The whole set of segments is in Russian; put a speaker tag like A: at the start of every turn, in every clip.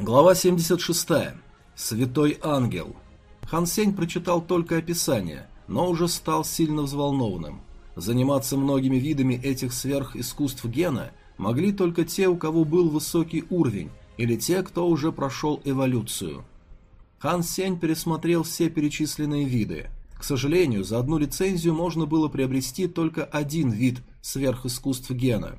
A: Глава 76. Святой ангел. Хан Сень прочитал только описание, но уже стал сильно взволнованным. Заниматься многими видами этих сверхискусств гена могли только те, у кого был высокий уровень, или те, кто уже прошел эволюцию. Хан Сень пересмотрел все перечисленные виды. К сожалению, за одну лицензию можно было приобрести только один вид сверхискусств гена.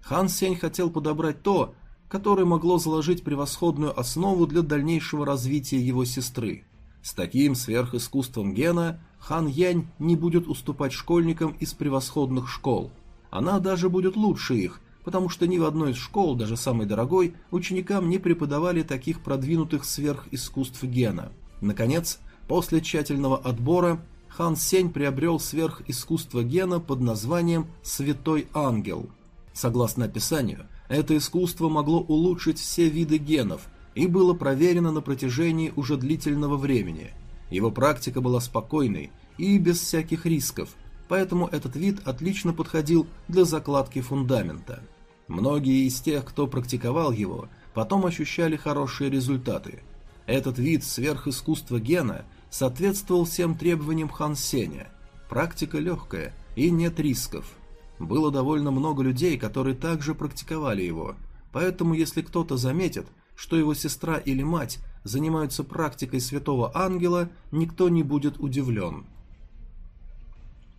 A: Хан Сень хотел подобрать то, которое могло заложить превосходную основу для дальнейшего развития его сестры. С таким сверхискусством гена Хан Янь не будет уступать школьникам из превосходных школ. Она даже будет лучше их, потому что ни в одной из школ, даже самой дорогой, ученикам не преподавали таких продвинутых сверхискусств гена. Наконец, после тщательного отбора, Хан Сень приобрел сверхискусство гена под названием «Святой Ангел». Согласно описанию, это искусство могло улучшить все виды генов и было проверено на протяжении уже длительного времени. Его практика была спокойной и без всяких рисков, поэтому этот вид отлично подходил для закладки фундамента. Многие из тех, кто практиковал его, потом ощущали хорошие результаты. Этот вид сверхискусства гена соответствовал всем требованиям Хан Сеня. Практика легкая и нет рисков. Было довольно много людей, которые также практиковали его, поэтому если кто-то заметит, что его сестра или мать занимаются практикой святого ангела, никто не будет удивлен.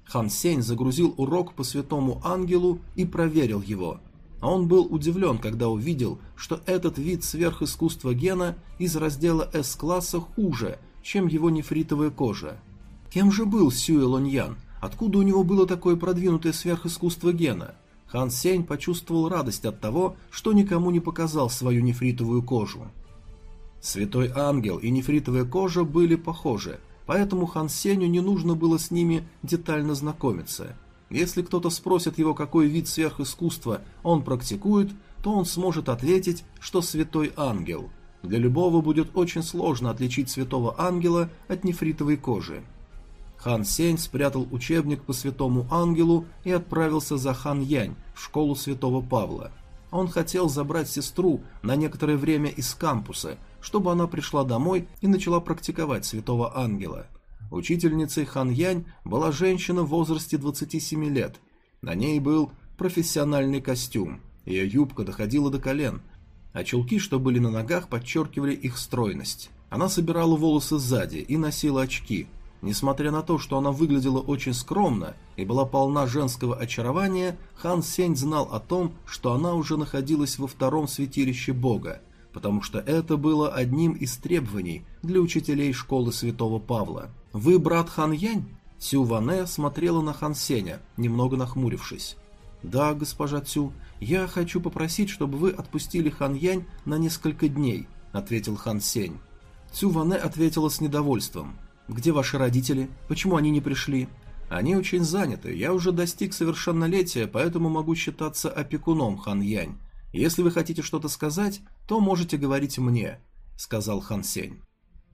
A: Хан Сень загрузил урок по святому ангелу и проверил его. А он был удивлен, когда увидел, что этот вид сверхискусства гена из раздела С-класса хуже, чем его нефритовая кожа. Кем же был Сюэ Лоньян? Откуда у него было такое продвинутое сверхискусство гена? Хан Сень почувствовал радость от того, что никому не показал свою нефритовую кожу. Святой Ангел и нефритовая кожа были похожи, поэтому Хан Сенью не нужно было с ними детально знакомиться. Если кто-то спросит его, какой вид сверхискусства он практикует, то он сможет ответить, что Святой Ангел. Для любого будет очень сложно отличить Святого Ангела от нефритовой кожи. Хан Сень спрятал учебник по святому ангелу и отправился за Хан Янь в школу святого Павла. Он хотел забрать сестру на некоторое время из кампуса, чтобы она пришла домой и начала практиковать святого ангела. Учительницей Хан Янь была женщина в возрасте 27 лет. На ней был профессиональный костюм. Ее юбка доходила до колен, а чулки, что были на ногах, подчеркивали их стройность. Она собирала волосы сзади и носила очки – Несмотря на то, что она выглядела очень скромно и была полна женского очарования, Хан Сень знал о том, что она уже находилась во втором святилище Бога, потому что это было одним из требований для учителей школы святого Павла. «Вы брат Хан Янь?» Цю Ване смотрела на Хан Сеня, немного нахмурившись. «Да, госпожа Цю, я хочу попросить, чтобы вы отпустили Хан Янь на несколько дней», — ответил Хан Сень. Цю Ване ответила с недовольством. Где ваши родители? Почему они не пришли? Они очень заняты. Я уже достиг совершеннолетия, поэтому могу считаться опекуном Хан Янь. Если вы хотите что-то сказать, то можете говорить мне, сказал Хан Сень.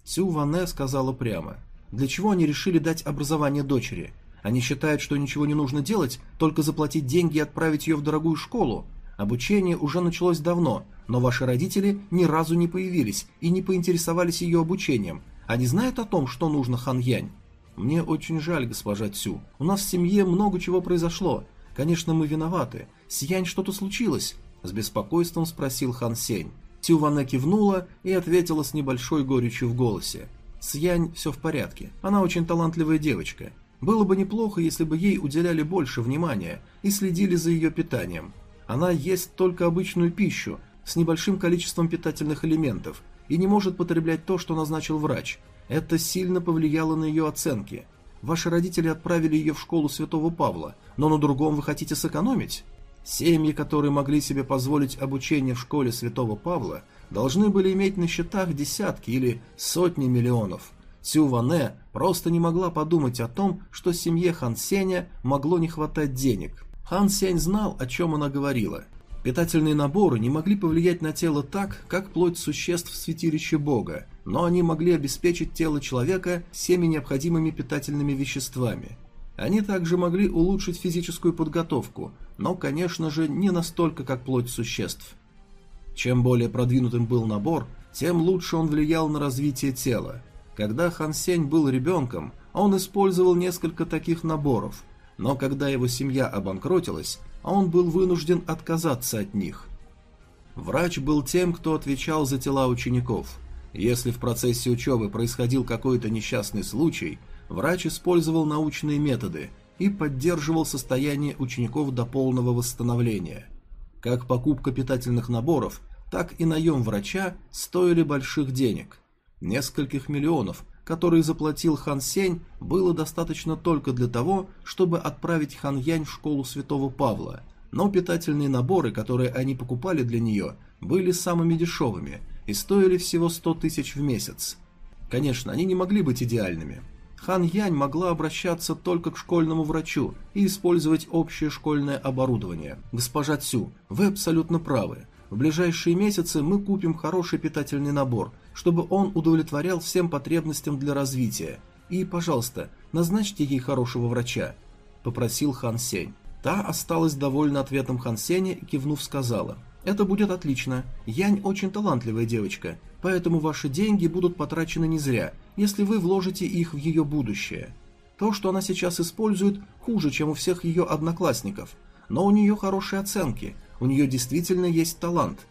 A: Цю Ване сказала прямо. Для чего они решили дать образование дочери? Они считают, что ничего не нужно делать, только заплатить деньги и отправить ее в дорогую школу. Обучение уже началось давно, но ваши родители ни разу не появились и не поинтересовались ее обучением, они знают о том, что нужно Хан Янь? Мне очень жаль, госпожа Цю. У нас в семье много чего произошло. Конечно, мы виноваты. С Янь что-то случилось? С беспокойством спросил Хан Сень. Цю Ванне кивнула и ответила с небольшой горечью в голосе. С Янь все в порядке. Она очень талантливая девочка. Было бы неплохо, если бы ей уделяли больше внимания и следили за ее питанием. Она ест только обычную пищу с небольшим количеством питательных элементов – и не может потреблять то, что назначил врач. Это сильно повлияло на ее оценки. Ваши родители отправили ее в школу Святого Павла, но на другом вы хотите сэкономить? Семьи, которые могли себе позволить обучение в школе Святого Павла, должны были иметь на счетах десятки или сотни миллионов. Цю Ване просто не могла подумать о том, что семье Хан Сеня могло не хватать денег. Хан Сень знал, о чем она говорила, Питательные наборы не могли повлиять на тело так, как плоть существ в святилище Бога, но они могли обеспечить тело человека всеми необходимыми питательными веществами. Они также могли улучшить физическую подготовку, но, конечно же, не настолько, как плоть существ. Чем более продвинутым был набор, тем лучше он влиял на развитие тела. Когда Хан Сень был ребенком, он использовал несколько таких наборов, но когда его семья обанкротилась, он был вынужден отказаться от них. Врач был тем, кто отвечал за тела учеников. Если в процессе учебы происходил какой-то несчастный случай, врач использовал научные методы и поддерживал состояние учеников до полного восстановления. Как покупка питательных наборов, так и наем врача стоили больших денег. Нескольких миллионов, которые заплатил Хан Сень, было достаточно только для того, чтобы отправить Хан Янь в школу Святого Павла, но питательные наборы, которые они покупали для нее, были самыми дешевыми и стоили всего 100 тысяч в месяц. Конечно, они не могли быть идеальными. Хан Янь могла обращаться только к школьному врачу и использовать общее школьное оборудование. Госпожа Цю, вы абсолютно правы. В ближайшие месяцы мы купим хороший питательный набор, чтобы он удовлетворял всем потребностям для развития. И, пожалуйста, назначьте ей хорошего врача», – попросил Хан Сень. Та осталась довольна ответом Хан Сеня и кивнув сказала. «Это будет отлично. Янь очень талантливая девочка, поэтому ваши деньги будут потрачены не зря, если вы вложите их в ее будущее. То, что она сейчас использует, хуже, чем у всех ее одноклассников, но у нее хорошие оценки, у нее действительно есть талант.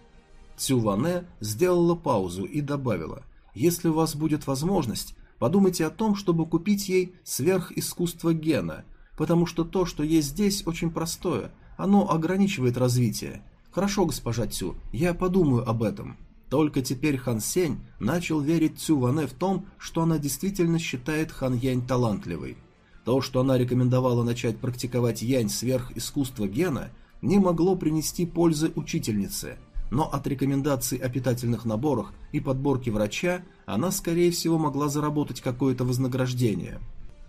A: Цю Ване сделала паузу и добавила, «Если у вас будет возможность, подумайте о том, чтобы купить ей сверхискусство гена, потому что то, что есть здесь, очень простое, оно ограничивает развитие. Хорошо, госпожа Цю, я подумаю об этом». Только теперь Хан Сень начал верить Цю Ване в том, что она действительно считает Хан Янь талантливой. То, что она рекомендовала начать практиковать Янь сверхискусство гена – не могло принести пользы учительнице, но от рекомендаций о питательных наборах и подборке врача она, скорее всего, могла заработать какое-то вознаграждение.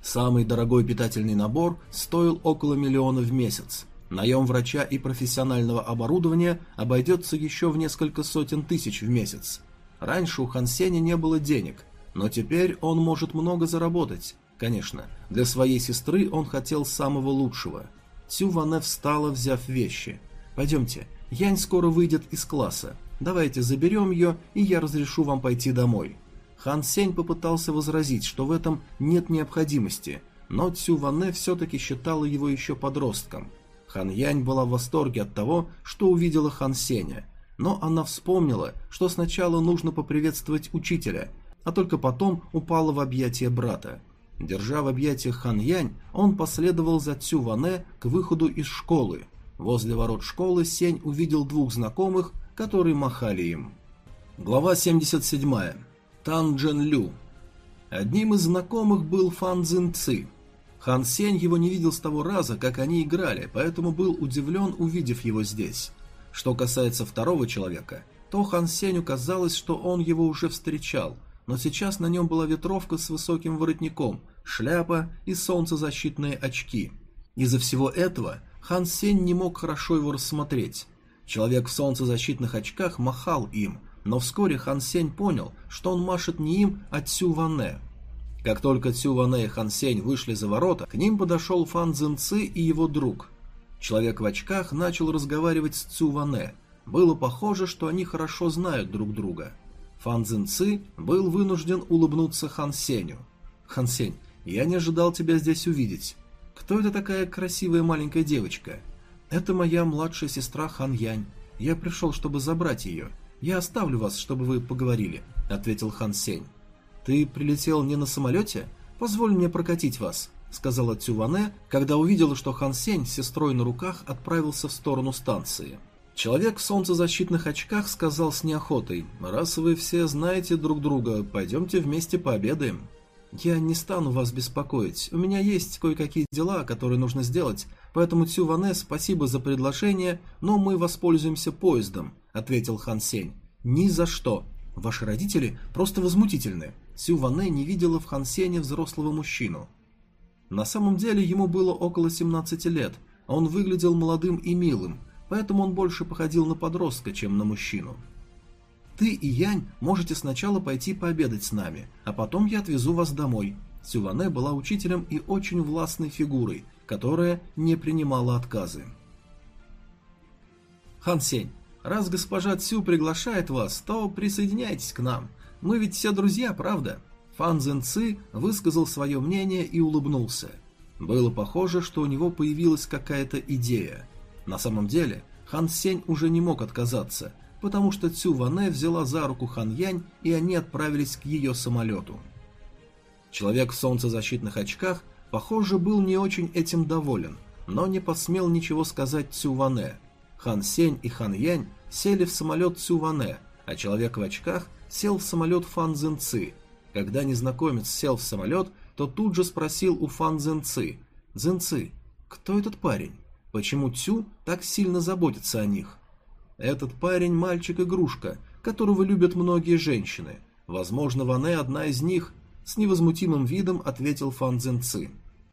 A: Самый дорогой питательный набор стоил около миллиона в месяц. Наем врача и профессионального оборудования обойдется еще в несколько сотен тысяч в месяц. Раньше у Хансеня не было денег, но теперь он может много заработать. Конечно, для своей сестры он хотел самого лучшего – Цю Ване встала, взяв вещи. «Пойдемте, Янь скоро выйдет из класса. Давайте заберем ее, и я разрешу вам пойти домой». Хан Сень попытался возразить, что в этом нет необходимости, но Цю Ване все-таки считала его еще подростком. Хан Янь была в восторге от того, что увидела Хан Сеня, но она вспомнила, что сначала нужно поприветствовать учителя, а только потом упала в объятия брата. Держа в объятиях Хан Янь, он последовал за Цю Ване к выходу из школы. Возле ворот школы Сень увидел двух знакомых, которые махали им. Глава 77. Тан Джен Лю. Одним из знакомых был Фан Цзин Ци. Хан Сень его не видел с того раза, как они играли, поэтому был удивлен, увидев его здесь. Что касается второго человека, то Хан Сенью казалось, что он его уже встречал, но сейчас на нем была ветровка с высоким воротником, шляпа и солнцезащитные очки. Из-за всего этого Хан Сень не мог хорошо его рассмотреть. Человек в солнцезащитных очках махал им, но вскоре Хан Сень понял, что он машет не им, а Цю Ване. Как только Цю Ване и Хан Сень вышли за ворота, к ним подошел Фан Цзин Ци и его друг. Человек в очках начал разговаривать с Цю Ване. Было похоже, что они хорошо знают друг друга. Фан Цзин Ци был вынужден улыбнуться Хан Сеню. «Хан Сень, я не ожидал тебя здесь увидеть. Кто это такая красивая маленькая девочка?» «Это моя младшая сестра Хан Янь. Я пришел, чтобы забрать ее. Я оставлю вас, чтобы вы поговорили», — ответил Хан Сень. «Ты прилетел не на самолете? Позволь мне прокатить вас», — сказала Цюване, когда увидела, что Хан Сень с сестрой на руках отправился в сторону станции. Человек в солнцезащитных очках сказал с неохотой, «Раз вы все знаете друг друга, пойдемте вместе пообедаем». «Я не стану вас беспокоить. У меня есть кое-какие дела, которые нужно сделать, поэтому Цю Ване спасибо за предложение, но мы воспользуемся поездом», — ответил Хан Сень. «Ни за что. Ваши родители просто возмутительны». Цю Ване не видела в Хан Сене взрослого мужчину. На самом деле ему было около 17 лет, а он выглядел молодым и милым, поэтому он больше походил на подростка, чем на мужчину. «Ты и Янь можете сначала пойти пообедать с нами, а потом я отвезу вас домой». Сюване была учителем и очень властной фигурой, которая не принимала отказы. Хан Сень, раз госпожа Цю приглашает вас, то присоединяйтесь к нам. Мы ведь все друзья, правда?» Фан Зен Ци высказал свое мнение и улыбнулся. Было похоже, что у него появилась какая-то идея. На самом деле, Хан Сень уже не мог отказаться, потому что Цю Ване взяла за руку Хан Янь, и они отправились к ее самолету. Человек в солнцезащитных очках, похоже, был не очень этим доволен, но не посмел ничего сказать Цю Ване. Хан Сень и Хан Янь сели в самолет Цю Ване, а человек в очках сел в самолет Фан Зен Ци. Когда незнакомец сел в самолет, то тут же спросил у Фан Зен Ци. «Зен Ци, кто этот парень? Почему Цю так сильно заботится о них?» «Этот парень мальчик-игрушка, которого любят многие женщины. Возможно, Ване одна из них», с невозмутимым видом ответил Фан Цзэн Ци.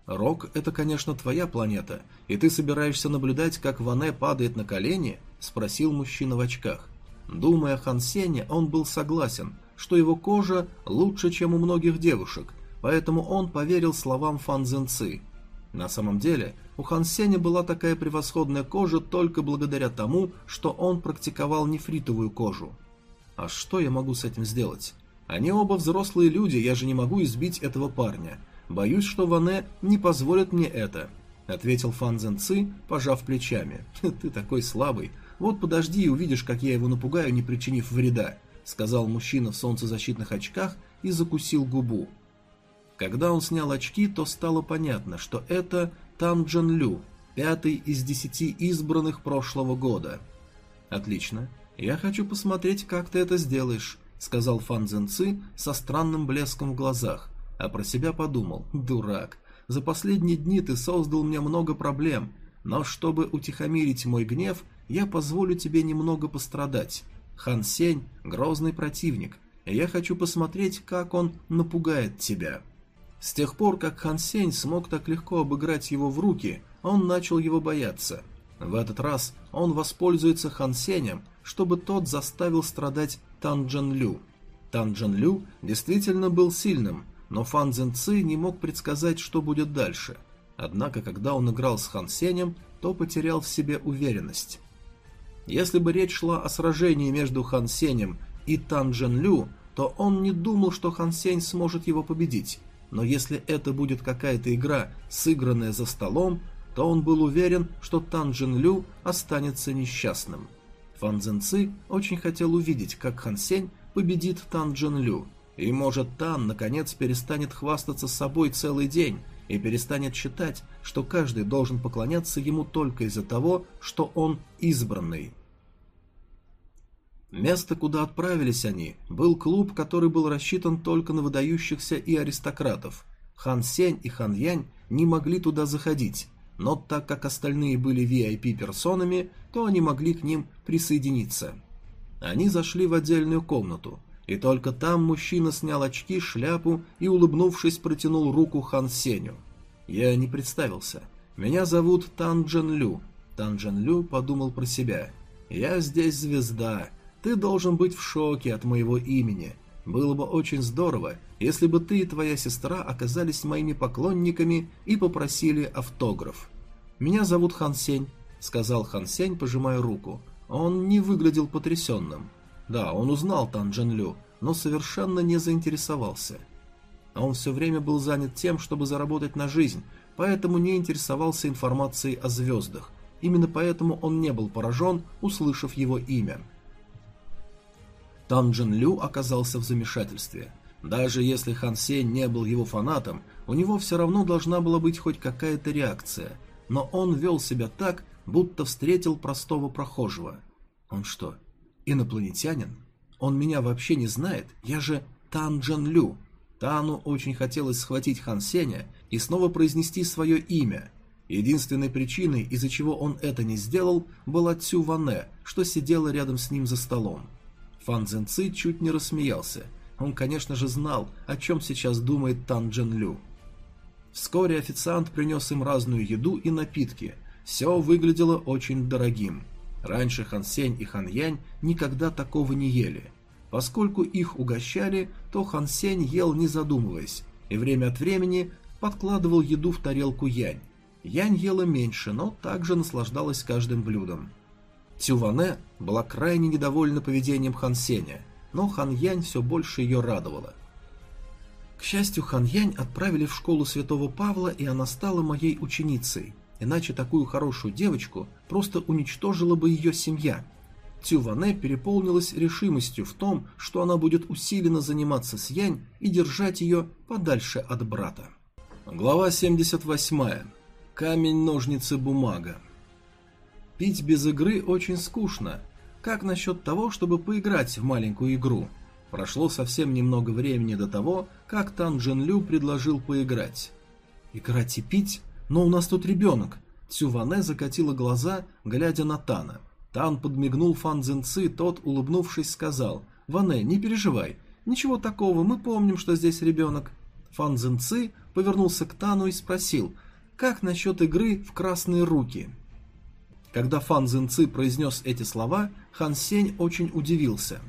A: «Рок – это, конечно, твоя планета, и ты собираешься наблюдать, как Ване падает на колени?» – спросил мужчина в очках. Думая о Хан Сене, он был согласен, что его кожа лучше, чем у многих девушек, поэтому он поверил словам Фан Цзэн Ци. На самом деле, у Хан Сеня была такая превосходная кожа только благодаря тому, что он практиковал нефритовую кожу. А что я могу с этим сделать? Они оба взрослые люди, я же не могу избить этого парня. Боюсь, что Ване не позволит мне это», — ответил Фан Зен Ци, пожав плечами. «Ты такой слабый. Вот подожди и увидишь, как я его напугаю, не причинив вреда», — сказал мужчина в солнцезащитных очках и закусил губу. Когда он снял очки, то стало понятно, что это Тан Джен Лю, пятый из десяти избранных прошлого года. «Отлично. Я хочу посмотреть, как ты это сделаешь», сказал Фан Цзэнци со странным блеском в глазах, а про себя подумал, дурак, за последние дни ты создал мне много проблем, но чтобы утихомирить мой гнев, я позволю тебе немного пострадать. Хан Сень – грозный противник, и я хочу посмотреть, как он напугает тебя. С тех пор, как Хан Сень смог так легко обыграть его в руки, он начал его бояться. В этот раз он воспользуется Хан Сенем, чтобы тот заставил страдать Тан Джан Лю. Тан Джан Лю действительно был сильным, но Фан Цзэн Ци не мог предсказать, что будет дальше. Однако, когда он играл с Хан Сенем, то потерял в себе уверенность. Если бы речь шла о сражении между Хан Сенем и Тан Джан Лю, то он не думал, что Хан Сень сможет его победить. Но если это будет какая-то игра, сыгранная за столом, то он был уверен, что Тан Джин Лю останется несчастным. Фан Цзэнци очень хотел увидеть, как Хан Сень победит Тан Джин Лю, и может Тан наконец перестанет хвастаться собой целый день и перестанет считать, что каждый должен поклоняться ему только из-за того, что он избранный. Место, куда отправились они, был клуб, который был рассчитан только на выдающихся и аристократов. Хан Сень и Хан Янь не могли туда заходить, но так как остальные были VIP-персонами, то они могли к ним присоединиться. Они зашли в отдельную комнату, и только там мужчина снял очки, шляпу и, улыбнувшись, протянул руку Хан Сеню. Я не представился. Меня зовут Тан Джен Лю. Тан Джен Лю подумал про себя. Я здесь звезда. Ты должен быть в шоке от моего имени. Было бы очень здорово, если бы ты и твоя сестра оказались моими поклонниками и попросили автограф. «Меня зовут Хан Сень», — сказал Хан Сень, пожимая руку. Он не выглядел потрясенным. Да, он узнал Тан Джен Лю, но совершенно не заинтересовался. А он все время был занят тем, чтобы заработать на жизнь, поэтому не интересовался информацией о звездах. Именно поэтому он не был поражен, услышав его имя. Тан Джен Лю оказался в замешательстве. Даже если Хан Сень не был его фанатом, у него все равно должна была быть хоть какая-то реакция – но он вел себя так, будто встретил простого прохожего. Он что, инопланетянин? Он меня вообще не знает? Я же Тан Джан Лю. Тану очень хотелось схватить Хан Сеня и снова произнести свое имя. Единственной причиной, из-за чего он это не сделал, была Цю Ване, что сидела рядом с ним за столом. Фан Цзэн Ци чуть не рассмеялся. Он, конечно же, знал, о чем сейчас думает Тан Джан Лю. Вскоре официант принес им разную еду и напитки. Все выглядело очень дорогим. Раньше Хан Сень и Хан Янь никогда такого не ели. Поскольку их угощали, то Хан Сень ел не задумываясь, и время от времени подкладывал еду в тарелку Янь. Янь ела меньше, но также наслаждалась каждым блюдом. Цюване была крайне недовольна поведением Хан Сеня, но Хан Янь все больше ее радовала. К счастью, Хан Янь отправили в школу Святого Павла, и она стала моей ученицей, иначе такую хорошую девочку просто уничтожила бы ее семья. Цюване переполнилась решимостью в том, что она будет усиленно заниматься с Янь и держать ее подальше от брата. Глава 78. Камень, ножницы, бумага. Пить без игры очень скучно. Как насчет того, чтобы поиграть в маленькую игру? Прошло совсем немного времени до того, как Тан Джин Лю предложил поиграть. «Играть и пить? Но у нас тут ребенок!» Цю Ване закатила глаза, глядя на Тана. Тан подмигнул Фан Цзинцы, тот, улыбнувшись, сказал «Ване, не переживай, ничего такого, мы помним, что здесь ребенок». Фан Цзинцы повернулся к Тану и спросил «Как насчет игры в красные руки?» Когда Фан Цзинцы произнес эти слова, Хан Сень очень удивился.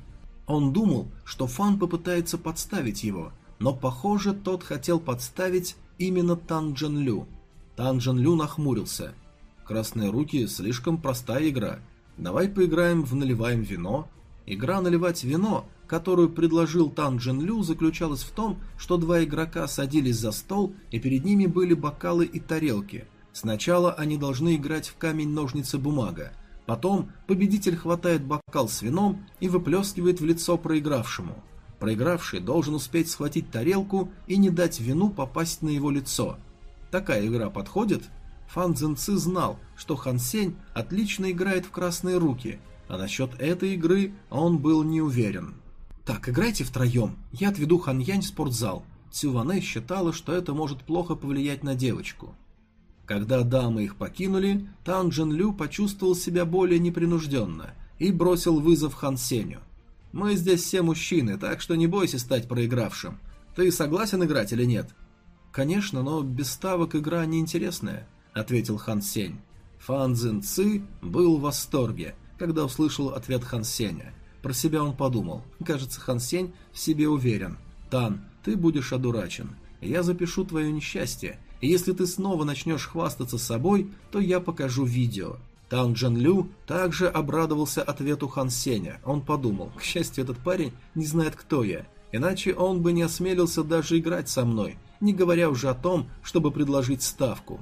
A: Он думал, что Фан попытается подставить его, но, похоже, тот хотел подставить именно Тан Джен Лю. Тан Джен Лю нахмурился. «Красные руки – слишком простая игра. Давай поиграем в «Наливаем вино». Игра «Наливать вино», которую предложил Тан Джен Лю, заключалась в том, что два игрока садились за стол, и перед ними были бокалы и тарелки – Сначала они должны играть в камень-ножницы-бумага. Потом победитель хватает бокал с вином и выплескивает в лицо проигравшему. Проигравший должен успеть схватить тарелку и не дать вину попасть на его лицо. Такая игра подходит? Фан Цзинцы знал, что Хан Сень отлично играет в красные руки, а насчет этой игры он был не уверен. «Так, играйте втроем, я отведу Хан Янь в спортзал». Цюване считала, что это может плохо повлиять на девочку. Когда дамы их покинули, Тан Джин Лю почувствовал себя более непринужденно и бросил вызов Хан Сеню. «Мы здесь все мужчины, так что не бойся стать проигравшим. Ты согласен играть или нет?» «Конечно, но без ставок игра неинтересная», — ответил Хан Сень. Фан Цзин Ци был в восторге, когда услышал ответ Хан Сеня. Про себя он подумал. Кажется, Хан Сень в себе уверен. «Тан, ты будешь одурачен. Я запишу твое несчастье если ты снова начнешь хвастаться собой, то я покажу видео». Тан Джан Лю также обрадовался ответу Хан Сеня. Он подумал, к счастью, этот парень не знает, кто я, иначе он бы не осмелился даже играть со мной, не говоря уже о том, чтобы предложить ставку.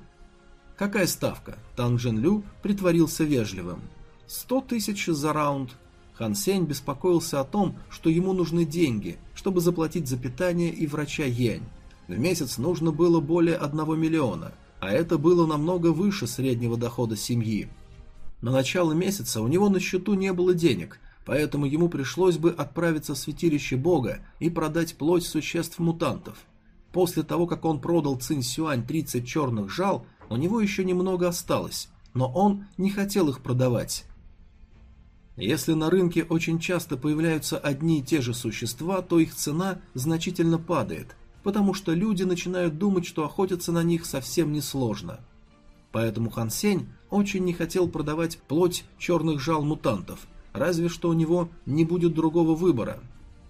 A: «Какая ставка?» Тан Джан Лю притворился вежливым. «Сто тысяч за раунд». Хан Сень беспокоился о том, что ему нужны деньги, чтобы заплатить за питание и врача Янь. В месяц нужно было более 1 миллиона, а это было намного выше среднего дохода семьи. На начало месяца у него на счету не было денег, поэтому ему пришлось бы отправиться в святилище бога и продать плоть существ-мутантов. После того, как он продал Цинь Сюань 30 черных жал, у него еще немного осталось, но он не хотел их продавать. Если на рынке очень часто появляются одни и те же существа, то их цена значительно падает, потому что люди начинают думать, что охотиться на них совсем несложно. Поэтому Хан Сень очень не хотел продавать плоть черных жал мутантов, разве что у него не будет другого выбора.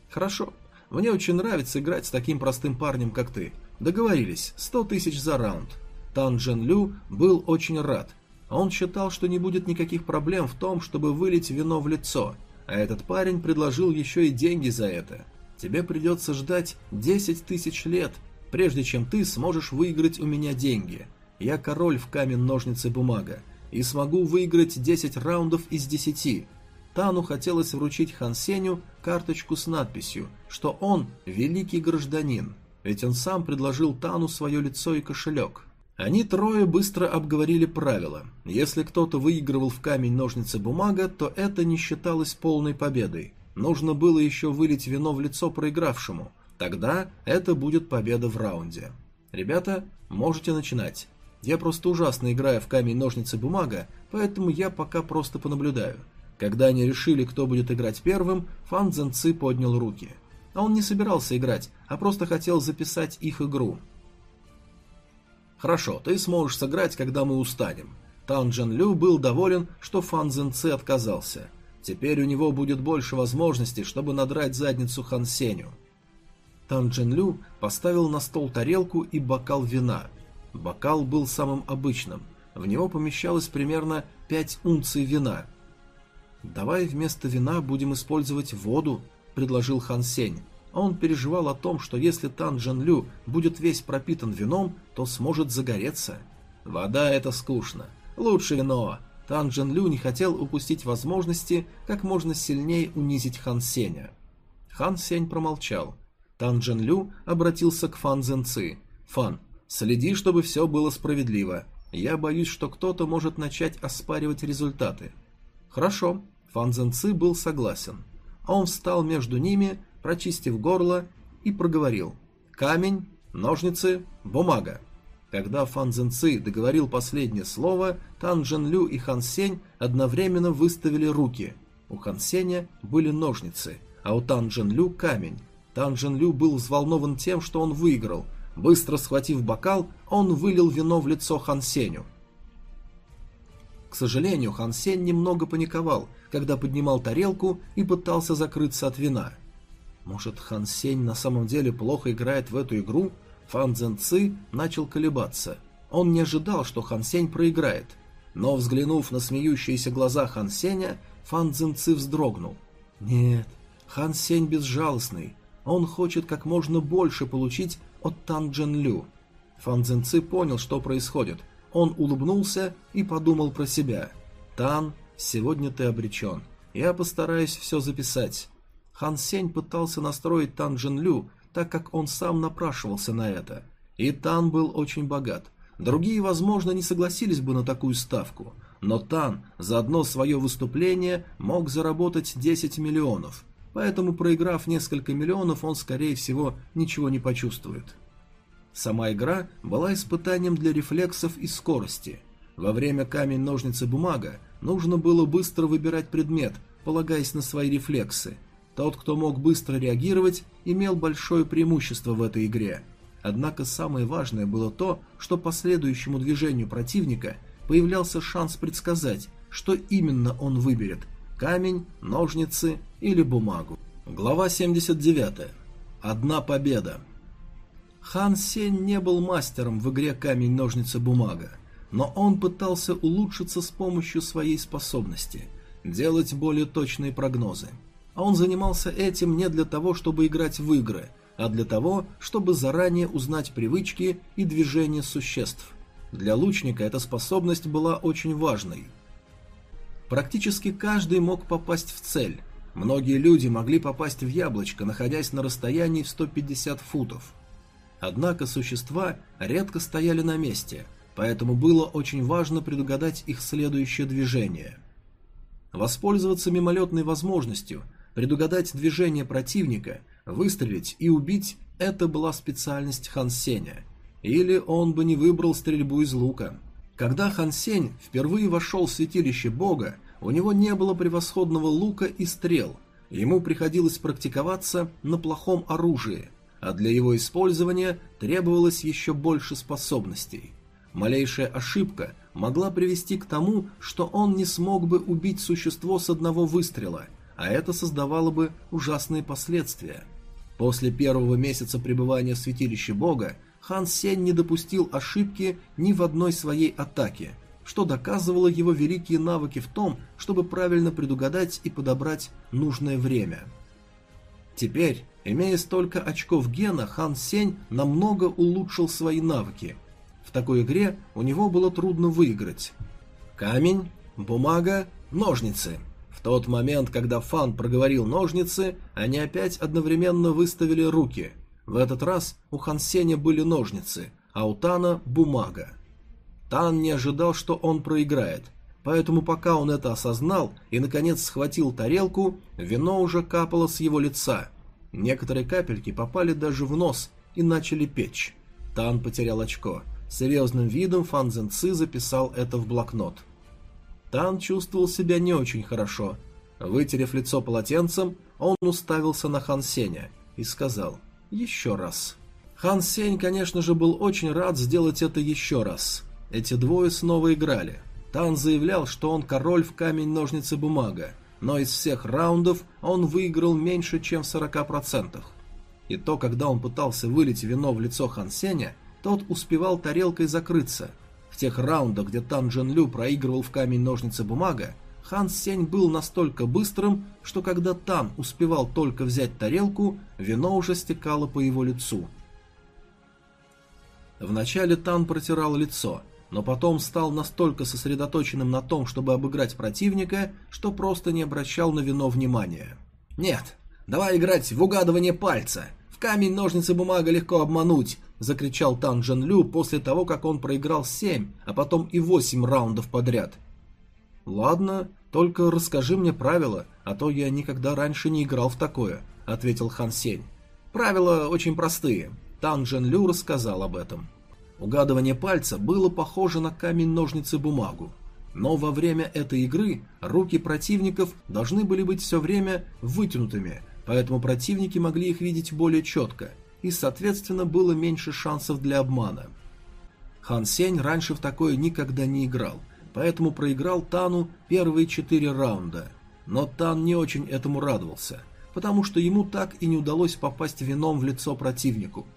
A: Хорошо, мне очень нравится играть с таким простым парнем, как ты. Договорились, 100 тысяч за раунд. Тан Джен Лю был очень рад. Он считал, что не будет никаких проблем в том, чтобы вылить вино в лицо, а этот парень предложил еще и деньги за это – Тебе придется ждать 10 тысяч лет, прежде чем ты сможешь выиграть у меня деньги. Я король в камень-ножницы-бумага и смогу выиграть 10 раундов из 10. Тану хотелось вручить Хан Сеню карточку с надписью, что он великий гражданин, ведь он сам предложил Тану свое лицо и кошелек. Они трое быстро обговорили правила. Если кто-то выигрывал в камень-ножницы-бумага, то это не считалось полной победой. Нужно было еще вылить вино в лицо проигравшему. Тогда это будет победа в раунде. Ребята, можете начинать. Я просто ужасно играю в камень-ножницы-бумага, поэтому я пока просто понаблюдаю. Когда они решили, кто будет играть первым, Фан Цзэнци поднял руки. А он не собирался играть, а просто хотел записать их игру. «Хорошо, ты сможешь сыграть, когда мы устанем». Тан Джан Лю был доволен, что Фан Цзэнци отказался – Теперь у него будет больше возможностей, чтобы надрать задницу Хан Сеню. Тан Джен Лю поставил на стол тарелку и бокал вина. Бокал был самым обычным. В него помещалось примерно 5 унций вина. «Давай вместо вина будем использовать воду», – предложил Хан Сень. Он переживал о том, что если Тан Джен Лю будет весь пропитан вином, то сможет загореться. «Вода – это скучно. Лучше вино». Тан Джен Лю не хотел упустить возможности как можно сильнее унизить Хан Сеня. Хан Сень промолчал. Тан Джен Лю обратился к Фан Зен Ци. «Фан, следи, чтобы все было справедливо. Я боюсь, что кто-то может начать оспаривать результаты». «Хорошо», Фан Зен Ци был согласен. А он встал между ними, прочистив горло, и проговорил «Камень, ножницы, бумага». Когда Фан Зен Ци договорил последнее слово, Тан Джен Лю и Хан Сень одновременно выставили руки. У Хан Сеня были ножницы, а у Тан Джен Лю камень. Тан Джен Лю был взволнован тем, что он выиграл. Быстро схватив бокал, он вылил вино в лицо Хан Сеню. К сожалению, Хан Сень немного паниковал, когда поднимал тарелку и пытался закрыться от вина. Может, Хан Сень на самом деле плохо играет в эту игру? Фан Цзэн Ци начал колебаться. Он не ожидал, что Хан Сень проиграет. Но, взглянув на смеющиеся глаза Хан Сеня, Фан Цзэн Ци вздрогнул. Нет, Хан Сень безжалостный. Он хочет как можно больше получить от Тан Джен Лю. Фан Цзэн Ци понял, что происходит. Он улыбнулся и подумал про себя. «Тан, сегодня ты обречен. Я постараюсь все записать». Хан Сень пытался настроить Тан Джен Лю, так как он сам напрашивался на это. И Тан был очень богат. Другие, возможно, не согласились бы на такую ставку. Но Тан за одно свое выступление мог заработать 10 миллионов. Поэтому, проиграв несколько миллионов, он, скорее всего, ничего не почувствует. Сама игра была испытанием для рефлексов и скорости. Во время камень-ножницы-бумага нужно было быстро выбирать предмет, полагаясь на свои рефлексы. Тот, кто мог быстро реагировать, имел большое преимущество в этой игре. Однако самое важное было то, что по следующему движению противника появлялся шанс предсказать, что именно он выберет – камень, ножницы или бумагу. Глава 79. Одна победа. Хан Сень не был мастером в игре камень-ножницы-бумага, но он пытался улучшиться с помощью своей способности – делать более точные прогнозы. А он занимался этим не для того, чтобы играть в игры, а для того, чтобы заранее узнать привычки и движения существ. Для лучника эта способность была очень важной. Практически каждый мог попасть в цель. Многие люди могли попасть в яблочко, находясь на расстоянии в 150 футов – Однако существа редко стояли на месте, поэтому было очень важно предугадать их следующее движение. Воспользоваться мимолетной возможностью, предугадать движение противника, выстрелить и убить – это была специальность Хан Сеня. Или он бы не выбрал стрельбу из лука. Когда Хан Сень впервые вошел в святилище бога, у него не было превосходного лука и стрел, ему приходилось практиковаться на плохом оружии – а для его использования требовалось еще больше способностей. Малейшая ошибка могла привести к тому, что он не смог бы убить существо с одного выстрела, а это создавало бы ужасные последствия. После первого месяца пребывания в святилище бога Хан Сень не допустил ошибки ни в одной своей атаке, что доказывало его великие навыки в том, чтобы правильно предугадать и подобрать нужное время. Теперь Имея столько очков гена, Хан Сень намного улучшил свои навыки. В такой игре у него было трудно выиграть. Камень, бумага, ножницы. Тот момент, когда Фан проговорил ножницы, они опять одновременно выставили руки. В этот раз у Хан Сеня были ножницы, а у Тана бумага. Тан не ожидал, что он проиграет, поэтому пока он это осознал и наконец схватил тарелку, вино уже капало с его лица – Некоторые капельки попали даже в нос и начали печь. Тан потерял очко. Серьезным видом Фан Зен Ци записал это в блокнот. Тан чувствовал себя не очень хорошо. Вытерев лицо полотенцем, он уставился на Хан Сеня и сказал «Еще раз». Хан Сень, конечно же, был очень рад сделать это еще раз. Эти двое снова играли. Тан заявлял, что он король в камень-ножницы-бумага, но из всех раундов он выиграл меньше, чем в 40%. И то, когда он пытался вылить вино в лицо Хан Сеня, тот успевал тарелкой закрыться. Тех раундах, где Тан Джен Лю проигрывал в камень-ножницы-бумага, Хан Сень был настолько быстрым, что когда Тан успевал только взять тарелку, вино уже стекало по его лицу. Вначале Тан протирал лицо, но потом стал настолько сосредоточенным на том, чтобы обыграть противника, что просто не обращал на вино внимания. «Нет, давай играть в угадывание пальца. В камень, ножницы, бумага легко обмануть», — закричал Тан Джен Лю после того, как он проиграл семь, а потом и восемь раундов подряд. «Ладно, только расскажи мне правила, а то я никогда раньше не играл в такое», — ответил Хан Сень. «Правила очень простые». Тан Джен Лю рассказал об этом. Угадывание пальца было похоже на камень-ножницы-бумагу. Но во время этой игры руки противников должны были быть все время вытянутыми, поэтому противники могли их видеть более четко, и, соответственно, было меньше шансов для обмана. Хан Сень раньше в такое никогда не играл, поэтому проиграл Тану первые четыре раунда. Но Тан не очень этому радовался, потому что ему так и не удалось попасть вином в лицо противнику –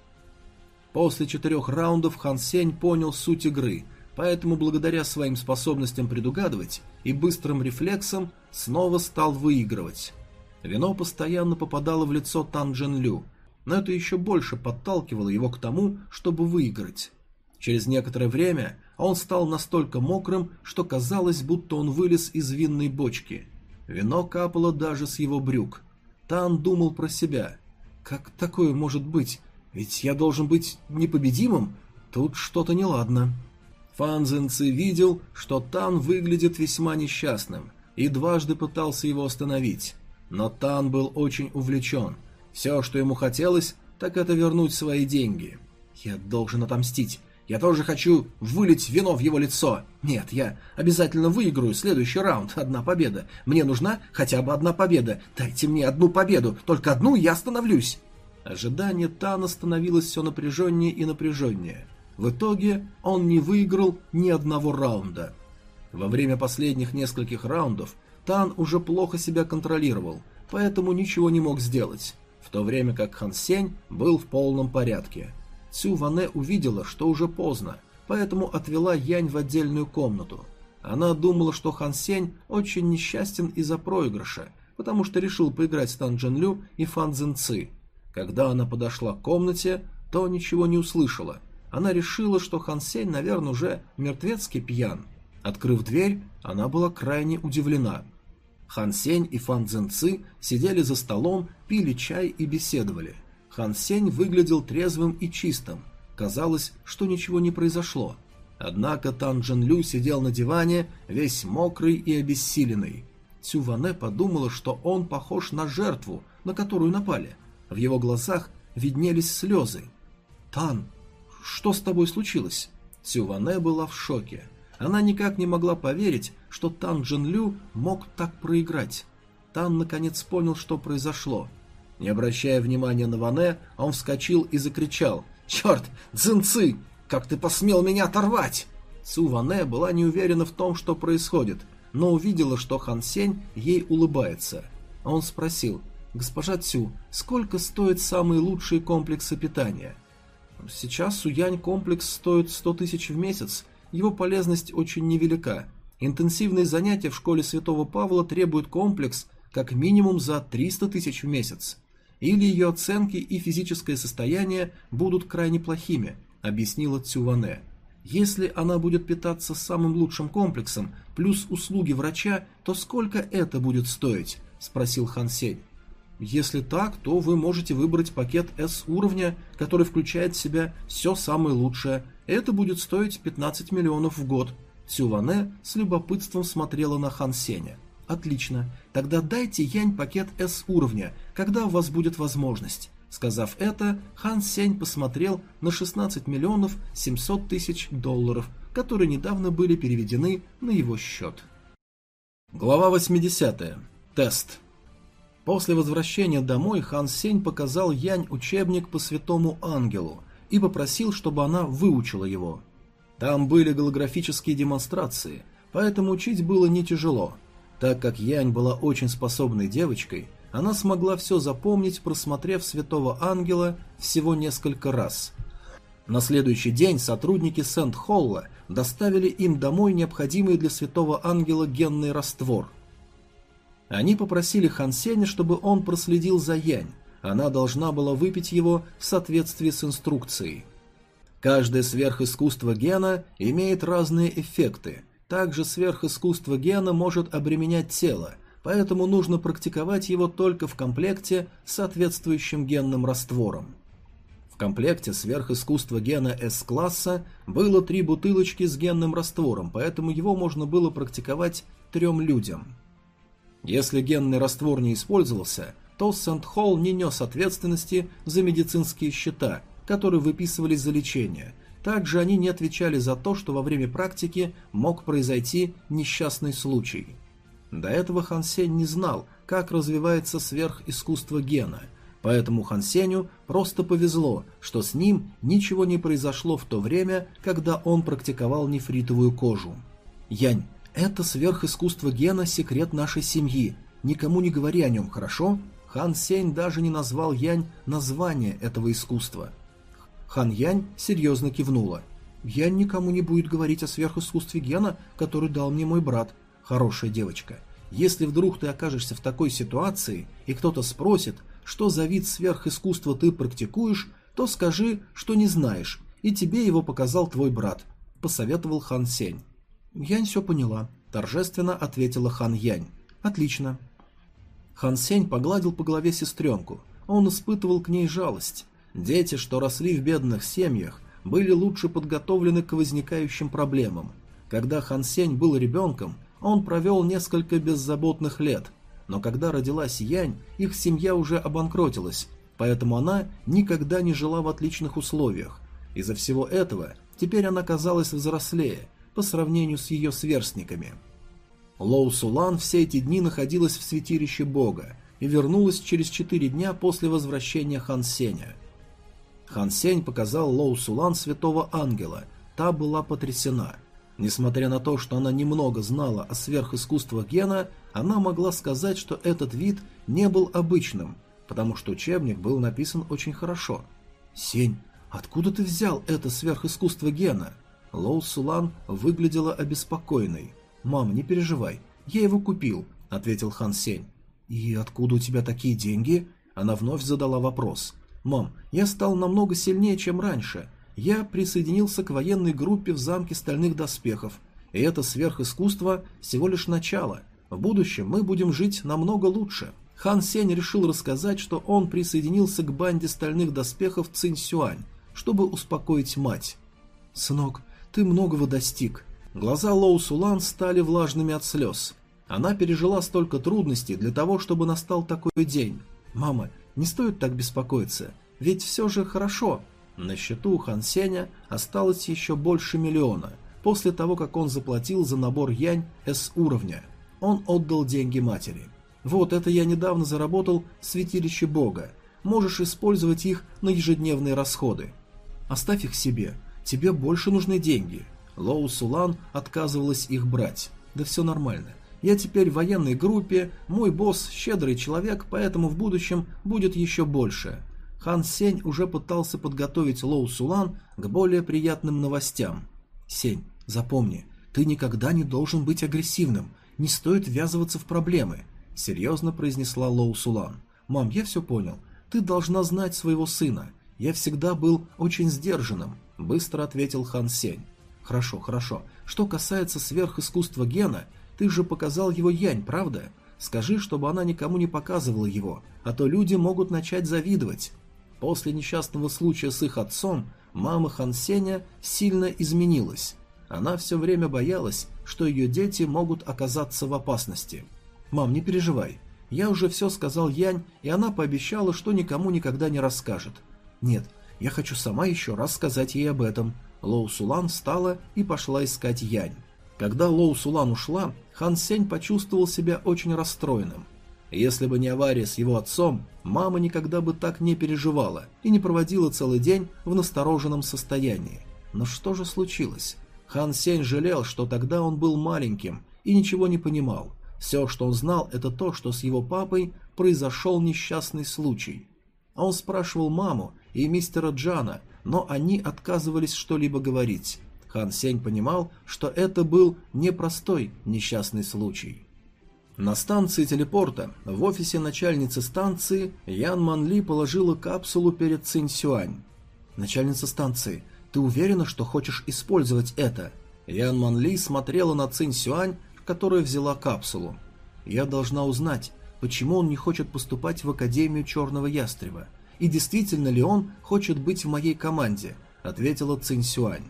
A: После четырех раундов Хан Сень понял суть игры, поэтому благодаря своим способностям предугадывать и быстрым рефлексам снова стал выигрывать. Вино постоянно попадало в лицо Тан Джен Лю, но это еще больше подталкивало его к тому, чтобы выиграть. Через некоторое время он стал настолько мокрым, что казалось, будто он вылез из винной бочки. Вино капало даже с его брюк. Тан думал про себя. «Как такое может быть? Ведь я должен быть непобедимым? Тут что-то неладно. Фан Цзинци видел, что Тан выглядит весьма несчастным, и дважды пытался его остановить. Но Тан был очень увлечен. Все, что ему хотелось, так это вернуть свои деньги. Я должен отомстить. Я тоже хочу вылить вино в его лицо. Нет, я обязательно выиграю следующий раунд. Одна победа. Мне нужна хотя бы одна победа. Дайте мне одну победу. Только одну, я остановлюсь. Ожидание Тана становилось все напряженнее и напряженнее. В итоге он не выиграл ни одного раунда. Во время последних нескольких раундов Тан уже плохо себя контролировал, поэтому ничего не мог сделать, в то время как Хан Сень был в полном порядке. Цю Ване увидела, что уже поздно, поэтому отвела Янь в отдельную комнату. Она думала, что Хан Сень очень несчастен из-за проигрыша, потому что решил поиграть с Тан Джен Лю и Фан Цзин Ци – когда она подошла к комнате, то ничего не услышала. Она решила, что Хан Сень, наверное, уже мертвецки пьян. Открыв дверь, она была крайне удивлена. Хан Сень и Фан Цзэнци сидели за столом, пили чай и беседовали. Хан Сень выглядел трезвым и чистым. Казалось, что ничего не произошло. Однако Тан Джен Лю сидел на диване, весь мокрый и обессиленный. Цю Ване подумала, что он похож на жертву, на которую напали – в его глазах виднелись слезы. «Тан, что с тобой случилось?» Цюване была в шоке. Она никак не могла поверить, что Тан Джин Лю мог так проиграть. Тан наконец понял, что произошло. Не обращая внимания на Ване, он вскочил и закричал «Черт, Цзинцы, как ты посмел меня оторвать!» Цу Ване была не уверена в том, что происходит, но увидела, что Хан Сень ей улыбается. Он спросил «Госпожа Цю, сколько стоят самые лучшие комплексы питания?» «Сейчас Суянь комплекс стоит 100 тысяч в месяц, его полезность очень невелика. Интенсивные занятия в школе Святого Павла требуют комплекс как минимум за 300 тысяч в месяц. Или ее оценки и физическое состояние будут крайне плохими», — объяснила Цюване. «Если она будет питаться самым лучшим комплексом, плюс услуги врача, то сколько это будет стоить?» — спросил Хан Сень. Если так, то вы можете выбрать пакет S уровня, который включает в себя все самое лучшее. Это будет стоить 15 миллионов в год. Сюване с любопытством смотрела на Хан Сеня. Отлично, тогда дайте Янь пакет S уровня, когда у вас будет возможность. Сказав это, Хан Сень посмотрел на 16 миллионов 700 тысяч долларов, которые недавно были переведены на его счет. Глава 80. Тест. После возвращения домой Хан Сень показал Янь учебник по святому ангелу и попросил, чтобы она выучила его. Там были голографические демонстрации, поэтому учить было не тяжело. Так как Янь была очень способной девочкой, она смогла все запомнить, просмотрев святого ангела всего несколько раз. На следующий день сотрудники Сент-Холла доставили им домой необходимый для святого ангела генный раствор – Они попросили Хан Сеня, чтобы он проследил за Янь. Она должна была выпить его в соответствии с инструкцией. Каждое сверхискусство гена имеет разные эффекты. Также сверхискусство гена может обременять тело, поэтому нужно практиковать его только в комплекте с соответствующим генным раствором. В комплекте сверхискусства гена С-класса было три бутылочки с генным раствором, поэтому его можно было практиковать трем людям. Если генный раствор не использовался, то Сент-Холл не нес ответственности за медицинские счета, которые выписывались за лечение. Также они не отвечали за то, что во время практики мог произойти несчастный случай. До этого Хан Сень не знал, как развивается сверхискусство гена – Поэтому Хан Сеню просто повезло, что с ним ничего не произошло в то время, когда он практиковал нефритовую кожу. Янь, это сверхискусство гена секрет нашей семьи. Никому не говори о нем, хорошо? Хан Сень даже не назвал Янь название этого искусства. Хан Янь серьезно кивнула. «Янь никому не будет говорить о сверхискусстве гена, который дал мне мой брат. Хорошая девочка. Если вдруг ты окажешься в такой ситуации, и кто-то спросит, что за вид сверхискусства ты практикуешь, то скажи, что не знаешь, и тебе его показал твой брат», – посоветовал Хан Сень. «Янь все поняла», – торжественно ответила Хан Янь. «Отлично». Хан Сень погладил по голове сестренку. Он испытывал к ней жалость. Дети, что росли в бедных семьях, были лучше подготовлены к возникающим проблемам. Когда Хан Сень был ребенком, он провел несколько беззаботных лет – но когда родилась Янь, их семья уже обанкротилась, поэтому она никогда не жила в отличных условиях. Из-за всего этого теперь она казалась взрослее по сравнению с ее сверстниками. Лоу Сулан все эти дни находилась в святилище бога и вернулась через четыре дня после возвращения Хан Сеня. Хан Сень показал Лоу Сулан святого ангела, та была потрясена – Несмотря на то, что она немного знала о сверхискусствах Гена, она могла сказать, что этот вид не был обычным, потому что учебник был написан очень хорошо. «Сень, откуда ты взял это сверхискусство Гена?» Лоу Сулан выглядела обеспокоенной. «Мам, не переживай, я его купил», — ответил Хан Сень. «И откуда у тебя такие деньги?» Она вновь задала вопрос. «Мам, я стал намного сильнее, чем раньше я присоединился к военной группе в замке стальных доспехов, и это сверхискусство всего лишь начало. В будущем мы будем жить намного лучше. Хан Сень решил рассказать, что он присоединился к банде стальных доспехов Цинь Сюань, чтобы успокоить мать. «Сынок, ты многого достиг». Глаза Лоу Сулан стали влажными от слез. Она пережила столько трудностей для того, чтобы настал такой день. «Мама, не стоит так беспокоиться, ведь все же хорошо», на счету у Хан Сеня осталось еще больше миллиона. После того, как он заплатил за набор янь С уровня, он отдал деньги матери. «Вот это я недавно заработал в святилище Бога. Можешь использовать их на ежедневные расходы. Оставь их себе. Тебе больше нужны деньги». Лоу Сулан отказывалась их брать. «Да все нормально. Я теперь в военной группе, мой босс щедрый человек, поэтому в будущем будет еще больше. Хан Сень уже пытался подготовить Лоу Сулан к более приятным новостям. «Сень, запомни, ты никогда не должен быть агрессивным, не стоит ввязываться в проблемы», — серьезно произнесла Лоу Сулан. «Мам, я все понял. Ты должна знать своего сына. Я всегда был очень сдержанным», — быстро ответил Хан Сень. «Хорошо, хорошо. Что касается сверхискусства Гена, ты же показал его Янь, правда? Скажи, чтобы она никому не показывала его, а то люди могут начать завидовать». После несчастного случая с их отцом мама Хан Сеня сильно изменилась. Она все время боялась, что ее дети могут оказаться в опасности. «Мам, не переживай. Я уже все сказал Янь, и она пообещала, что никому никогда не расскажет. Нет, я хочу сама еще раз сказать ей об этом». Лоу Сулан встала и пошла искать Янь. Когда Лоу Сулан ушла, Хан Сень почувствовал себя очень расстроенным. Если бы не авария с его отцом, мама никогда бы так не переживала и не проводила целый день в настороженном состоянии. Но что же случилось? Хан Сень жалел, что тогда он был маленьким и ничего не понимал. Все, что он знал, это то, что с его папой произошел несчастный случай. Он спрашивал маму и мистера Джана, но они отказывались что-либо говорить. Хан Сень понимал, что это был непростой несчастный случай. На станции телепорта, в офисе начальницы станции, Ян Манли положила капсулу перед Цинь Сюань. «Начальница станции, ты уверена, что хочешь использовать это?» Ян Манли смотрела на Цинь Сюань, которая взяла капсулу. «Я должна узнать, почему он не хочет поступать в Академию Черного Ястреба, и действительно ли он хочет быть в моей команде», — ответила Цинь Сюань.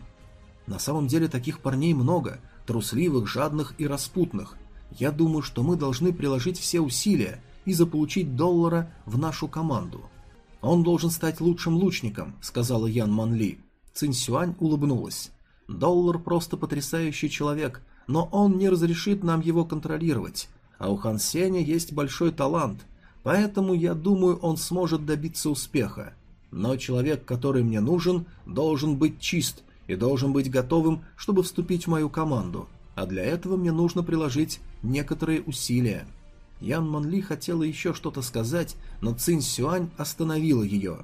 A: «На самом деле таких парней много, трусливых, жадных и распутных, я думаю, что мы должны приложить все усилия и заполучить доллара в нашу команду. Он должен стать лучшим лучником, сказала Ян Манли. Цинсюань улыбнулась. Доллар просто потрясающий человек, но он не разрешит нам его контролировать. А у Хан Сеня есть большой талант, поэтому я думаю, он сможет добиться успеха. Но человек, который мне нужен, должен быть чист и должен быть готовым, чтобы вступить в мою команду а для этого мне нужно приложить некоторые усилия. Ян Манли хотела еще что-то сказать, но Цинь Сюань остановила ее.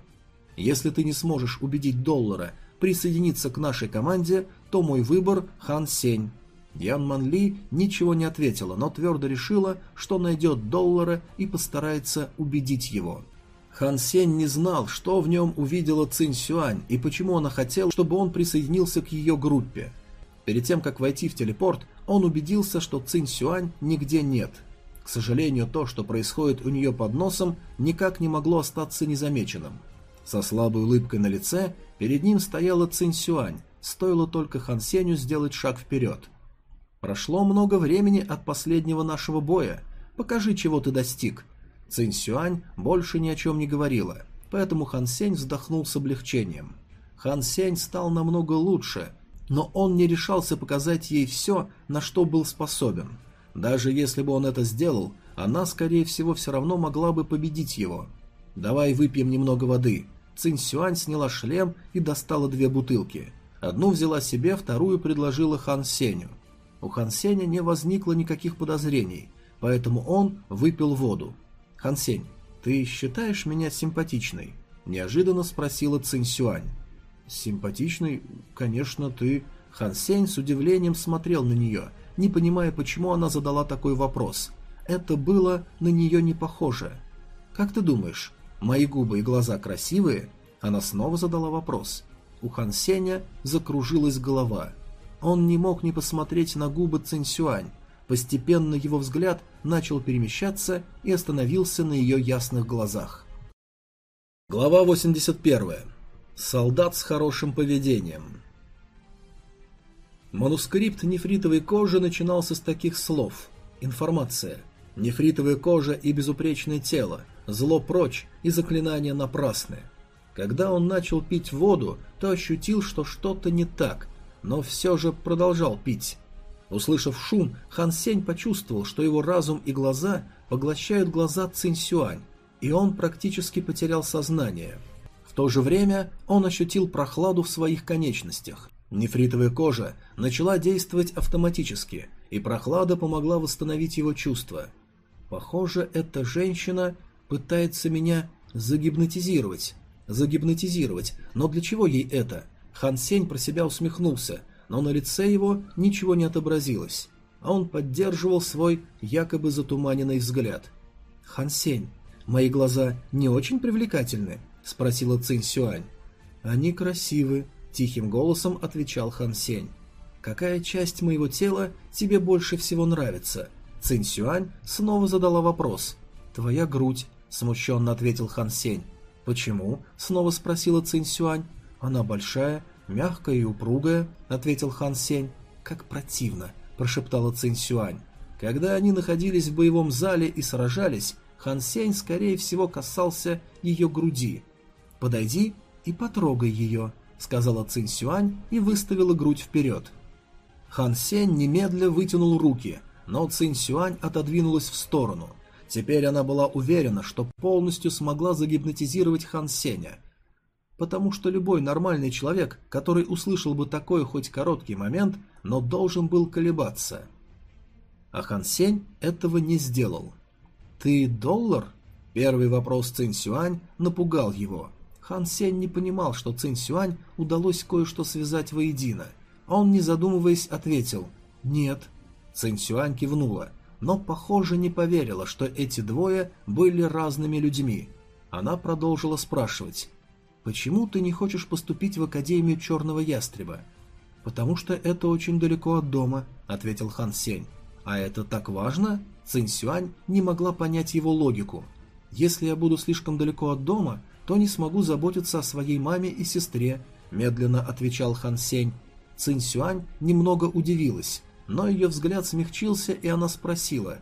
A: «Если ты не сможешь убедить Доллара присоединиться к нашей команде, то мой выбор – Хан Сень». Ян Манли ничего не ответила, но твердо решила, что найдет Доллара и постарается убедить его. Хан Сень не знал, что в нем увидела Цинь Сюань и почему она хотела, чтобы он присоединился к ее группе. Перед тем, как войти в телепорт, он убедился, что Цинь Сюань нигде нет. К сожалению, то, что происходит у нее под носом, никак не могло остаться незамеченным. Со слабой улыбкой на лице перед ним стояла Цинь Сюань, стоило только Хан Сенью сделать шаг вперед. «Прошло много времени от последнего нашего боя. Покажи, чего ты достиг». Цинь Сюань больше ни о чем не говорила, поэтому Хан Сень вздохнул с облегчением. Хан Сень стал намного лучше, но он не решался показать ей все, на что был способен. Даже если бы он это сделал, она, скорее всего, все равно могла бы победить его. «Давай выпьем немного воды». Цинь Сюань сняла шлем и достала две бутылки. Одну взяла себе, вторую предложила Хан Сеню. У Хан Сеня не возникло никаких подозрений, поэтому он выпил воду. «Хан Сень, ты считаешь меня симпатичной?» – неожиданно спросила Цинь Сюань. «Симпатичный? Конечно, ты...» Хан Сень с удивлением смотрел на нее, не понимая, почему она задала такой вопрос. Это было на нее не похоже. «Как ты думаешь, мои губы и глаза красивые?» Она снова задала вопрос. У Хан Сеня закружилась голова. Он не мог не посмотреть на губы Цинсюань. Постепенно его взгляд начал перемещаться и остановился на ее ясных глазах. Глава 81. Солдат с хорошим поведением. Манускрипт нефритовой кожи начинался с таких слов. Информация. Нефритовая кожа и безупречное тело. Зло прочь и заклинания напрасны. Когда он начал пить воду, то ощутил, что что-то не так, но все же продолжал пить. Услышав шум, Хан Сень почувствовал, что его разум и глаза поглощают глаза Цинь Сюань, и он практически потерял сознание – в то же время он ощутил прохладу в своих конечностях. Нефритовая кожа начала действовать автоматически, и прохлада помогла восстановить его чувства. Похоже, эта женщина пытается меня загипнотизировать. Загипнотизировать, но для чего ей это? Хан Сень про себя усмехнулся, но на лице его ничего не отобразилось, а он поддерживал свой якобы затуманенный взгляд. «Хан Сень, мои глаза не очень привлекательны?» — спросила Цинь Сюань. «Они красивы», — тихим голосом отвечал Хан Сень. «Какая часть моего тела тебе больше всего нравится?» Цинь Сюань снова задала вопрос. «Твоя грудь», — смущенно ответил Хан Сень. «Почему?» — снова спросила Цинь Сюань. «Она большая, мягкая и упругая», — ответил Хан Сень. «Как противно», — прошептала Цинь Сюань. Когда они находились в боевом зале и сражались, Хан Сень, скорее всего, касался ее груди. «Подойди и потрогай ее», — сказала Цинь Сюань и выставила грудь вперед. Хан Сень немедля вытянул руки, но Цинь Сюань отодвинулась в сторону. Теперь она была уверена, что полностью смогла загипнотизировать Хан Сеня, потому что любой нормальный человек, который услышал бы такой хоть короткий момент, но должен был колебаться. А Хан Сень этого не сделал. «Ты доллар?» Первый вопрос Цинь Сюань напугал его. Хан Сень не понимал, что Цинь Сюань удалось кое-что связать воедино. Он, не задумываясь, ответил «Нет». Цинь Сюань кивнула. но, похоже, не поверила, что эти двое были разными людьми. Она продолжила спрашивать, «Почему ты не хочешь поступить в Академию Черного Ястреба?» «Потому что это очень далеко от дома», — ответил Хан Сень. «А это так важно?» Цинь Сюань не могла понять его логику. «Если я буду слишком далеко от дома, то не смогу заботиться о своей маме и сестре», — медленно отвечал Хан Сень. Цинь Сюань немного удивилась но ее взгляд смягчился, и она спросила,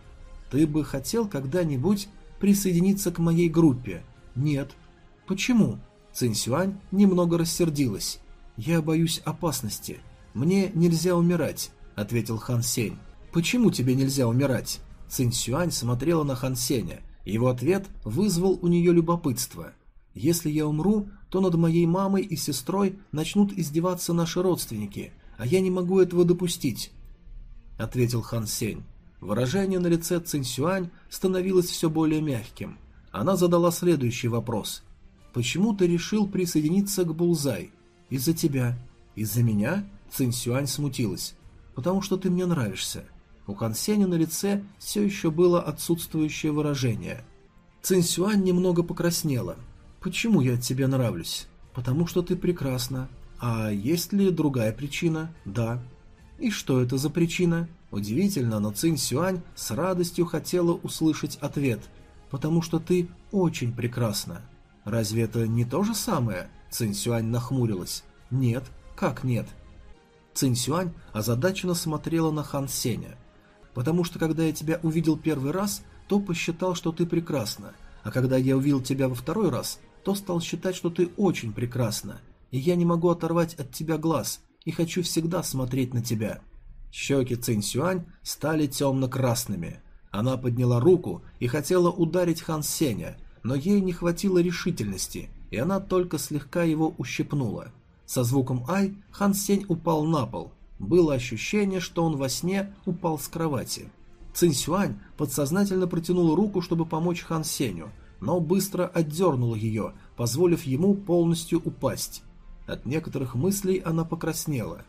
A: «Ты бы хотел когда-нибудь присоединиться к моей группе?» «Нет». «Почему?» Цинсюань немного рассердилась. «Я боюсь опасности. Мне нельзя умирать», — ответил Хан Сень. «Почему тебе нельзя умирать?» Цинсюань смотрела на Хан Сеня. Его ответ вызвал у нее любопытство. «Если я умру, то над моей мамой и сестрой начнут издеваться наши родственники, а я не могу этого допустить ответил Хан Сень. Выражение на лице Цинсюань становилось все более мягким. Она задала следующий вопрос. «Почему ты решил присоединиться к Булзай? Из-за тебя. Из-за меня?» Цинсюань смутилась. «Потому что ты мне нравишься». У Хан Сеня на лице все еще было отсутствующее выражение. Цинсюань немного покраснела. «Почему я тебе нравлюсь?» «Потому что ты прекрасна». «А есть ли другая причина?» «Да». И что это за причина? Удивительно, но Цинь Сюань с радостью хотела услышать ответ. «Потому что ты очень прекрасна». «Разве это не то же самое?» Цинь Сюань нахмурилась. «Нет. Как нет?» Цинь Сюань озадаченно смотрела на Хан Сеня. «Потому что когда я тебя увидел первый раз, то посчитал, что ты прекрасна, а когда я увидел тебя во второй раз, то стал считать, что ты очень прекрасна, и я не могу оторвать от тебя глаз, и хочу всегда смотреть на тебя». Щеки Цинь Сюань стали темно-красными. Она подняла руку и хотела ударить Хан Сеня, но ей не хватило решительности, и она только слегка его ущипнула. Со звуком «Ай» Хан Сень упал на пол. Было ощущение, что он во сне упал с кровати. Цинь Сюань подсознательно протянула руку, чтобы помочь Хан Сеню, но быстро отдернула ее, позволив ему полностью упасть. От некоторых мыслей она покраснела.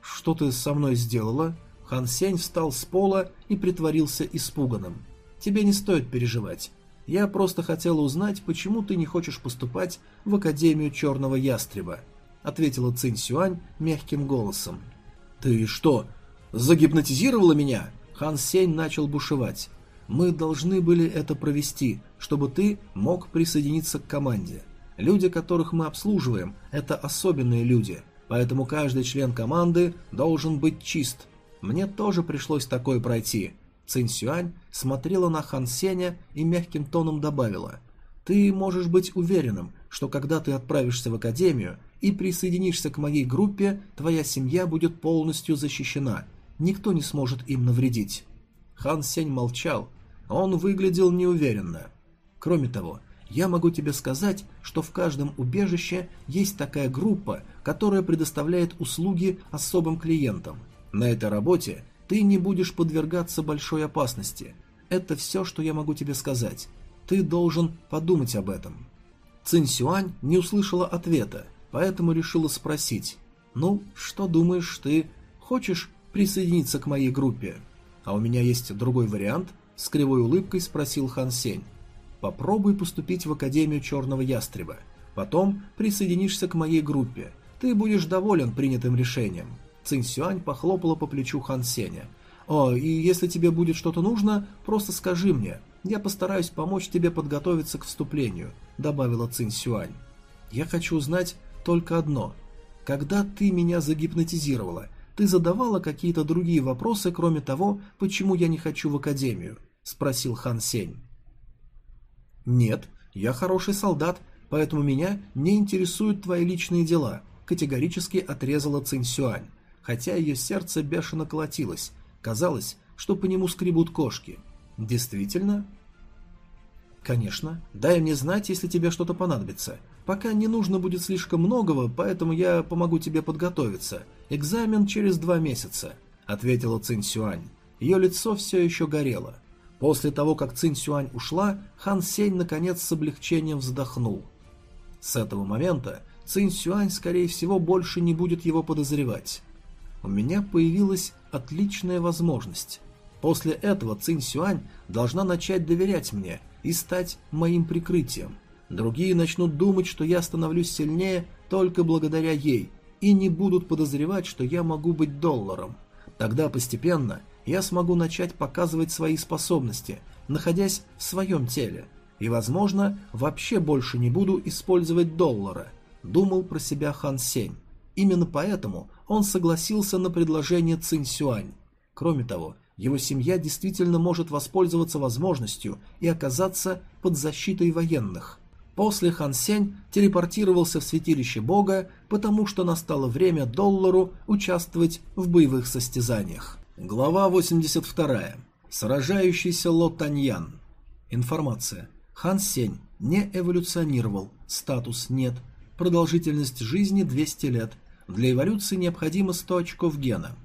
A: «Что ты со мной сделала?» Хан Сень встал с пола и притворился испуганным. «Тебе не стоит переживать. Я просто хотела узнать, почему ты не хочешь поступать в Академию Черного Ястреба», ответила Цинь Сюань мягким голосом. «Ты что, загипнотизировала меня?» Хан Сень начал бушевать. «Мы должны были это провести, чтобы ты мог присоединиться к команде. Люди, которых мы обслуживаем, это особенные люди, поэтому каждый член команды должен быть чист. Мне тоже пришлось такое пройти. Цинь Сюань смотрела на Хан Сеня и мягким тоном добавила. «Ты можешь быть уверенным, что когда ты отправишься в академию и присоединишься к моей группе, твоя семья будет полностью защищена. Никто не сможет им навредить». Хан Сень молчал. Он выглядел неуверенно. Кроме того, я могу тебе сказать, что в каждом убежище есть такая группа, которая предоставляет услуги особым клиентам. На этой работе ты не будешь подвергаться большой опасности. Это все, что я могу тебе сказать. Ты должен подумать об этом. Цинь Сюань не услышала ответа, поэтому решила спросить. «Ну, что думаешь ты? Хочешь присоединиться к моей группе?» «А у меня есть другой вариант?» — с кривой улыбкой спросил Хан Сень. Попробуй поступить в Академию Черного Ястреба. Потом присоединишься к моей группе. Ты будешь доволен принятым решением». Цинь Сюань похлопала по плечу Хан Сеня. «О, и если тебе будет что-то нужно, просто скажи мне. Я постараюсь помочь тебе подготовиться к вступлению», — добавила Цинь Сюань. «Я хочу узнать только одно. Когда ты меня загипнотизировала, ты задавала какие-то другие вопросы, кроме того, почему я не хочу в академию?» — спросил Хан Сень. «Нет, я хороший солдат, поэтому меня не интересуют твои личные дела», категорически отрезала Цинь Сюань, хотя ее сердце бешено колотилось. Казалось, что по нему скребут кошки. «Действительно?» «Конечно. Дай мне знать, если тебе что-то понадобится. Пока не нужно будет слишком многого, поэтому я помогу тебе подготовиться. Экзамен через два месяца», — ответила Цинь Сюань. Ее лицо все еще горело. После того, как Цинь Сюань ушла, Хан Сень наконец с облегчением вздохнул. С этого момента Цинь Сюань, скорее всего, больше не будет его подозревать. У меня появилась отличная возможность. После этого Цинь Сюань должна начать доверять мне и стать моим прикрытием. Другие начнут думать, что я становлюсь сильнее только благодаря ей, и не будут подозревать, что я могу быть долларом. Тогда постепенно я смогу начать показывать свои способности, находясь в своем теле, и, возможно, вообще больше не буду использовать доллара, думал про себя Хан Сень. Именно поэтому он согласился на предложение Цинь Сюань. Кроме того, его семья действительно может воспользоваться возможностью и оказаться под защитой военных. После Хан Сень телепортировался в святилище бога, потому что настало время доллару участвовать в боевых состязаниях. Глава 82. Сражающийся Ло Таньян. Информация. Хан Сень не эволюционировал, статус нет, продолжительность жизни 200 лет. Для эволюции необходимо 100 очков гена.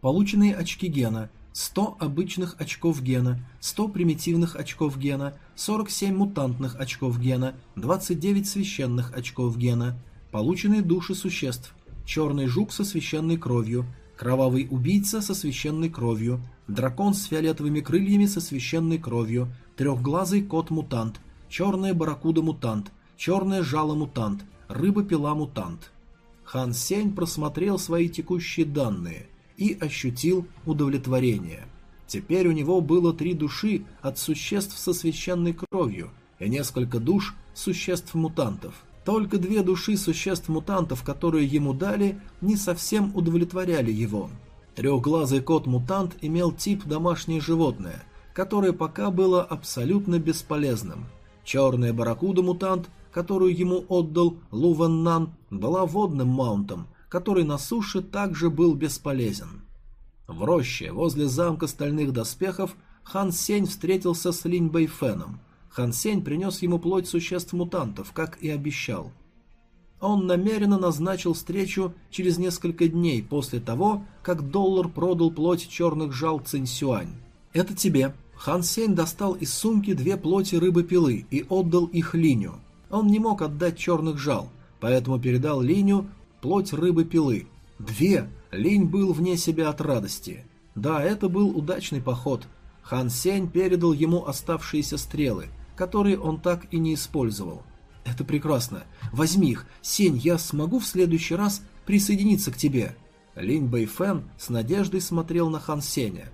A: Полученные очки гена – 100 обычных очков гена, 100 примитивных очков гена, 47 мутантных очков гена, 29 священных очков гена, полученные души существ, черный жук со священной кровью, кровавый убийца со священной кровью, дракон с фиолетовыми крыльями со священной кровью, трехглазый кот-мутант, черная барракуда-мутант, черное жало-мутант, рыба-пила-мутант. Хан Сень просмотрел свои текущие данные и ощутил удовлетворение. Теперь у него было три души от существ со священной кровью и несколько душ существ-мутантов. Только две души существ-мутантов, которые ему дали, не совсем удовлетворяли его. Трехглазый кот-мутант имел тип домашнее животное, которое пока было абсолютно бесполезным. Черная барракуда-мутант, которую ему отдал Луван Нан, была водным маунтом, который на суше также был бесполезен. В роще, возле замка стальных доспехов, Хан Сень встретился с Линь Бэйфеном. Хан Сень принес ему плоть существ-мутантов, как и обещал. Он намеренно назначил встречу через несколько дней после того, как доллар продал плоть черных жал Цинсюань. «Это тебе». Хан Сень достал из сумки две плоти рыбы-пилы и отдал их Линю. Он не мог отдать черных жал, поэтому передал Линю плоть рыбы-пилы. Две! Линь был вне себя от радости. Да, это был удачный поход. Хан Сень передал ему оставшиеся стрелы, которые он так и не использовал. «Это прекрасно. Возьми их. Сень, я смогу в следующий раз присоединиться к тебе». Линь Бэйфэн с надеждой смотрел на Хан Сеня.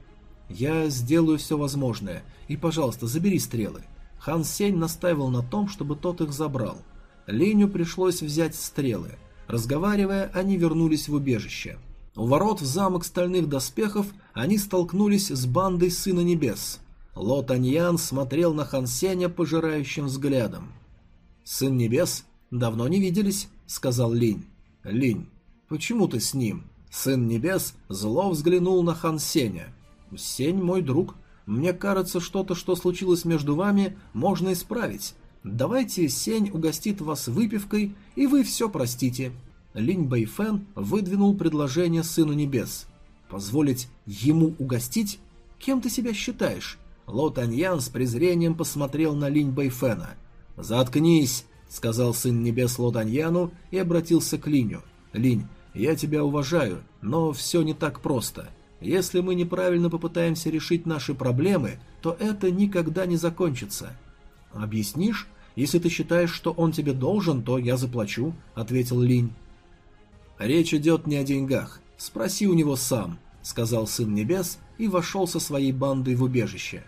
A: «Я сделаю все возможное. И, пожалуйста, забери стрелы». Хан Сень настаивал на том, чтобы тот их забрал. Линю пришлось взять стрелы – Разговаривая, они вернулись в убежище. У ворот в замок стальных доспехов они столкнулись с бандой Сына Небес. Ло Таньян смотрел на Хан Сеня пожирающим взглядом. «Сын Небес? Давно не виделись», — сказал Линь. «Линь, почему ты с ним?» Сын Небес зло взглянул на Хан Сеня. «Сень мой друг. Мне кажется, что-то, что случилось между вами, можно исправить. Давайте Сень угостит вас выпивкой, и вы все простите. Линь Бэйфэн выдвинул предложение Сыну Небес. Позволить ему угостить? Кем ты себя считаешь? Ло Таньян с презрением посмотрел на Линь Бэйфэна. «Заткнись!» — сказал Сын Небес Ло Таньяну и обратился к Линю. «Линь, я тебя уважаю, но все не так просто. Если мы неправильно попытаемся решить наши проблемы, то это никогда не закончится. «Объяснишь? Если ты считаешь, что он тебе должен, то я заплачу», — ответил Линь. «Речь идет не о деньгах. Спроси у него сам», — сказал Сын Небес и вошел со своей бандой в убежище.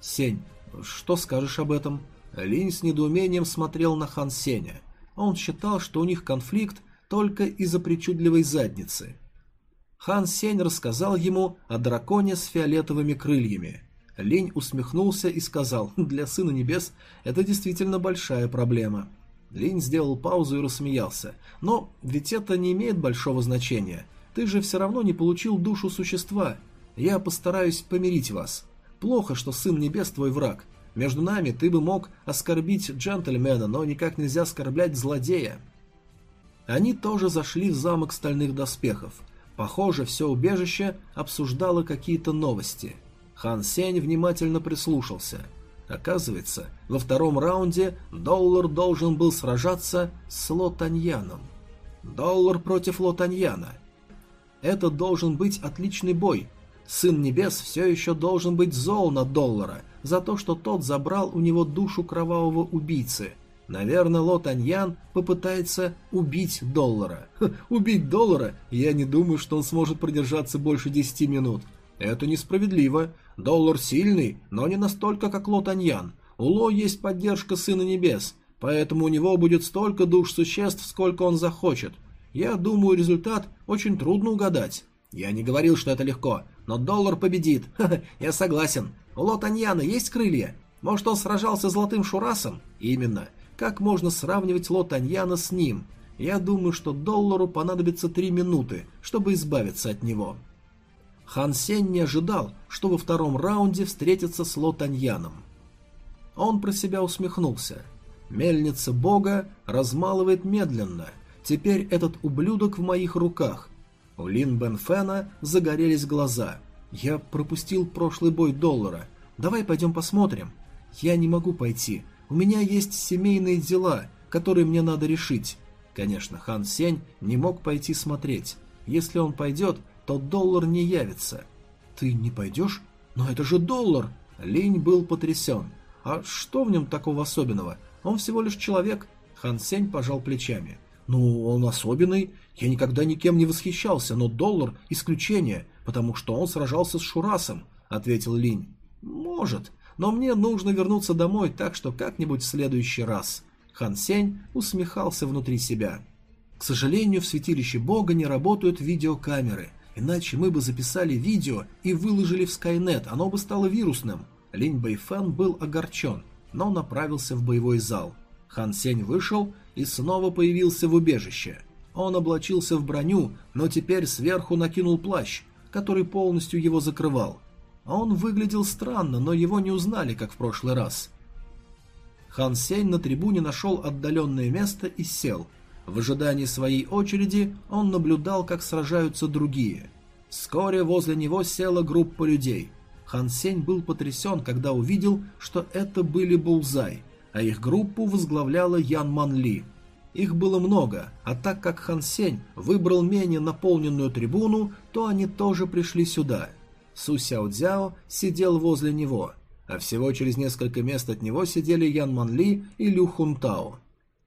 A: «Сень, что скажешь об этом?» Линь с недоумением смотрел на Хан Сеня. Он считал, что у них конфликт только из-за причудливой задницы. Хан Сень рассказал ему о драконе с фиолетовыми крыльями. Лень усмехнулся и сказал, для Сына Небес это действительно большая проблема. Линь сделал паузу и рассмеялся. Но ведь это не имеет большого значения. Ты же все равно не получил душу существа. Я постараюсь помирить вас. Плохо, что Сын Небес твой враг. Между нами ты бы мог оскорбить джентльмена, но никак нельзя оскорблять злодея. Они тоже зашли в замок стальных доспехов. Похоже, все убежище обсуждало какие-то новости – Хан Сень внимательно прислушался. Оказывается, во втором раунде Доллар должен был сражаться с Лотаньяном. Доллар против Лотаньяна. Это должен быть отличный бой. Сын Небес все еще должен быть зол на Доллара за то, что тот забрал у него душу кровавого убийцы. Наверное, Ло Таньян попытается убить Доллара. Ха, убить Доллара? Я не думаю, что он сможет продержаться больше десяти минут. Это несправедливо. Доллар сильный, но не настолько, как Ло Таньян. У Ло есть поддержка Сына Небес, поэтому у него будет столько душ существ, сколько он захочет. Я думаю, результат очень трудно угадать. Я не говорил, что это легко, но доллар победит. Ха -ха, я согласен. У Ло Таньяна есть крылья? Может, он сражался с Золотым Шурасом? Именно. Как можно сравнивать Ло Таньяна с ним? Я думаю, что доллару понадобится три минуты, чтобы избавиться от него. Хан Сень не ожидал, что во втором раунде встретится с Ло Таньяном. Он про себя усмехнулся. Мельница бога размалывает медленно. Теперь этот ублюдок в моих руках. У Лин Бен Фена загорелись глаза. Я пропустил прошлый бой доллара. Давай пойдем посмотрим. Я не могу пойти. У меня есть семейные дела, которые мне надо решить. Конечно, Хан Сень не мог пойти смотреть. Если он пойдет, то доллар не явится. Ты не пойдешь? Но это же доллар! Линь был потрясен. А что в нем такого особенного? Он всего лишь человек. Хан Сень пожал плечами. Ну, он особенный. Я никогда никем не восхищался, но доллар – исключение, потому что он сражался с Шурасом, ответил Линь. Может, но мне нужно вернуться домой, так что как-нибудь в следующий раз. Хан Сень усмехался внутри себя. К сожалению, в святилище Бога не работают видеокамеры. Иначе мы бы записали видео и выложили в Скайнет, оно бы стало вирусным. Линь Бэйфэн был огорчен, но направился в боевой зал. Хан Сень вышел и снова появился в убежище. Он облачился в броню, но теперь сверху накинул плащ, который полностью его закрывал. Он выглядел странно, но его не узнали, как в прошлый раз. Хан Сень на трибуне нашел отдаленное место и сел – в ожидании своей очереди он наблюдал, как сражаются другие. Вскоре возле него села группа людей. Хан Сень был потрясен, когда увидел, что это были Булзай, а их группу возглавляла Ян Ман Ли. Их было много, а так как Хан Сень выбрал менее наполненную трибуну, то они тоже пришли сюда. Су Сяо Цзяо сидел возле него, а всего через несколько мест от него сидели Ян Ман Ли и Лю Хун Тао.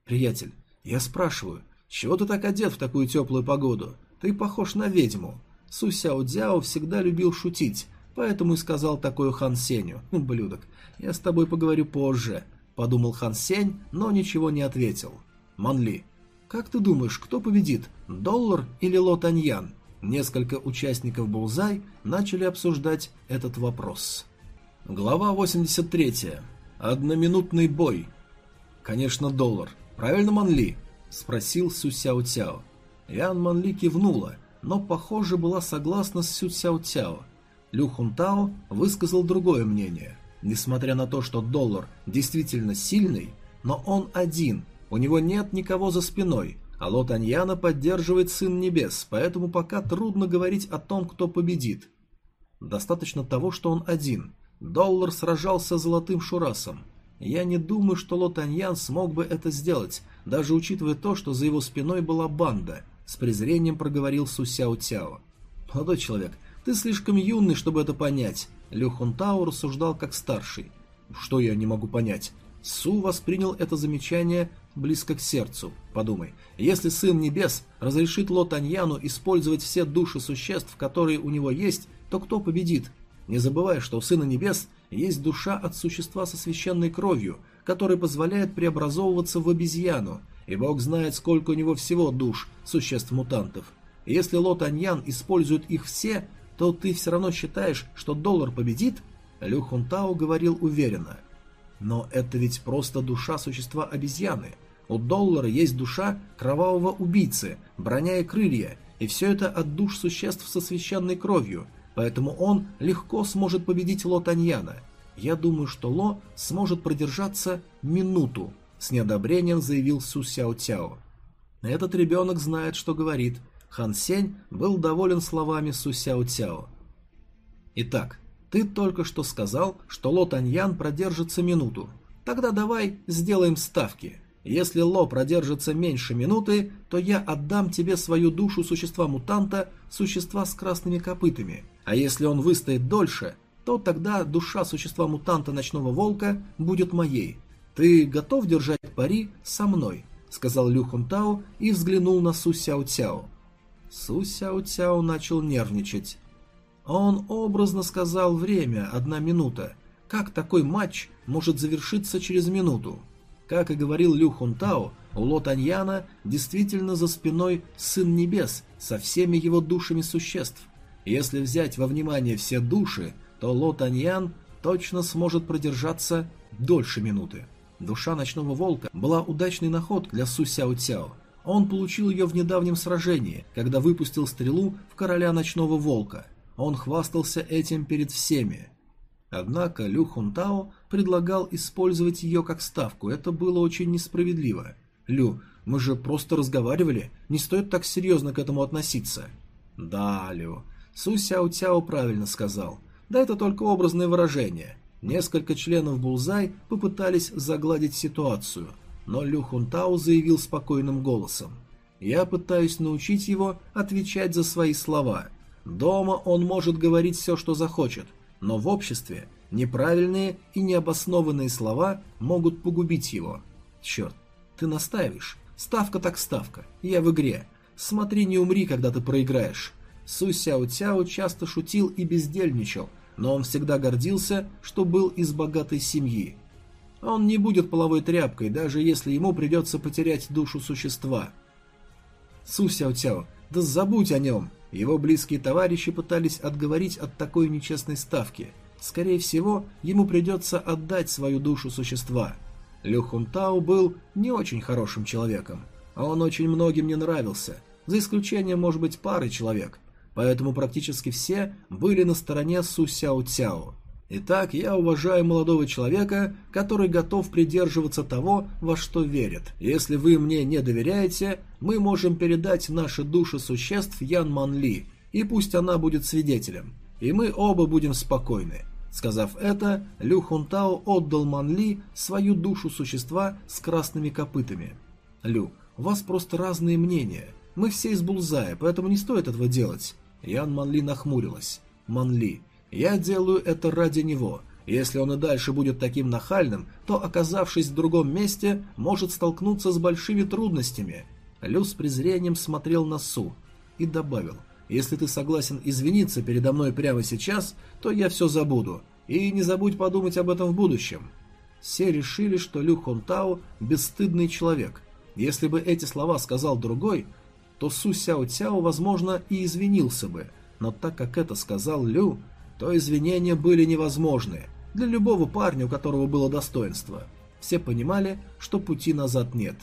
A: «Приятель, я спрашиваю, чего ты так одет в такую теплую погоду? Ты похож на ведьму. Су Сяо Дзяо всегда любил шутить, поэтому и сказал такое Хан Сенью. Блюдок, я с тобой поговорю позже. Подумал Хан Сень, но ничего не ответил. Манли, как ты думаешь, кто победит, Доллар или Ло Таньян? Несколько участников Булзай начали обсуждать этот вопрос. Глава 83. Одноминутный бой. Конечно, Доллар. «Правильно, Манли?» – спросил Сю Сяо Цяо. Ян Манли кивнула, но, похоже, была согласна с Сю Сяо Цяо. Лю Хун Тао высказал другое мнение. Несмотря на то, что доллар действительно сильный, но он один, у него нет никого за спиной, а Ло Таньяна поддерживает Сын Небес, поэтому пока трудно говорить о том, кто победит. Достаточно того, что он один. Доллар сражался с Золотым Шурасом. Я не думаю, что Ло Таньян смог бы это сделать, даже учитывая то, что за его спиной была банда, с презрением проговорил Су Сяо Тяо. Молодой человек, ты слишком юный, чтобы это понять. Лю Хун Тао рассуждал как старший. Что я не могу понять? Су воспринял это замечание близко к сердцу. Подумай, если Сын Небес разрешит Ло Таньяну использовать все души существ, которые у него есть, то кто победит? Не забывай, что у Сына Небес есть душа от существа со священной кровью, которая позволяет преобразовываться в обезьяну, и бог знает, сколько у него всего душ, существ-мутантов. Если Ло Таньян использует их все, то ты все равно считаешь, что доллар победит? Лю Хунтао говорил уверенно. Но это ведь просто душа существа обезьяны. У доллара есть душа кровавого убийцы, броня и крылья, и все это от душ существ со священной кровью – поэтому он легко сможет победить Ло Таньяна. Я думаю, что Ло сможет продержаться минуту, с неодобрением заявил Су Сяо Тяо. Этот ребенок знает, что говорит. Хан Сень был доволен словами Су Сяо Тяо. Итак, ты только что сказал, что Ло Таньян продержится минуту. Тогда давай сделаем ставки. Если Ло продержится меньше минуты, то я отдам тебе свою душу существа-мутанта, существа с красными копытами – А если он выстоит дольше, то тогда душа существа-мутанта Ночного Волка будет моей. Ты готов держать пари со мной?» — сказал Лю Хунтао и взглянул на Су Сяо Цяо. Су Сяо Цяо начал нервничать. Он образно сказал время, одна минута. Как такой матч может завершиться через минуту? Как и говорил Лю Хунтао, у Ло Таньяна действительно за спиной Сын Небес со всеми его душами существ. Если взять во внимание все души, то Ло Таньян точно сможет продержаться дольше минуты. Душа Ночного Волка была удачной находкой для Су Сяо Цяо. Он получил ее в недавнем сражении, когда выпустил стрелу в короля Ночного Волка. Он хвастался этим перед всеми. Однако Лю Хунтао предлагал использовать ее как ставку, это было очень несправедливо. «Лю, мы же просто разговаривали, не стоит так серьезно к этому относиться». «Да, Лю, Су Сяо Цяо правильно сказал. Да это только образное выражение». Несколько членов Булзай попытались загладить ситуацию – но Лю Хунтау заявил спокойным голосом. «Я пытаюсь научить его отвечать за свои слова. Дома он может говорить все, что захочет, но в обществе неправильные и необоснованные слова могут погубить его. Черт, ты настаиваешь. Ставка так ставка. Я в игре. Смотри, не умри, когда ты проиграешь». Су Сяо Цяо часто шутил и бездельничал, но он всегда гордился, что был из богатой семьи. Он не будет половой тряпкой, даже если ему придется потерять душу существа. Су Сяо Цяо, да забудь о нем. Его близкие товарищи пытались отговорить от такой нечестной ставки. Скорее всего, ему придется отдать свою душу существа. Лю Хун Тао был не очень хорошим человеком. Он очень многим не нравился, за исключением, может быть, пары человек. Поэтому практически все были на стороне Су Сяо Цяо. Итак, я уважаю молодого человека, который готов придерживаться того, во что верит. Если вы мне не доверяете, мы можем передать наши души существ Ян Ман Ли, и пусть она будет свидетелем. И мы оба будем спокойны. Сказав это, Лю Хунтао отдал Ман Ли свою душу существа с красными копытами. Лю, у вас просто разные мнения. Мы все из Булзая, поэтому не стоит этого делать. Ян Ман Ли нахмурилась. Ман Ли, я делаю это ради него. Если он и дальше будет таким нахальным, то, оказавшись в другом месте, может столкнуться с большими трудностями. Лю с презрением смотрел на Су и добавил, «Если ты согласен извиниться передо мной прямо сейчас, то я все забуду, и не забудь подумать об этом в будущем». Все решили, что Лю Хонтао – бесстыдный человек. Если бы эти слова сказал другой, то Су Сяо Цяо, возможно, и извинился бы, но так как это сказал Лю, то извинения были невозможны для любого парня, у которого было достоинство. Все понимали, что пути назад нет.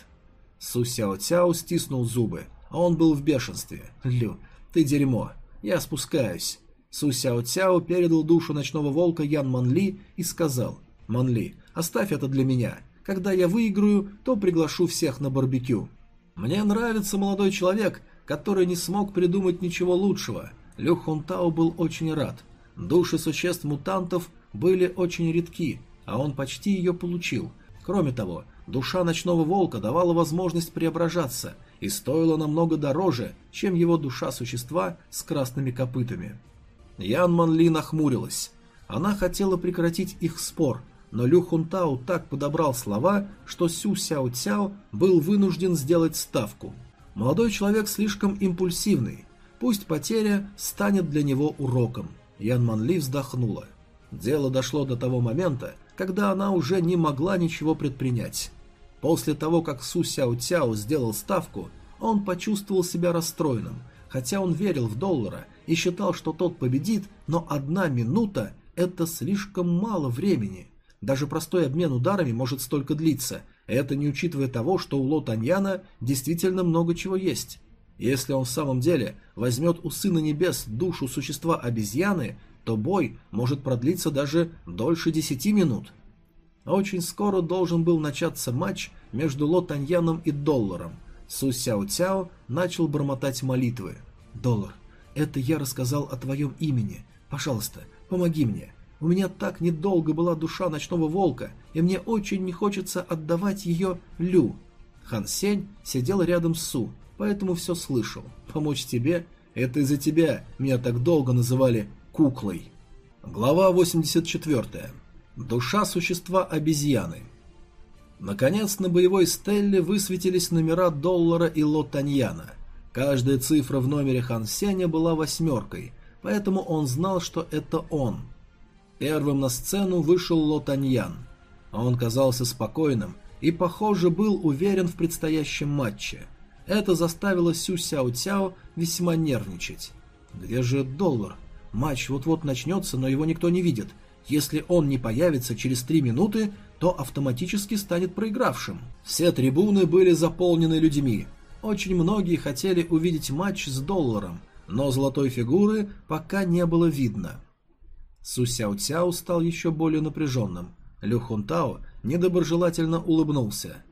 A: Су Сяо Цяо стиснул зубы, а он был в бешенстве. «Лю, ты дерьмо. Я спускаюсь». Су Сяо Цяо передал душу ночного волка Ян Ман Ли и сказал, «Ман Ли, оставь это для меня. Когда я выиграю, то приглашу всех на барбекю». «Мне нравится молодой человек, который не смог придумать ничего лучшего». Лю Хунтао был очень рад. Души существ-мутантов были очень редки, а он почти ее получил. Кроме того, душа ночного волка давала возможность преображаться и стоила намного дороже, чем его душа существа с красными копытами. Ян Манли нахмурилась. Она хотела прекратить их спор, но Лю Хунтау так подобрал слова, что Сю Сяо Цяо был вынужден сделать ставку. Молодой человек слишком импульсивный, пусть потеря станет для него уроком. Ян Манли вздохнула. Дело дошло до того момента, когда она уже не могла ничего предпринять. После того, как Су Сяо Цяо сделал ставку, он почувствовал себя расстроенным, хотя он верил в доллара и считал, что тот победит, но одна минута – это слишком мало времени. Даже простой обмен ударами может столько длиться, это не учитывая того, что у Ло Таньяна действительно много чего есть. Если он в самом деле возьмет у Сына Небес душу существа обезьяны, то бой может продлиться даже дольше десяти минут. Очень скоро должен был начаться матч между Ло Таньяном и Долларом. Су Сяо Цяо начал бормотать молитвы. «Доллар, это я рассказал о твоем имени. Пожалуйста, помоги мне. У меня так недолго была душа ночного волка, и мне очень не хочется отдавать ее Лю». Хан Сень сидел рядом с Су поэтому все слышал. Помочь тебе? Это из-за тебя меня так долго называли куклой. Глава 84. Душа существа обезьяны. Наконец на боевой стелле высветились номера доллара и Лотаньяна. Каждая цифра в номере Хан Сеня была восьмеркой, поэтому он знал, что это он. Первым на сцену вышел Лотаньян. Он казался спокойным и, похоже, был уверен в предстоящем матче. Это заставило Сю Сяо Цяо весьма нервничать. «Где же доллар? Матч вот-вот начнется, но его никто не видит. Если он не появится через три минуты, то автоматически станет проигравшим. Все трибуны были заполнены людьми. Очень многие хотели увидеть матч с долларом, но золотой фигуры пока не было видно. Су Сяо Цяо стал еще более напряженным. Лю Хунтао недоброжелательно улыбнулся.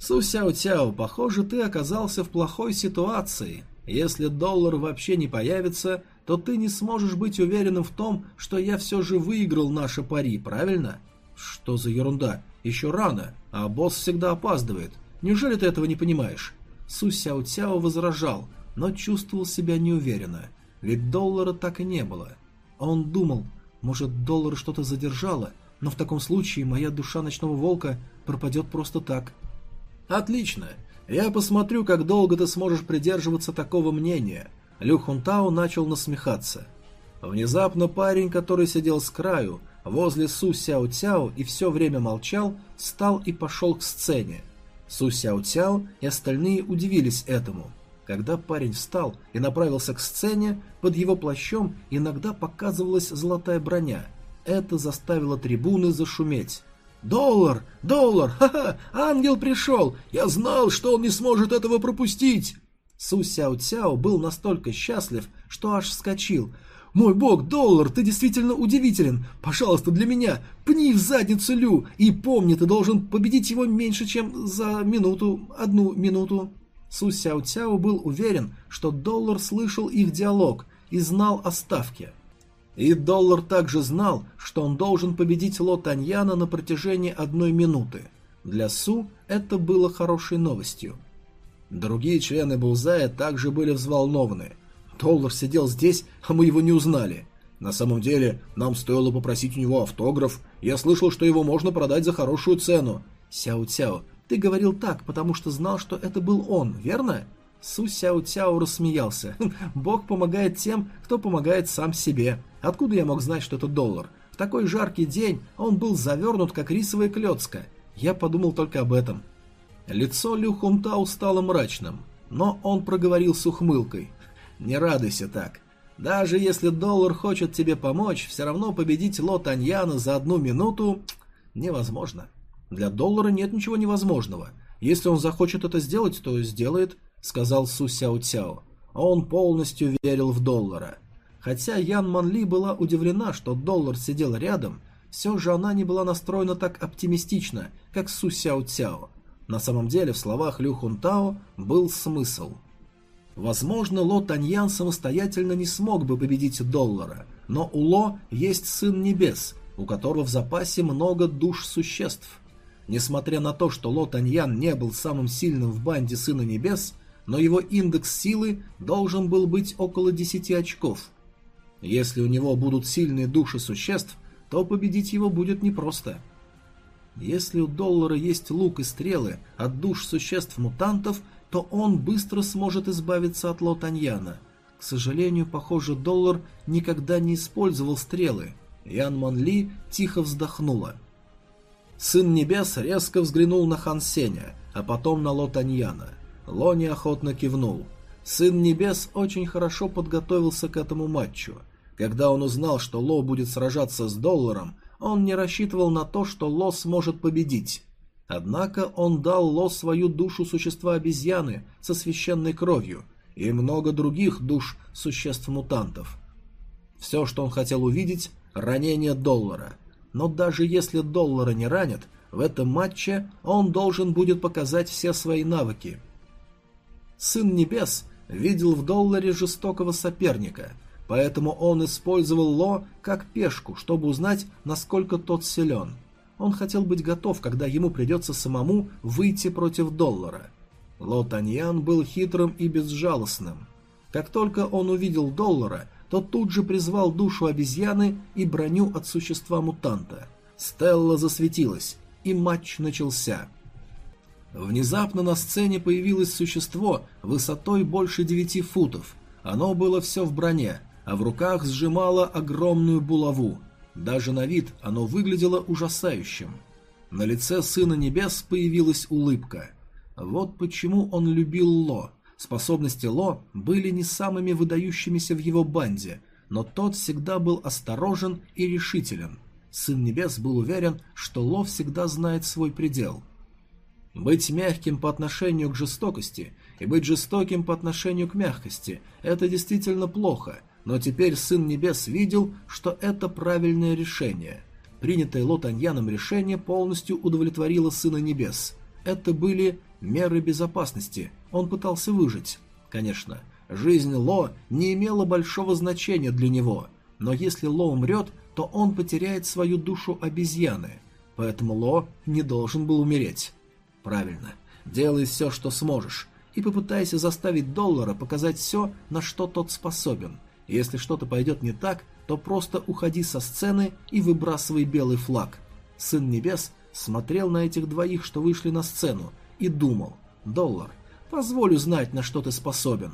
A: «Су Сяо Цяо, похоже, ты оказался в плохой ситуации. Если доллар вообще не появится, то ты не сможешь быть уверенным в том, что я все же выиграл наше пари, правильно? Что за ерунда? Еще рано, а босс всегда опаздывает. Неужели ты этого не понимаешь? Су Сяо Цяо возражал, но чувствовал себя неуверенно, ведь доллара так и не было. Он думал, может доллар что-то задержало, но в таком случае моя душа ночного волка пропадет просто так. Отлично. Я посмотрю, как долго ты сможешь придерживаться такого мнения. Лю Хунтао начал насмехаться. Внезапно парень, который сидел с краю, возле Су Сяо Цяо и все время молчал, встал и пошел к сцене. Су Сяо Цяо и остальные удивились этому. Когда парень встал и направился к сцене, под его плащом иногда показывалась золотая броня. Это заставило трибуны зашуметь. «Доллар! Доллар! Ха-ха! Ангел пришел! Я знал, что он не сможет этого пропустить!» Су Сяо Цяо был настолько счастлив, что аж вскочил. «Мой бог, доллар, ты действительно удивителен! Пожалуйста, для меня, пни в задницу Лю, и помни, ты должен победить его меньше, чем за минуту, одну минуту!» Су Сяо Цяо был уверен, что доллар слышал их диалог и знал о ставке. И доллар также знал, что он должен победить Ло Таньяна на протяжении одной минуты. Для Су это было хорошей новостью. Другие члены Булзая также были взволнованы. Доллар сидел здесь, а мы его не узнали. На самом деле, нам стоило попросить у него автограф. Я слышал, что его можно продать за хорошую цену. Сяо-Цяо, ты говорил так, потому что знал, что это был он, верно? Су Сяо-Цяо рассмеялся. «Хм, Бог помогает тем, кто помогает сам себе. Откуда я мог знать, что это доллар? В такой жаркий день он был завернут, как рисовая клетка. Я подумал только об этом. Лицо Лю Хунтау стало мрачным, но он проговорил с ухмылкой. «Не радуйся так. Даже если доллар хочет тебе помочь, все равно победить Ло Таньяна за одну минуту невозможно. Для доллара нет ничего невозможного. Если он захочет это сделать, то сделает», — сказал Су Сяо Цяо. Он полностью верил в доллара. Хотя Ян Манли была удивлена, что доллар сидел рядом, все же она не была настроена так оптимистично, как Су Сяо Цяо. На самом деле в словах Лю Хунтао был смысл. Возможно, Ло Таньян самостоятельно не смог бы победить доллара, но у Ло есть Сын Небес, у которого в запасе много душ существ. Несмотря на то, что Ло Таньян не был самым сильным в банде Сына Небес, но его индекс силы должен был быть около 10 очков. Если у него будут сильные души существ, то победить его будет непросто. Если у доллара есть лук и стрелы от душ существ-мутантов, то он быстро сможет избавиться от Лотаньяна. К сожалению, похоже, доллар никогда не использовал стрелы. Ян Ман Ли тихо вздохнула. Сын Небес резко взглянул на Хан Сеня, а потом на Лотаньяна. Ло неохотно кивнул. Сын Небес очень хорошо подготовился к этому матчу. Когда он узнал, что Ло будет сражаться с долларом, он не рассчитывал на то, что Ло сможет победить. Однако он дал Ло свою душу существа обезьяны со священной кровью и много других душ существ-мутантов. Все, что он хотел увидеть – ранение доллара. Но даже если доллара не ранят, в этом матче он должен будет показать все свои навыки. Сын Небес видел в долларе жестокого соперника – Поэтому он использовал Ло как пешку, чтобы узнать, насколько тот силен. Он хотел быть готов, когда ему придется самому выйти против доллара. Ло Таньян был хитрым и безжалостным. Как только он увидел доллара, то тут же призвал душу обезьяны и броню от существа-мутанта. Стелла засветилась, и матч начался. Внезапно на сцене появилось существо высотой больше девяти футов. Оно было все в броне, а в руках сжимало огромную булаву. Даже на вид оно выглядело ужасающим. На лице Сына Небес появилась улыбка. Вот почему он любил Ло. Способности Ло были не самыми выдающимися в его банде, но тот всегда был осторожен и решителен. Сын Небес был уверен, что Ло всегда знает свой предел – быть мягким по отношению к жестокости и быть жестоким по отношению к мягкости – это действительно плохо, но теперь Сын Небес видел, что это правильное решение. Принятое Лотаньяном решение полностью удовлетворило Сына Небес. Это были меры безопасности, он пытался выжить. Конечно, жизнь Ло не имела большого значения для него, но если Ло умрет, то он потеряет свою душу обезьяны, поэтому Ло не должен был умереть. Правильно. Делай все, что сможешь, и попытайся заставить доллара показать все, на что тот способен. Если что-то пойдет не так, то просто уходи со сцены и выбрасывай белый флаг. Сын Небес смотрел на этих двоих, что вышли на сцену, и думал, «Доллар, позволю знать, на что ты способен».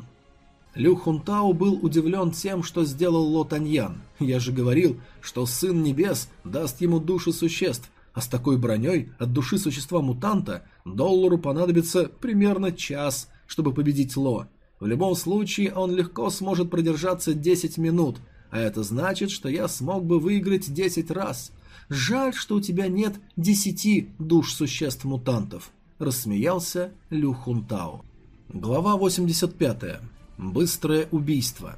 A: Лю Хунтау был удивлен тем, что сделал Ло Таньян. Я же говорил, что Сын Небес даст ему души существ, а с такой броней от души существа-мутанта доллару понадобится примерно час, чтобы победить Ло. В любом случае он легко сможет продержаться 10 минут, а это значит, что я смог бы выиграть 10 раз. Жаль, что у тебя нет 10 душ существ-мутантов, рассмеялся Лю Хунтао. Глава 85. Быстрое убийство.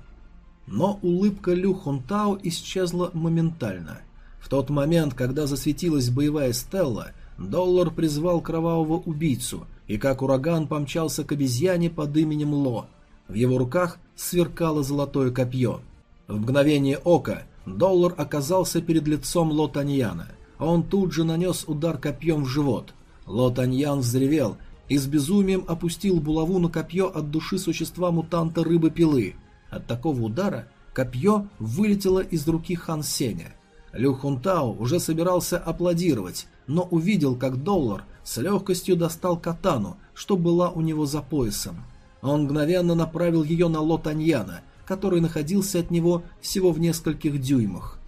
A: Но улыбка Лю Хунтао исчезла моментально – в тот момент, когда засветилась боевая стелла, Доллар призвал кровавого убийцу и как ураган помчался к обезьяне под именем Ло. В его руках сверкало золотое копье. В мгновение ока Доллар оказался перед лицом Ло Таньяна. Он тут же нанес удар копьем в живот. Ло Таньян взревел и с безумием опустил булаву на копье от души существа-мутанта рыбы-пилы. От такого удара копье вылетело из руки Хан Сеня – Лю Хунтао уже собирался аплодировать, но увидел, как доллар с легкостью достал катану, что была у него за поясом. Он мгновенно направил ее на Ло Таньяна, который находился от него всего в нескольких дюймах.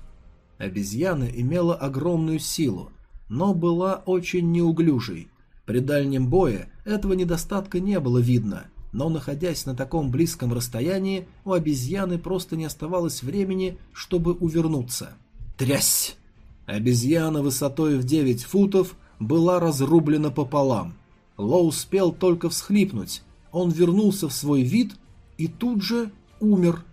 A: Обезьяна имела огромную силу, но была очень неуглюжей. При дальнем бое этого недостатка не было видно, но находясь на таком близком расстоянии, у обезьяны просто не оставалось времени, чтобы увернуться. Трясь! Обезьяна высотой в девять футов была разрублена пополам. Ло успел только всхлипнуть. Он вернулся в свой вид и тут же умер.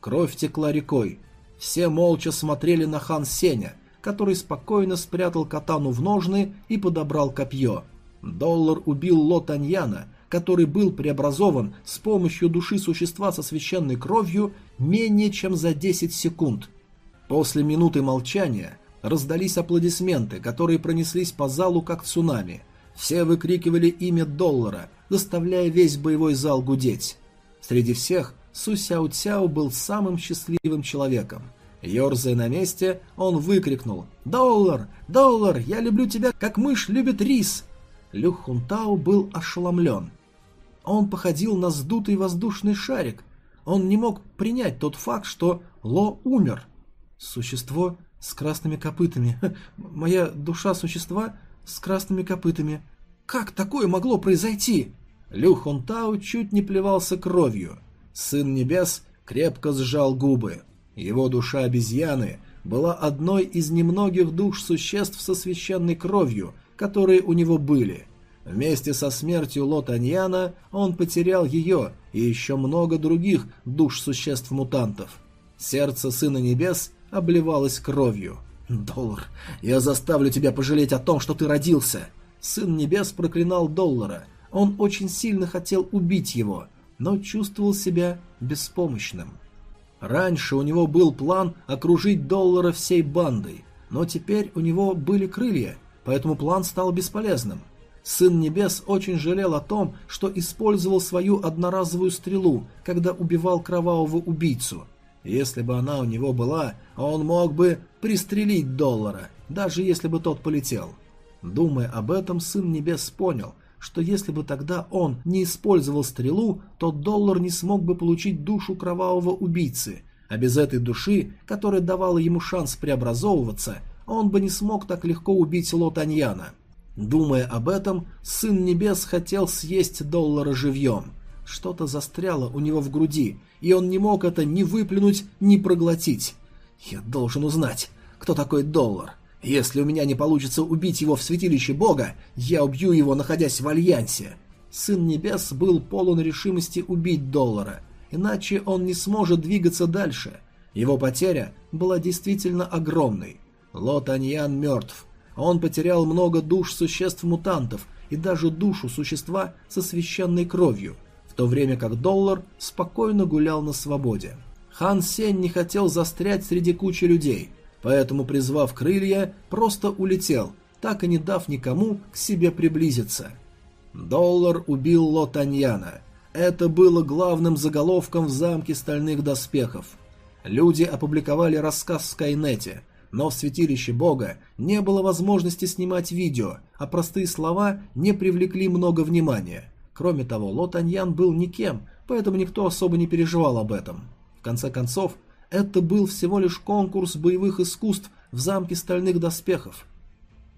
A: Кровь текла рекой. Все молча смотрели на хан Сеня, который спокойно спрятал катану в ножны и подобрал копье. Доллар убил Ло Таньяна, который был преобразован с помощью души существа со священной кровью менее чем за 10 секунд – После минуты молчания раздались аплодисменты, которые пронеслись по залу как цунами. Все выкрикивали имя доллара, заставляя весь боевой зал гудеть. Среди всех Су Сяо Цяо был самым счастливым человеком. Ёрзая на месте, он выкрикнул «Доллар! Доллар! Я люблю тебя, как мышь любит рис!» Лю Хунтао был ошеломлен. Он походил на сдутый воздушный шарик. Он не мог принять тот факт, что Ло умер – Существо с красными копытами. Моя душа существа с красными копытами. Как такое могло произойти? Лю Хонтау чуть не плевался кровью. Сын Небес крепко сжал губы. Его душа обезьяны была одной из немногих душ существ со священной кровью, которые у него были. Вместе со смертью Лотаньяна он потерял ее и еще много других душ существ-мутантов. Сердце Сына Небес обливалась кровью. «Доллар, я заставлю тебя пожалеть о том, что ты родился!» Сын Небес проклинал Доллара. Он очень сильно хотел убить его, но чувствовал себя беспомощным. Раньше у него был план окружить Доллара всей бандой, но теперь у него были крылья, поэтому план стал бесполезным. Сын Небес очень жалел о том, что использовал свою одноразовую стрелу, когда убивал кровавого убийцу – Если бы она у него была, он мог бы пристрелить доллара, даже если бы тот полетел. Думая об этом, Сын Небес понял, что если бы тогда он не использовал стрелу, то доллар не смог бы получить душу кровавого убийцы, а без этой души, которая давала ему шанс преобразовываться, он бы не смог так легко убить Лотаньяна. Думая об этом, Сын Небес хотел съесть доллара живьем. Что-то застряло у него в груди, и он не мог это ни выплюнуть, ни проглотить. «Я должен узнать, кто такой доллар. Если у меня не получится убить его в святилище Бога, я убью его, находясь в Альянсе». Сын Небес был полон решимости убить доллара, иначе он не сможет двигаться дальше. Его потеря была действительно огромной. Лотаньян мертв. Он потерял много душ существ-мутантов и даже душу существа со священной кровью, в то время как Доллар спокойно гулял на свободе. Хан Сень не хотел застрять среди кучи людей, поэтому, призвав крылья, просто улетел, так и не дав никому к себе приблизиться. Доллар убил Лотаньяна. Это было главным заголовком в замке стальных доспехов. Люди опубликовали рассказ в Скайнете – но в святилище бога не было возможности снимать видео, а простые слова не привлекли много внимания. Кроме того, Ло Таньян был никем, поэтому никто особо не переживал об этом. В конце концов, это был всего лишь конкурс боевых искусств в замке стальных доспехов.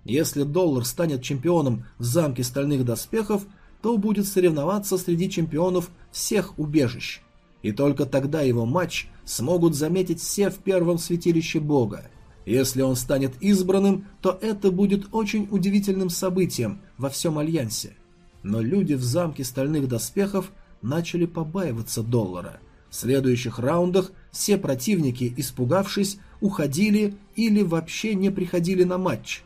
A: Если Доллар станет чемпионом в замке стальных доспехов, то будет соревноваться среди чемпионов всех убежищ. И только тогда его матч смогут заметить все в первом святилище бога. Если он станет избранным, то это будет очень удивительным событием во всем Альянсе. Но люди в замке стальных доспехов начали побаиваться доллара. В следующих раундах все противники, испугавшись, уходили или вообще не приходили на матч.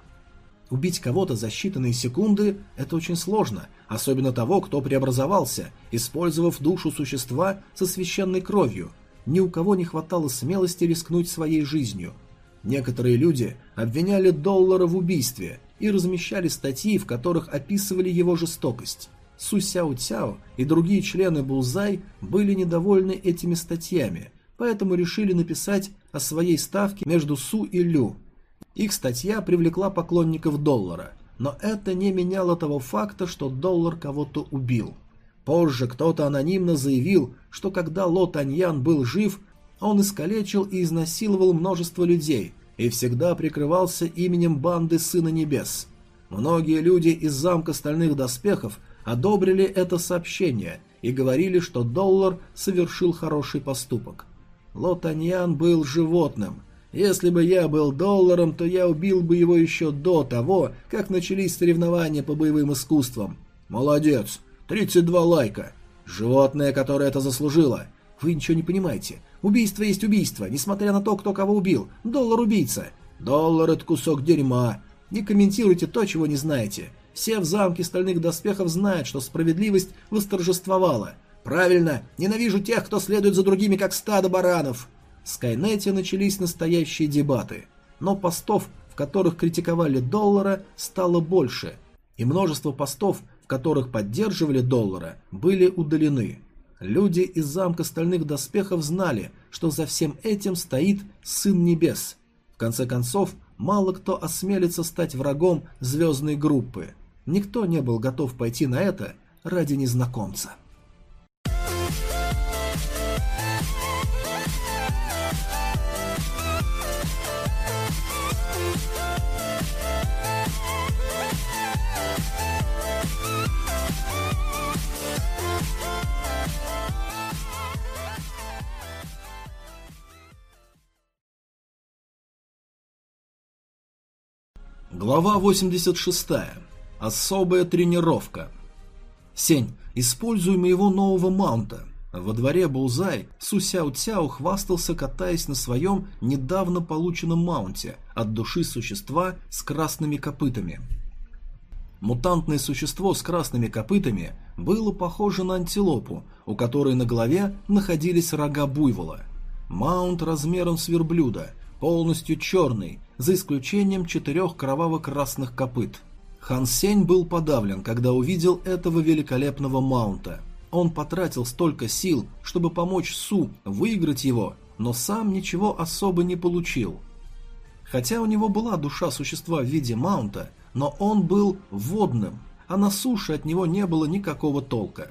A: Убить кого-то за считанные секунды – это очень сложно, особенно того, кто преобразовался, использовав душу существа со священной кровью. Ни у кого не хватало смелости рискнуть своей жизнью – Некоторые люди обвиняли Доллара в убийстве и размещали статьи, в которых описывали его жестокость. Су Сяо Цяо и другие члены Булзай были недовольны этими статьями, поэтому решили написать о своей ставке между Су и Лю. Их статья привлекла поклонников Доллара, но это не меняло того факта, что Доллар кого-то убил. Позже кто-то анонимно заявил, что когда Ло Таньян был жив, он искалечил и изнасиловал множество людей и всегда прикрывался именем банды Сына Небес. Многие люди из замка Стальных Доспехов одобрили это сообщение и говорили, что Доллар совершил хороший поступок. Лотаньян был животным. Если бы я был Долларом, то я убил бы его еще до того, как начались соревнования по боевым искусствам. Молодец, 32 лайка. Животное, которое это заслужило. Вы ничего не понимаете. Убийство есть убийство, несмотря на то, кто кого убил. Доллар убийца. Доллар это кусок дерьма. Не комментируйте то, чего не знаете. Все в замке стальных доспехов знают, что справедливость восторжествовала. Правильно, ненавижу тех, кто следует за другими, как стадо баранов. В Скайнете начались настоящие дебаты. Но постов, в которых критиковали доллара, стало больше. И множество постов, в которых поддерживали доллара, были удалены. Люди из замка стальных доспехов знали, что за всем этим стоит Сын Небес. В конце концов, мало кто осмелится стать врагом звездной группы. Никто не был готов пойти на это ради незнакомца. Глава 86. Особая тренировка. Сень, используй моего нового маунта. Во дворе Булзай Су Сяо Цяо хвастался, катаясь на своем недавно полученном маунте от души существа с красными копытами. Мутантное существо с красными копытами было похоже на антилопу, у которой на голове находились рога буйвола. Маунт размером с верблюда, полностью черный, за исключением четырех кроваво-красных копыт. Хан Сень был подавлен, когда увидел этого великолепного маунта. Он потратил столько сил, чтобы помочь Су выиграть его, но сам ничего особо не получил. Хотя у него была душа существа в виде маунта, но он был водным, а на суше от него не было никакого толка.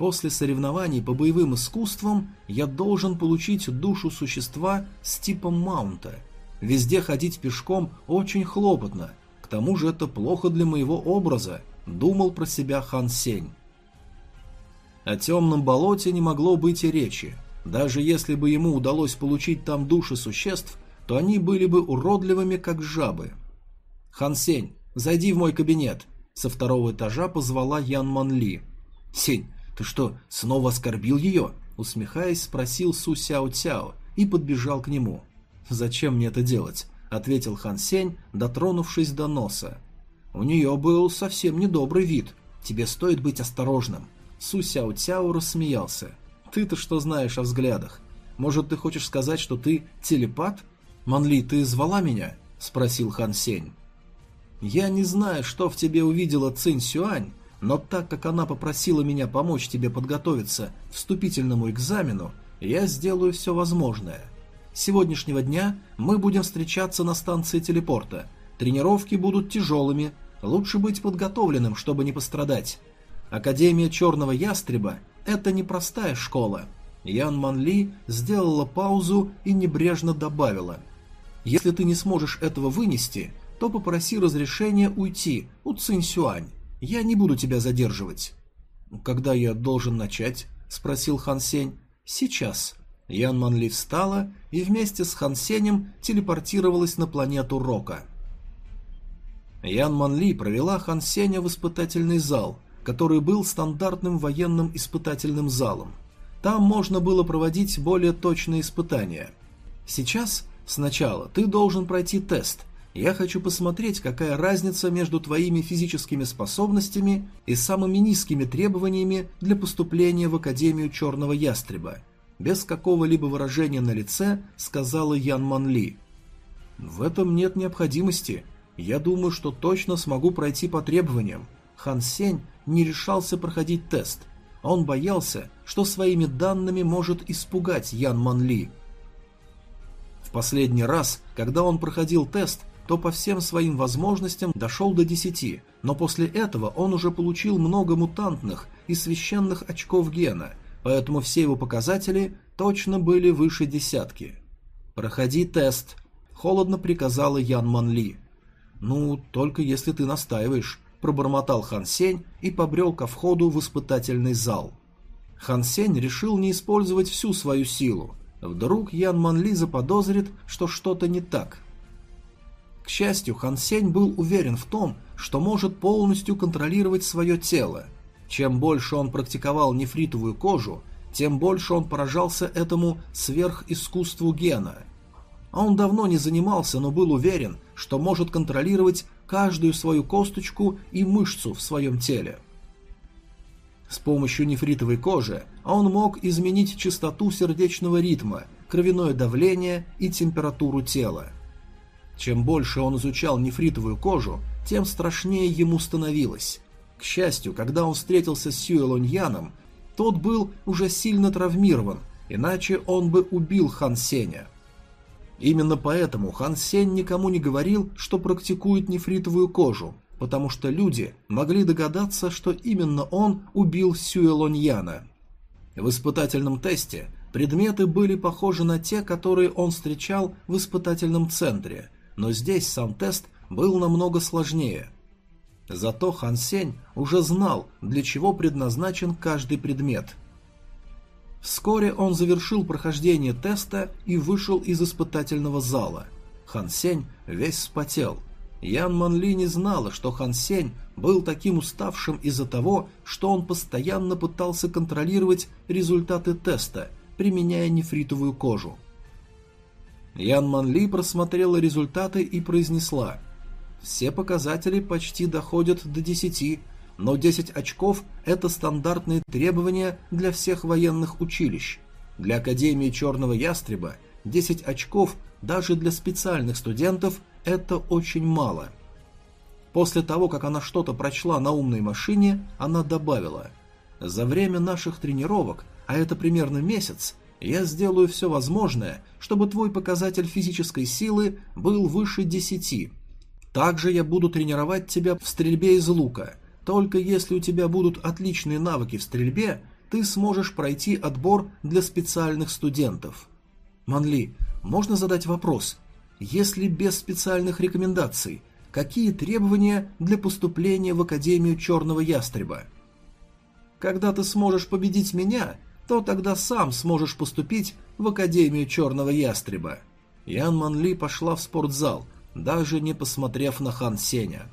A: После соревнований по боевым искусствам я должен получить душу существа с типом маунта. Везде ходить пешком очень хлопотно, к тому же это плохо для моего образа, думал про себя Хан Сень. О темном болоте не могло быть и речи. Даже если бы ему удалось получить там души существ, то они были бы уродливыми, как жабы. «Хан Сень, зайди в мой кабинет», — со второго этажа позвала Ян Ман Ли. «Сень, «Ты что, снова оскорбил ее?» Усмехаясь, спросил Су Сяо Цяо и подбежал к нему. «Зачем мне это делать?» Ответил Хан Сень, дотронувшись до носа. «У нее был совсем недобрый вид. Тебе стоит быть осторожным». Су Сяо Цяо рассмеялся. «Ты-то что знаешь о взглядах? Может, ты хочешь сказать, что ты телепат? Манли, ты звала меня?» Спросил Хан Сень. «Я не знаю, что в тебе увидела Цинь Сюань, но так как она попросила меня помочь тебе подготовиться к вступительному экзамену, я сделаю все возможное. С сегодняшнего дня мы будем встречаться на станции телепорта. Тренировки будут тяжелыми, лучше быть подготовленным, чтобы не пострадать. Академия Черного Ястреба – это непростая школа. Ян Ман Ли сделала паузу и небрежно добавила. Если ты не сможешь этого вынести, то попроси разрешения уйти у Цинь Сюань. Я не буду тебя задерживать. Когда я должен начать? спросил Хан Сень. Сейчас. Ян Манли встала и вместе с Хан Сенем телепортировалась на планету Рока. Ян Манли провела Хан Сеня в испытательный зал, который был стандартным военным испытательным залом. Там можно было проводить более точные испытания. Сейчас, сначала, ты должен пройти тест, я хочу посмотреть, какая разница между твоими физическими способностями и самыми низкими требованиями для поступления в Академию Черного Ястреба. Без какого-либо выражения на лице сказала Ян Манли. В этом нет необходимости. Я думаю, что точно смогу пройти по требованиям. Хан Сень не решался проходить тест. Он боялся, что своими данными может испугать Ян Манли. В последний раз, когда он проходил тест, то по всем своим возможностям дошел до 10, но после этого он уже получил много мутантных и священных очков гена, поэтому все его показатели точно были выше десятки. «Проходи тест», — холодно приказала Ян Ман Ли. «Ну, только если ты настаиваешь», — пробормотал Хан Сень и побрел ко входу в испытательный зал. Хан Сень решил не использовать всю свою силу. Вдруг Ян Ман Ли заподозрит, что что-то не так — счастью, Хан Сень был уверен в том, что может полностью контролировать свое тело. Чем больше он практиковал нефритовую кожу, тем больше он поражался этому сверхискусству гена. А он давно не занимался, но был уверен, что может контролировать каждую свою косточку и мышцу в своем теле. С помощью нефритовой кожи он мог изменить частоту сердечного ритма, кровяное давление и температуру тела. Чем больше он изучал нефритовую кожу, тем страшнее ему становилось. К счастью, когда он встретился с Сюэлоньяном, тот был уже сильно травмирован, иначе он бы убил Хан Сеня. Именно поэтому Хан Сень никому не говорил, что практикует нефритовую кожу, потому что люди могли догадаться, что именно он убил Сюэлоньяна. В испытательном тесте предметы были похожи на те, которые он встречал в испытательном центре – но здесь сам тест был намного сложнее. Зато Хан Сень уже знал, для чего предназначен каждый предмет. Вскоре он завершил прохождение теста и вышел из испытательного зала. Хан Сень весь вспотел. Ян Ман Ли не знала, что Хан Сень был таким уставшим из-за того, что он постоянно пытался контролировать результаты теста, применяя нефритовую кожу. Ян Ман Ли просмотрела результаты и произнесла «Все показатели почти доходят до 10, но 10 очков – это стандартные требования для всех военных училищ. Для Академии Черного Ястреба 10 очков даже для специальных студентов – это очень мало». После того, как она что-то прочла на умной машине, она добавила «За время наших тренировок, а это примерно месяц, Я сделаю все возможное, чтобы твой показатель физической силы был выше 10. Также я буду тренировать тебя в стрельбе из лука. Только если у тебя будут отличные навыки в стрельбе, ты сможешь пройти отбор для специальных студентов. Манли, можно задать вопрос? Если без специальных рекомендаций, какие требования для поступления в Академию Черного Ястреба? Когда ты сможешь победить меня, то тогда сам сможешь поступить в Академию Черного Ястреба. Ян Манли пошла в спортзал, даже не посмотрев на Хан Сеня.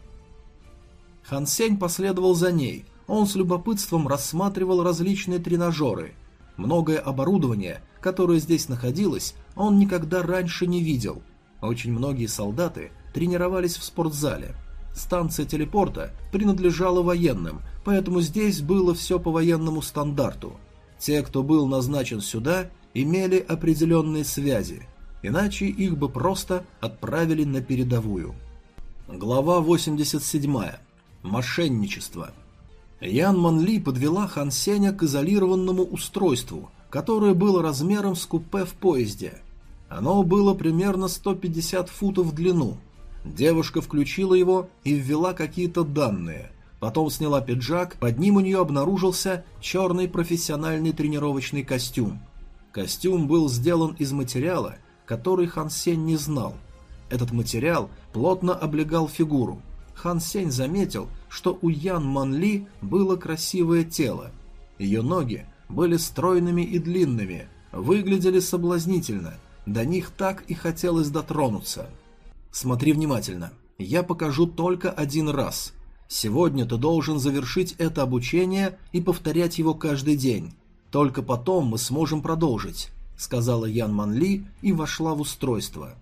A: Хан Сень последовал за ней. Он с любопытством рассматривал различные тренажеры. Многое оборудование, которое здесь находилось, он никогда раньше не видел. Очень многие солдаты тренировались в спортзале. Станция телепорта принадлежала военным, поэтому здесь было все по военному стандарту. Те, кто был назначен сюда, имели определенные связи, иначе их бы просто отправили на передовую. Глава 87. Мошенничество. Ян Манли подвела Хан Сеня к изолированному устройству, которое было размером с купе в поезде. Оно было примерно 150 футов в длину. Девушка включила его и ввела какие-то данные. Потом сняла пиджак, под ним у нее обнаружился черный профессиональный тренировочный костюм. Костюм был сделан из материала, который Хан Сень не знал. Этот материал плотно облегал фигуру. Хан Сень заметил, что у Ян Манли было красивое тело. Ее ноги были стройными и длинными, выглядели соблазнительно, до них так и хотелось дотронуться. Смотри внимательно, я покажу только один раз. Сегодня ты должен завершить это обучение и повторять его каждый день. Только потом мы сможем продолжить», — сказала Ян Манли и вошла в устройство.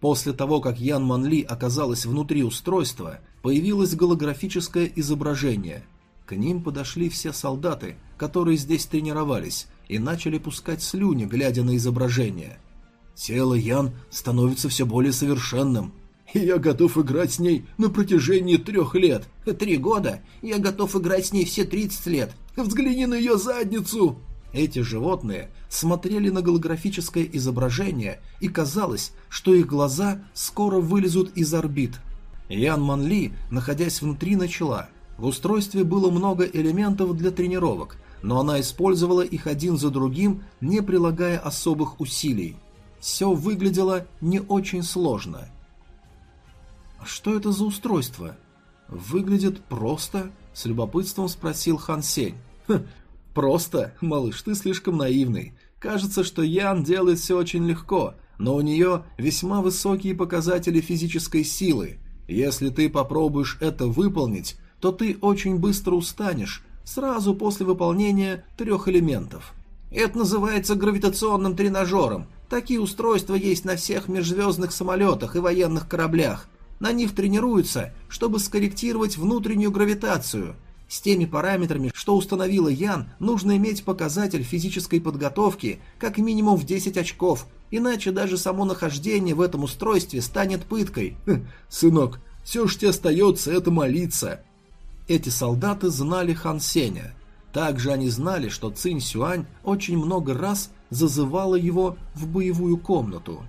A: После того, как Ян Манли оказалась внутри устройства, появилось голографическое изображение. К ним подошли все солдаты, которые здесь тренировались, и начали пускать слюни, глядя на изображение. Тело Ян становится все более совершенным. Я готов играть с ней на протяжении трех лет.
B: Три года? Я готов играть с ней все тридцать лет.
A: Взгляни на ее задницу! Эти животные смотрели на голографическое изображение, и казалось, что их глаза скоро вылезут из орбит. Ян Манли, находясь внутри, начала. В устройстве было много элементов для тренировок, но она использовала их один за другим, не прилагая особых усилий. Все выглядело не очень сложно. «А что это за устройство?» «Выглядит просто?» — с любопытством спросил Хан Сень. «Хм, Просто, малыш, ты слишком наивный. Кажется, что Ян делает все очень легко, но у нее весьма высокие показатели физической силы. Если ты попробуешь это выполнить, то ты очень быстро устанешь, сразу после выполнения трех элементов.
B: Это называется гравитационным тренажером. Такие устройства есть на всех межзвездных самолетах и военных кораблях. На них тренируются, чтобы скорректировать внутреннюю гравитацию – с теми параметрами, что установила Ян, нужно иметь показатель физической подготовки как минимум в 10 очков, иначе даже само нахождение в этом устройстве станет пыткой.
A: Хм, сынок, все, что тебе остается, это молиться. Эти солдаты знали Хан Сеня. Также они знали, что Цинь Сюань очень много раз зазывала его в боевую комнату.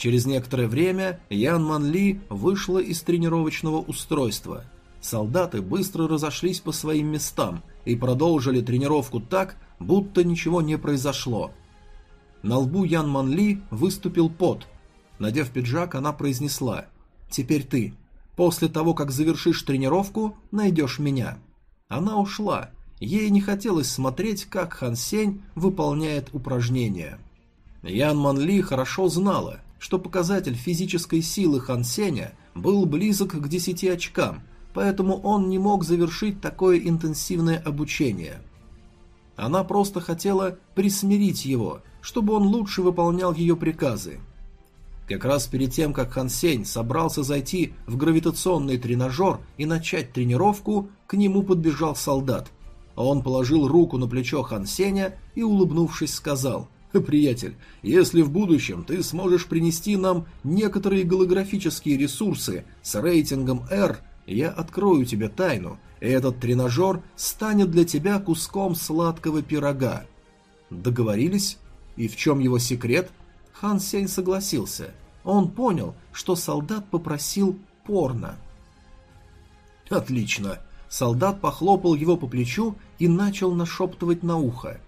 A: Через некоторое время Ян Ман Ли вышла из тренировочного устройства – Солдаты быстро разошлись по своим местам и продолжили тренировку так, будто ничего не произошло. На лбу Ян Манли выступил пот. Надев пиджак, она произнесла «Теперь ты. После того, как завершишь тренировку, найдешь меня». Она ушла. Ей не хотелось смотреть, как Хан Сень выполняет упражнения. Ян Манли хорошо знала, что показатель физической силы Хан Сеня был близок к 10 очкам, поэтому он не мог завершить такое интенсивное обучение. Она просто хотела присмирить его, чтобы он лучше выполнял ее приказы. Как раз перед тем, как Хан Сень собрался зайти в гравитационный тренажер и начать тренировку, к нему подбежал солдат. Он положил руку на плечо Хан Сеня и, улыбнувшись, сказал «Приятель, если в будущем ты сможешь принести нам некоторые голографические ресурсы с рейтингом R, я открою тебе тайну, и этот тренажер станет для тебя куском сладкого пирога. Договорились? И в чем его секрет? Хан Сень согласился. Он понял, что солдат попросил порно. Отлично. Солдат похлопал его по плечу и начал нашептывать на ухо.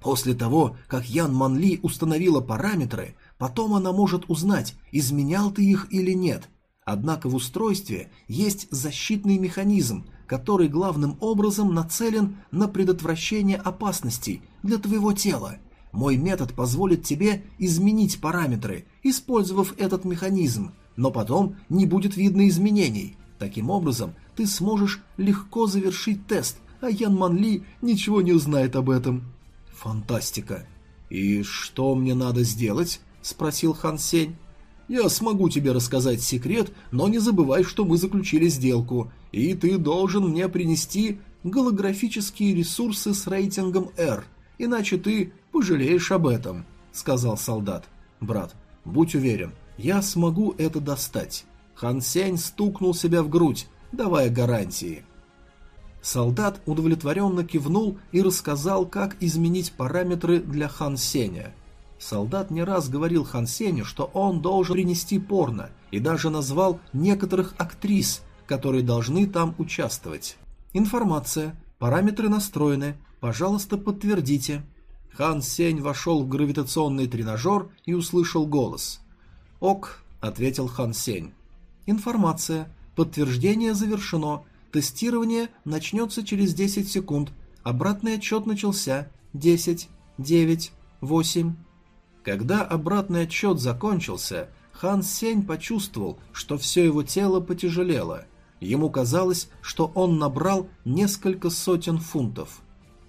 A: После того, как Ян Манли установила параметры, потом она может узнать, изменял ты их или нет. Однако в устройстве есть защитный механизм, который главным образом нацелен на предотвращение опасностей для твоего тела. Мой метод позволит тебе изменить параметры, использовав этот механизм, но потом не будет видно изменений. Таким образом, ты сможешь легко завершить тест, а Ян Манли ничего не узнает об этом. Фантастика. И что мне надо сделать? спросил Хан Сень. Я смогу тебе рассказать секрет, но не забывай, что мы заключили сделку, и ты должен мне принести голографические ресурсы с рейтингом R, иначе ты пожалеешь об этом, сказал солдат. Брат, будь уверен, я смогу это достать. Хан Сень стукнул себя в грудь, давая гарантии. Солдат удовлетворенно кивнул и рассказал, как изменить параметры для Хан Сеня. Солдат не раз говорил Хан Сеню, что он должен принести порно, и даже назвал некоторых актрис, которые должны там участвовать. Информация. Параметры настроены. Пожалуйста, подтвердите. Хан Сень вошел в гравитационный тренажер и услышал голос. «Ок», — ответил Хан Сень. «Информация. Подтверждение завершено. Тестирование начнется через 10 секунд. Обратный отчет начался. 10, 9, 8. Когда обратный отчет закончился, Хан Сень почувствовал, что все его тело потяжелело. Ему казалось, что он набрал несколько сотен фунтов.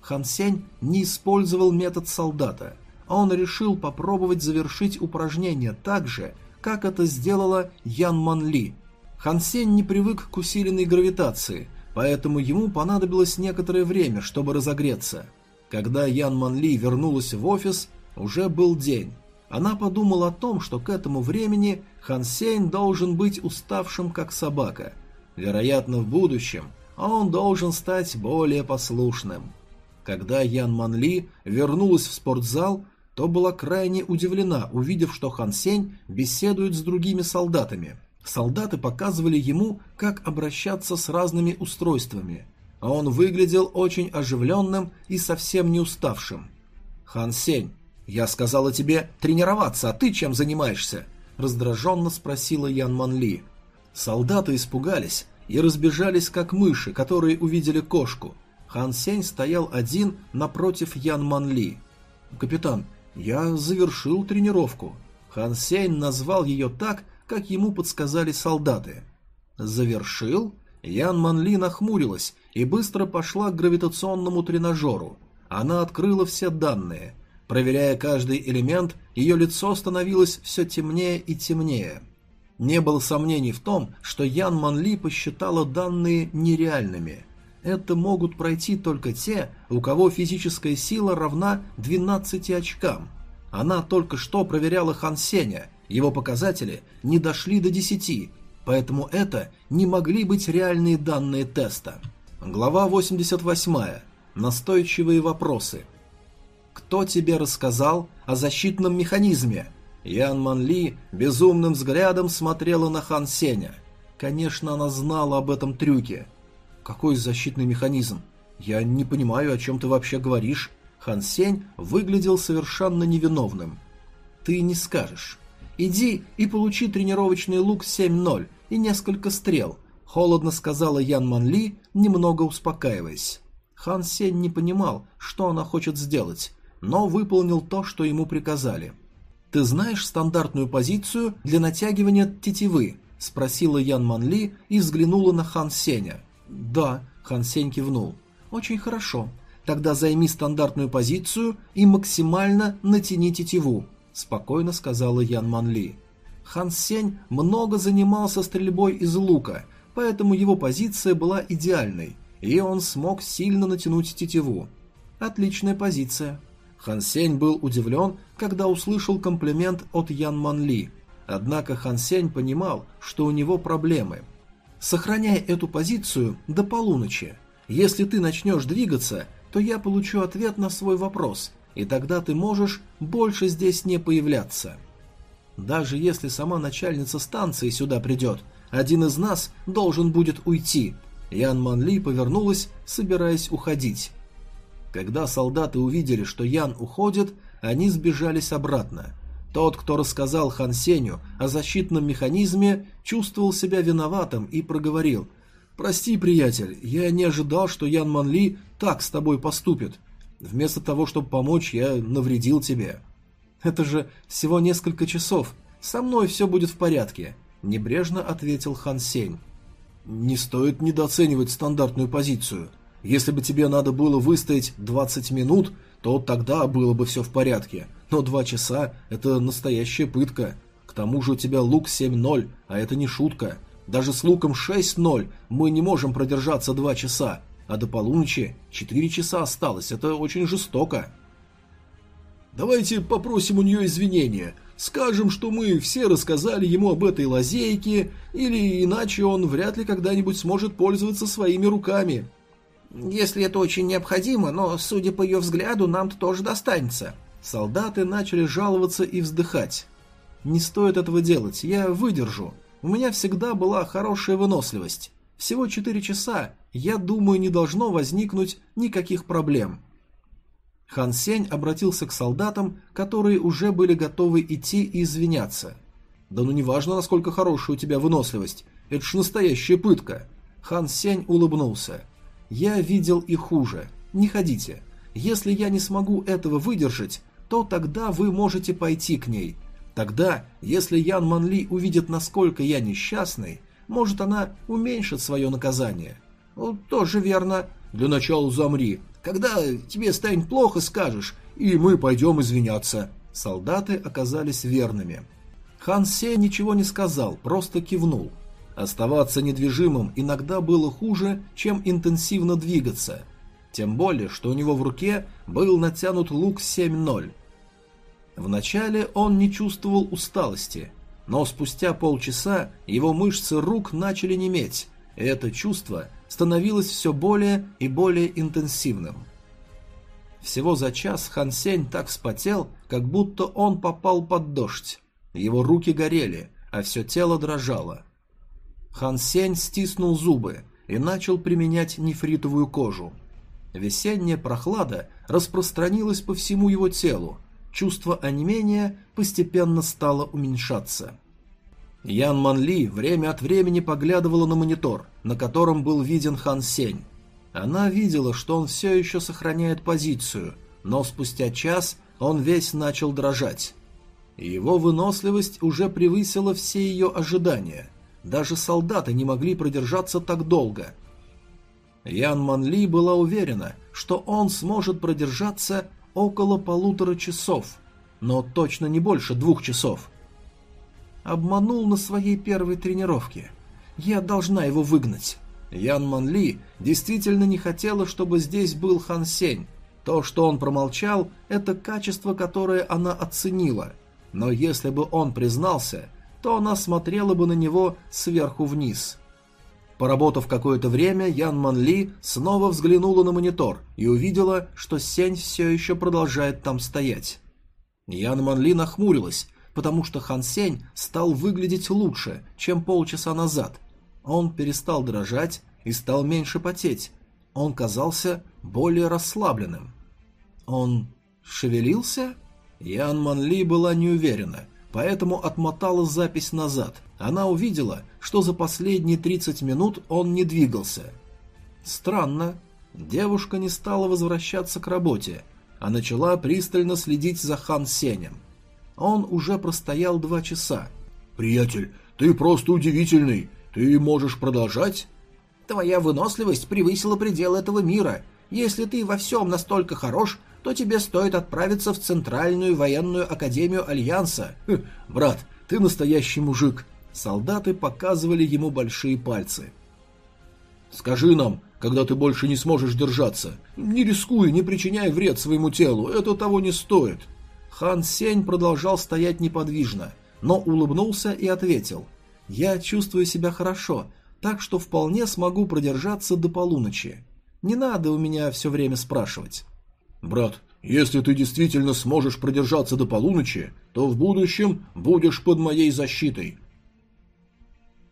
A: Хан Сень не использовал метод солдата, он решил попробовать завершить упражнение так же, как это сделала Ян Ман Ли – Хан Сень не привык к усиленной гравитации, поэтому ему понадобилось некоторое время, чтобы разогреться. Когда Ян Ман Ли вернулась в офис, уже был день. Она подумала о том, что к этому времени Хан Сень должен быть уставшим, как собака. Вероятно, в будущем он должен стать более послушным. Когда Ян Ман Ли вернулась в спортзал, то была крайне удивлена, увидев, что Хан Сень беседует с другими солдатами – Солдаты показывали ему, как обращаться с разными устройствами, а он выглядел очень оживленным и совсем не уставшим. «Хан Сень, я сказала тебе тренироваться, а ты чем занимаешься?» раздраженно спросила Ян Ман Ли. Солдаты испугались и разбежались, как мыши, которые увидели кошку. Хан Сень стоял один напротив Ян Ман Ли. «Капитан, я завершил тренировку». Хан Сень назвал ее так, как ему подсказали солдаты. Завершил? Ян Манли нахмурилась и быстро пошла к гравитационному тренажеру. Она открыла все данные. Проверяя каждый элемент, ее лицо становилось все темнее и темнее. Не было сомнений в том, что Ян Манли посчитала данные нереальными. Это могут пройти только те, у кого физическая сила равна 12 очкам. Она только что проверяла Хан Сеня, его показатели не дошли до 10, поэтому это не могли быть реальные данные теста. Глава 88. Настойчивые вопросы. Кто тебе рассказал о защитном механизме? Ян Ман Ли безумным взглядом смотрела на Хан Сеня. Конечно, она знала об этом трюке. Какой защитный механизм? Я не понимаю, о чем ты вообще говоришь. Хан Сень выглядел совершенно невиновным. Ты не скажешь. «Иди и получи тренировочный лук 7.0 и несколько стрел», — холодно сказала Ян Ман Ли, немного успокаиваясь. Хан Сень не понимал, что она хочет сделать, но выполнил то, что ему приказали. «Ты знаешь стандартную позицию для натягивания тетивы?» — спросила Ян Ман Ли и взглянула на Хан Сеня. «Да», — Хан Сень кивнул. «Очень хорошо. Тогда займи стандартную позицию и максимально натяни тетиву. — спокойно сказала Ян Манли. Хан Сень много занимался стрельбой из лука, поэтому его позиция была идеальной, и он смог сильно натянуть тетиву. Отличная позиция. Хан Сень был удивлен, когда услышал комплимент от Ян Манли. Однако Хан Сень понимал, что у него проблемы. Сохраняй эту позицию до полуночи. Если ты начнешь двигаться, то я получу ответ на свой вопрос, и тогда ты можешь больше здесь не появляться. Даже если сама начальница станции сюда придет, один из нас должен будет уйти. Ян Манли повернулась, собираясь уходить. Когда солдаты увидели, что Ян уходит, они сбежались обратно. Тот, кто рассказал Хан Сеню о защитном механизме, чувствовал себя виноватым и проговорил «Прости, приятель, я не ожидал, что Ян Манли так с тобой поступит. Вместо того, чтобы помочь, я навредил тебе». «Это же всего несколько часов. Со мной все будет в порядке», – небрежно ответил Хан Сень. «Не стоит недооценивать стандартную позицию. Если бы тебе надо было выстоять 20 минут, то тогда было бы все в порядке. Но 2 часа – это настоящая пытка. К тому же у тебя лук 7-0, а это не шутка. Даже с луком 6-0 мы не можем продержаться 2 часа, а до полуночи 4 часа осталось. Это очень жестоко». Давайте попросим у нее извинения. Скажем, что мы все рассказали ему об этой лазейке, или иначе он вряд ли когда-нибудь сможет пользоваться своими руками.
B: Если это очень необходимо, но, судя по ее взгляду, нам-то тоже достанется.
A: Солдаты начали жаловаться и вздыхать. Не стоит этого делать, я выдержу. У меня всегда была хорошая выносливость. Всего 4 часа, я думаю, не должно возникнуть никаких проблем. Хан Сень обратился к солдатам, которые уже были готовы идти и извиняться. «Да ну неважно, насколько хорошая у тебя выносливость, это ж настоящая пытка!» Хан Сень улыбнулся. «Я видел и хуже. Не ходите. Если я не смогу этого выдержать, то тогда вы можете пойти к ней. Тогда, если Ян Манли увидит, насколько я несчастный, может она уменьшит свое наказание».
B: «Ну, «Тоже верно.
A: Для начала замри. Когда тебе станет плохо, скажешь, и мы пойдем извиняться». Солдаты оказались верными. Хан Се ничего не сказал, просто кивнул. Оставаться недвижимым иногда было хуже, чем интенсивно двигаться. Тем более, что у него в руке был натянут лук 7-0. Вначале он не чувствовал усталости, но спустя полчаса его мышцы рук начали неметь, это чувство становилось все более и более интенсивным. Всего за час Хан Сень так вспотел, как будто он попал под дождь. Его руки горели, а все тело дрожало. Хан Сень стиснул зубы и начал применять нефритовую кожу. Весенняя прохлада распространилась по всему его телу, чувство онемения постепенно стало уменьшаться. Ян Манли время от времени поглядывала на монитор, на котором был виден Хан Сень. Она видела, что он все еще сохраняет позицию, но спустя час он весь начал дрожать. Его выносливость уже превысила все ее ожидания. Даже солдаты не могли продержаться так долго. Ян Манли была уверена, что он сможет продержаться около полутора часов, но точно не больше двух часов. Обманул на своей первой тренировке. Я должна его выгнать. Ян Ман Ли действительно не хотела, чтобы здесь был Хан Сень. То, что он промолчал, это качество, которое она оценила. Но если бы он признался, то она смотрела бы на него сверху вниз. Поработав какое-то время, Ян Ман Ли снова взглянула на монитор и увидела, что Сень все еще продолжает там стоять. Ян Ман Ли нахмурилась, потому что Хан Сень стал выглядеть лучше, чем полчаса назад. Он перестал дрожать и стал меньше потеть. Он казался более расслабленным. Он шевелился? Ян Ман Ли была не уверена, поэтому отмотала запись назад. Она увидела, что за последние 30 минут он не двигался. Странно. Девушка не стала возвращаться к работе, а начала пристально следить за Хан Сенем. Он уже простоял два часа. «Приятель, ты просто удивительный. Ты можешь продолжать?»
B: «Твоя выносливость превысила предел этого мира. Если ты во всем настолько хорош, то тебе стоит отправиться в Центральную военную академию Альянса».
A: Хм, «Брат, ты настоящий мужик». Солдаты показывали ему большие пальцы. «Скажи нам, когда ты больше не сможешь держаться. Не рискуй, не причиняй вред своему телу, это того не стоит». Хан Сень продолжал стоять неподвижно, но улыбнулся и ответил. «Я чувствую себя хорошо, так что вполне смогу продержаться до полуночи. Не надо у меня все время спрашивать». «Брат, Если ты действительно сможешь продержаться до полуночи, то в будущем будешь под моей защитой.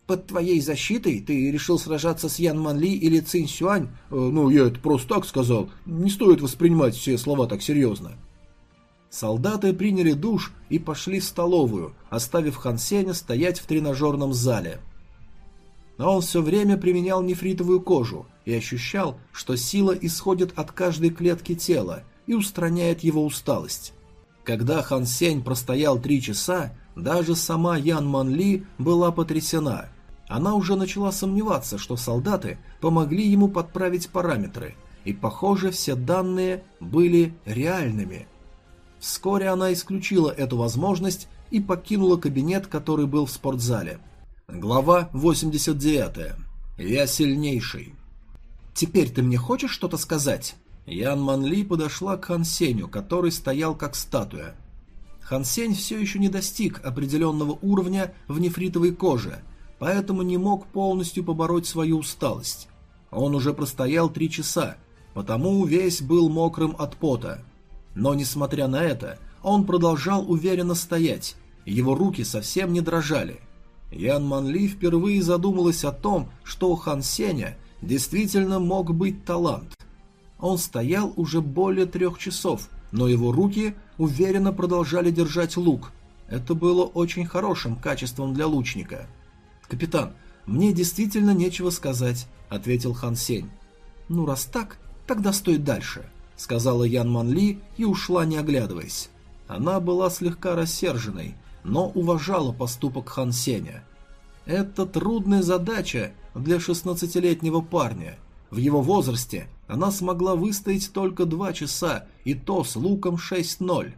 B: Под твоей защитой ты решил сражаться с Ян Манли или Цинь Сюань?
A: Э, ну, я это просто так сказал. Не стоит воспринимать все слова так серьезно.
B: Солдаты приняли душ и пошли в столовую, оставив Хан Сеня стоять в тренажерном зале. Но он все время применял нефритовую кожу и ощущал, что сила исходит от каждой клетки тела и устраняет его усталость. Когда Хан Сень простоял три часа, даже сама Ян Ман Ли была потрясена – она уже начала сомневаться, что солдаты помогли ему подправить параметры, и, похоже, все данные были реальными. Вскоре она исключила эту возможность и покинула кабинет, который был в спортзале. Глава 89. Я сильнейший. «Теперь ты мне хочешь что-то сказать?» Ян Манли подошла к Хан Сеню, который стоял как статуя. Хан Сень все еще не достиг определенного уровня в нефритовой коже – поэтому не мог полностью побороть свою усталость. Он уже простоял три часа, потому весь был мокрым от пота. Но, несмотря на это, он продолжал уверенно стоять, его руки совсем не дрожали. Ян Манли впервые задумалась о том, что у Хан Сеня действительно мог быть талант. Он стоял уже более трех часов, но его руки уверенно продолжали держать лук. Это было очень хорошим качеством для лучника – «Капитан, мне действительно нечего сказать», — ответил Хан Сень. «Ну, раз так, тогда стой дальше», — сказала Ян Ман Ли и ушла, не оглядываясь. Она была слегка рассерженной, но уважала поступок Хан Сеня. Это трудная задача для шестнадцатилетнего парня. В его возрасте она смогла выстоять только два часа, и то с луком 6-0.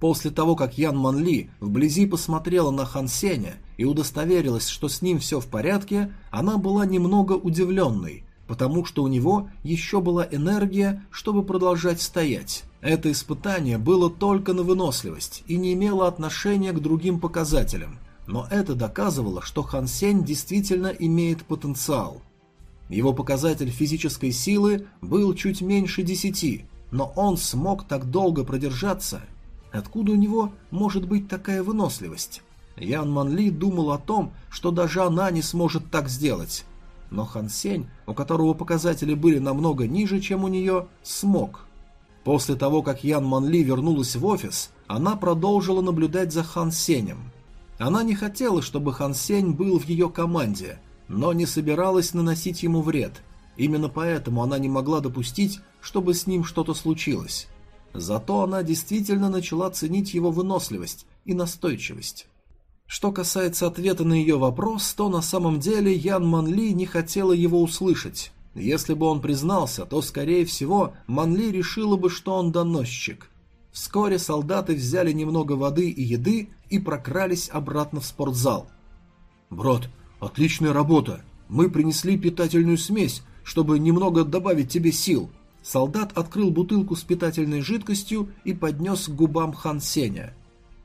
B: После того, как Ян Манли вблизи посмотрела на Хан Сеня и удостоверилась, что с ним все в порядке, она была немного удивленной, потому что у него еще была энергия, чтобы продолжать стоять. Это испытание было только на выносливость и не имело отношения к другим показателям, но это доказывало, что Хан Сень действительно имеет потенциал. Его показатель физической силы был чуть меньше десяти, но он смог так долго продержаться – Откуда у него может быть такая выносливость? Ян Манли думал о том, что даже она не сможет так сделать. Но Хан Сень, у которого показатели были намного ниже, чем у нее, смог. После того, как Ян Манли вернулась в офис, она продолжила наблюдать за Хан Сенем. Она не хотела, чтобы Хан Сень был в ее команде, но не собиралась наносить ему вред. Именно поэтому она не могла допустить, чтобы с ним что-то случилось. Зато она действительно начала ценить его выносливость и настойчивость. Что касается ответа на ее вопрос, то на самом деле Ян Манли не хотела его услышать. Если бы он признался, то, скорее всего, Манли решила бы, что он доносчик. Вскоре солдаты взяли немного воды и еды и прокрались обратно в спортзал. «Брат, отличная работа! Мы принесли питательную смесь, чтобы немного добавить тебе сил», Солдат открыл бутылку с питательной жидкостью и поднес к губам Хан Сеня.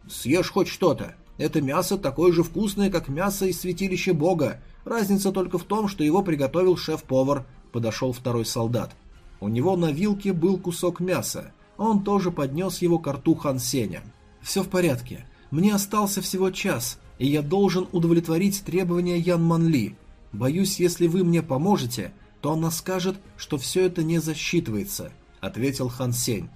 B: «Съешь хоть что-то. Это мясо такое же вкусное, как мясо из святилища бога. Разница только в том, что его приготовил шеф-повар», — подошел второй солдат. У него на вилке был кусок мяса. Он тоже поднес его к рту Хан Сеня. «Все в порядке. Мне остался всего час, и я должен удовлетворить требования Ян Манли. Боюсь, если вы мне поможете, то она скажет, что все это не засчитывается», — ответил Хан Сень.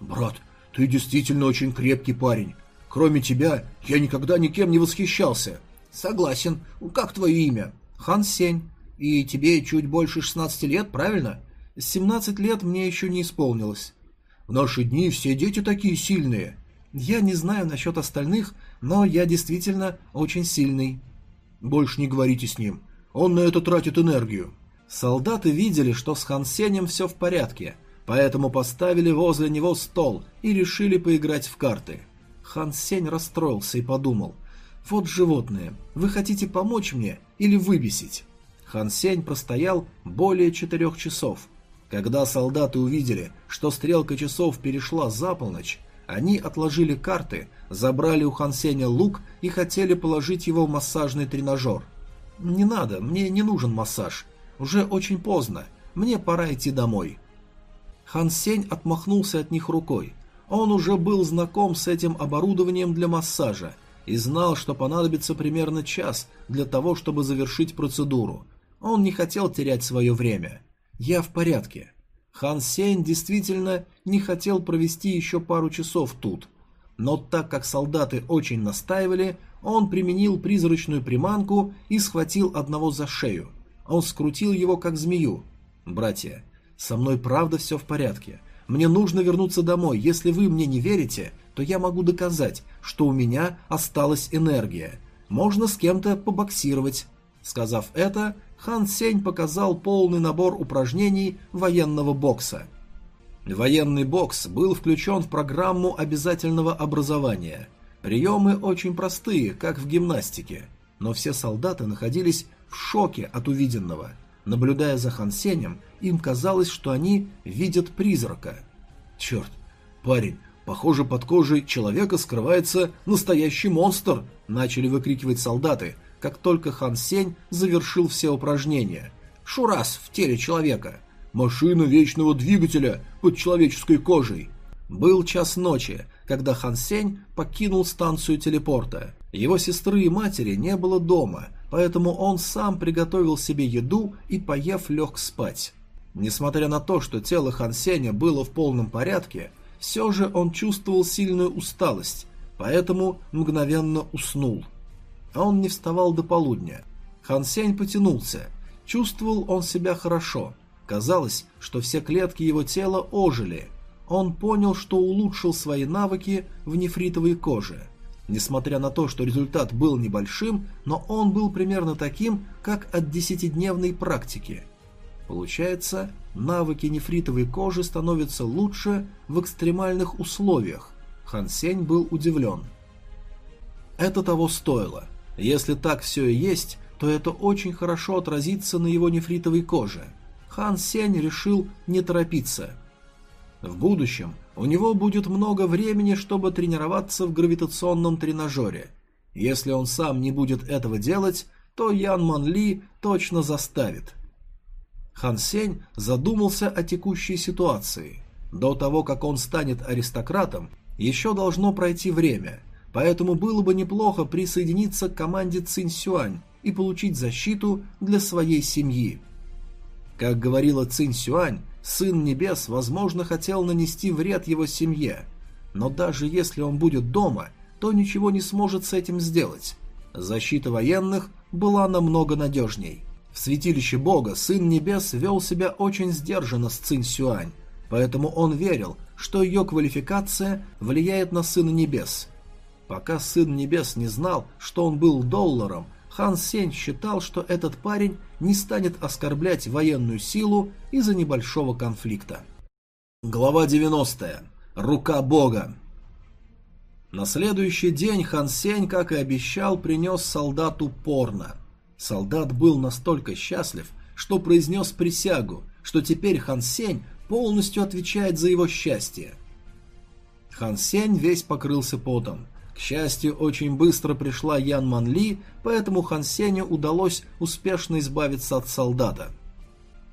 B: «Брат, ты действительно очень крепкий парень. Кроме тебя, я никогда никем не восхищался». «Согласен. Как твое имя?» «Хан Сень. И тебе чуть больше 16 лет, правильно?» «17 лет мне еще не исполнилось». «В наши дни все дети такие сильные». «Я не знаю насчет остальных, но я действительно очень сильный». «Больше не говорите с ним. Он на это тратит энергию». Солдаты видели, что с Хан Сенем все в порядке, поэтому поставили возле него стол и решили поиграть в карты. Хан Сень расстроился и подумал, «Вот животные, вы хотите помочь мне или выбесить?» Хан Сень простоял более четырех часов. Когда солдаты увидели, что стрелка часов перешла за полночь, они отложили карты, забрали у Хан Сеня лук и хотели положить его в массажный тренажер. «Не надо, мне не нужен массаж. Уже очень поздно. Мне пора идти домой. Хан Сень отмахнулся от них рукой.
A: Он уже был знаком с этим оборудованием для массажа и знал, что понадобится примерно час для того, чтобы завершить процедуру. Он не хотел терять свое время. «Я в порядке». Хан Сень действительно не хотел провести еще пару часов тут. Но так как солдаты очень настаивали, он применил призрачную приманку и схватил одного за шею. Он скрутил его как змею. «Братья, со мной правда все в порядке. Мне нужно вернуться домой. Если вы мне не верите, то я могу доказать, что у меня осталась энергия. Можно с кем-то побоксировать». Сказав это, Хан Сень показал полный набор упражнений военного бокса. Военный бокс был включен в программу обязательного образования. Приемы очень простые, как в гимнастике, но все солдаты находились в шоке от увиденного. Наблюдая за Хан Сенем, им казалось, что они видят призрака. «Черт, парень, похоже, под кожей человека скрывается настоящий монстр!» – начали выкрикивать солдаты, как только Хан Сень завершил все упражнения. «Шурас в теле человека!» «Машина вечного двигателя под человеческой кожей!» Был час ночи, когда Хан Сень покинул станцию телепорта. Его сестры и матери не было дома, поэтому он сам приготовил себе еду и, поев, лег спать. Несмотря на то, что тело Хан Сеня было в полном порядке, все же он чувствовал сильную усталость, поэтому мгновенно уснул. А он не вставал до полудня. Хан Сень потянулся. Чувствовал он себя хорошо. Казалось, что все клетки его тела ожили. Он понял, что улучшил свои навыки в нефритовой коже. Несмотря на то, что результат был небольшим, но он был примерно таким, как от десятидневной практики. Получается, навыки нефритовой кожи становятся лучше в экстремальных условиях. Хан Сень был удивлен. Это того стоило. Если так все и есть, то это очень хорошо отразится на его нефритовой коже. Хан Сень решил не торопиться. В будущем у него будет много времени, чтобы тренироваться в гравитационном тренажере. Если он сам не будет этого делать, то Ян Ман Ли точно заставит. Хан Сень задумался о текущей ситуации. До того, как он станет аристократом, еще должно пройти время, поэтому было бы неплохо присоединиться к команде Цинь Сюань и получить защиту для своей семьи. Как говорила Цинь Сюань, Сын Небес, возможно, хотел нанести вред его семье, но даже если он будет дома, то ничего не сможет с этим сделать. Защита военных была намного надежней. В святилище Бога Сын Небес вел себя очень сдержанно с Цинь Сюань, поэтому он верил, что ее квалификация влияет на Сына Небес. Пока Сын Небес не знал, что он был долларом, Хан Сень считал, что этот парень не станет оскорблять военную силу из-за небольшого конфликта. Глава 90. Рука Бога. На следующий день Хан Сень, как и обещал, принес солдату порно. Солдат был настолько счастлив, что произнес присягу, что теперь Хан Сень полностью отвечает за его счастье. Хан Сень весь покрылся потом. К счастью, очень быстро пришла Ян Ман Ли, поэтому Хан Сеню удалось успешно избавиться от солдата.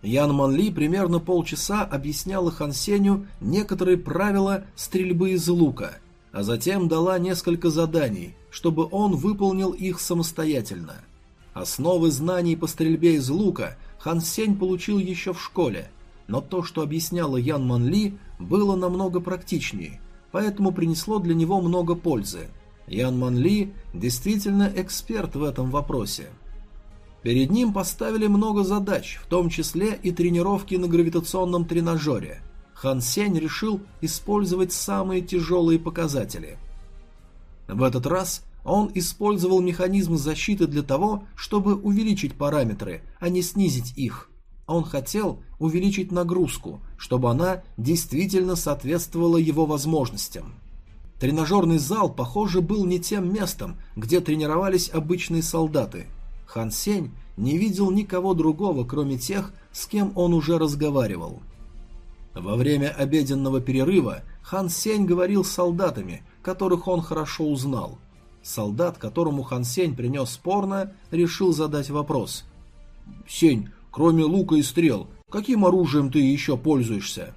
A: Ян Ман Ли примерно полчаса объясняла Хан Сеню некоторые правила стрельбы из лука, а затем дала несколько заданий, чтобы он выполнил их самостоятельно. Основы знаний по стрельбе из лука Хан Сень получил еще в школе, но то, что объясняла Ян Ман Ли, было намного практичнее – поэтому принесло для него много пользы. Ян Ман Ли действительно эксперт в этом вопросе. Перед ним поставили много задач, в том числе и тренировки на гравитационном тренажере. Хан Сень решил использовать самые тяжелые показатели. В этот раз он использовал механизм защиты для того, чтобы увеличить параметры, а не снизить их. Он хотел увеличить нагрузку, чтобы она действительно соответствовала его возможностям. Тренажерный зал, похоже, был не тем местом, где тренировались обычные солдаты. Хан Сень не видел никого другого, кроме тех, с кем он уже разговаривал. Во время обеденного перерыва Хан Сень говорил с солдатами, которых он хорошо узнал. Солдат, которому Хан Сень принес спорно, решил задать вопрос. «Сень, Кроме лука и стрел, каким оружием ты еще пользуешься?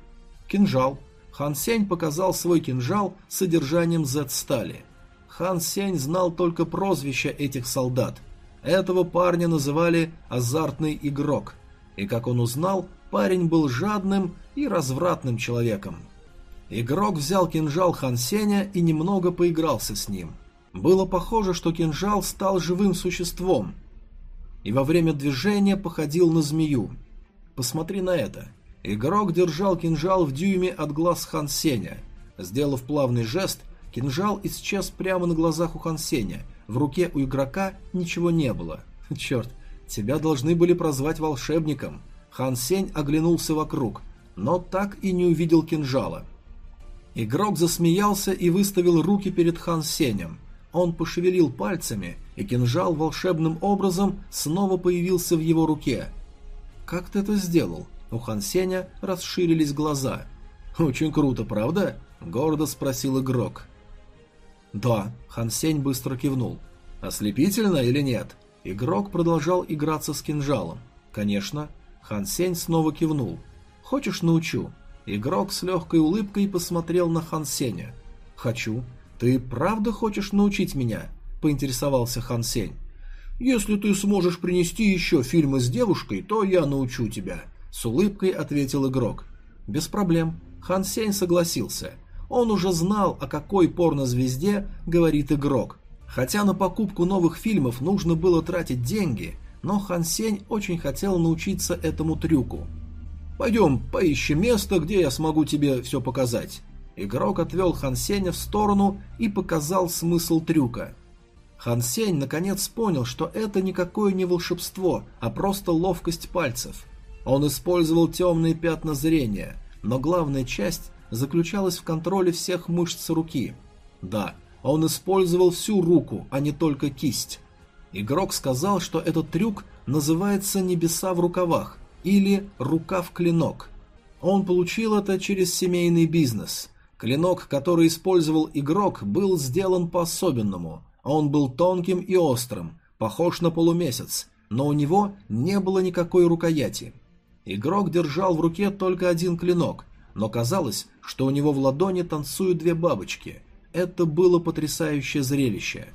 A: Кинжал. Хан Сень показал свой кинжал с содержанием Z-стали. Хан Сень знал только прозвища этих солдат. Этого парня называли «азартный игрок». И как он узнал, парень был жадным и развратным человеком. Игрок взял кинжал Хан Сеня и немного поигрался с ним. Было похоже, что кинжал стал живым существом, и во время движения походил на змею. Посмотри на это. Игрок держал кинжал в дюйме от глаз Хан Сеня. Сделав плавный жест, кинжал исчез прямо на глазах у Хан Сеня. В руке у игрока ничего не было. Черт, тебя должны были прозвать волшебником. Хан Сень оглянулся вокруг, но так и не увидел кинжала. Игрок засмеялся и выставил руки перед Хан Сенем. Он пошевелил пальцами, и кинжал волшебным образом снова появился в его руке. «Как ты это сделал?» У Хан Сеня расширились глаза. «Очень круто, правда?» – гордо спросил игрок. «Да», – Хан Сень быстро кивнул. «Ослепительно или нет?» Игрок продолжал играться с кинжалом. «Конечно». Хан Сень снова кивнул. «Хочешь, научу?» Игрок с легкой улыбкой посмотрел на Хан Сеня. «Хочу. Ты правда хочешь научить меня?» – поинтересовался Хан Сень. «Если ты сможешь принести еще фильмы с девушкой, то я научу тебя», – с улыбкой ответил игрок. «Без проблем». Хан Сень согласился. Он уже знал, о какой порнозвезде говорит игрок. Хотя на покупку новых фильмов нужно было тратить деньги, но Хан Сень очень хотел научиться этому трюку. «Пойдем, поищем место, где я смогу тебе все показать». Игрок отвел Хан Сеня в сторону и показал смысл трюка. Хан Сень наконец понял, что это никакое не волшебство, а просто ловкость пальцев. Он использовал темные пятна зрения, но главная часть заключалась в контроле всех мышц руки. Да, он использовал всю руку, а не только кисть. Игрок сказал, что этот трюк называется «небеса в рукавах» или «рукав-клинок». Он получил это через семейный бизнес. Клинок, который использовал игрок, был сделан по-особенному. Он был тонким и острым, похож на полумесяц, но у него не было никакой рукояти. Игрок держал в руке только один клинок, но казалось, что у него в ладони танцуют две бабочки. Это было потрясающее зрелище.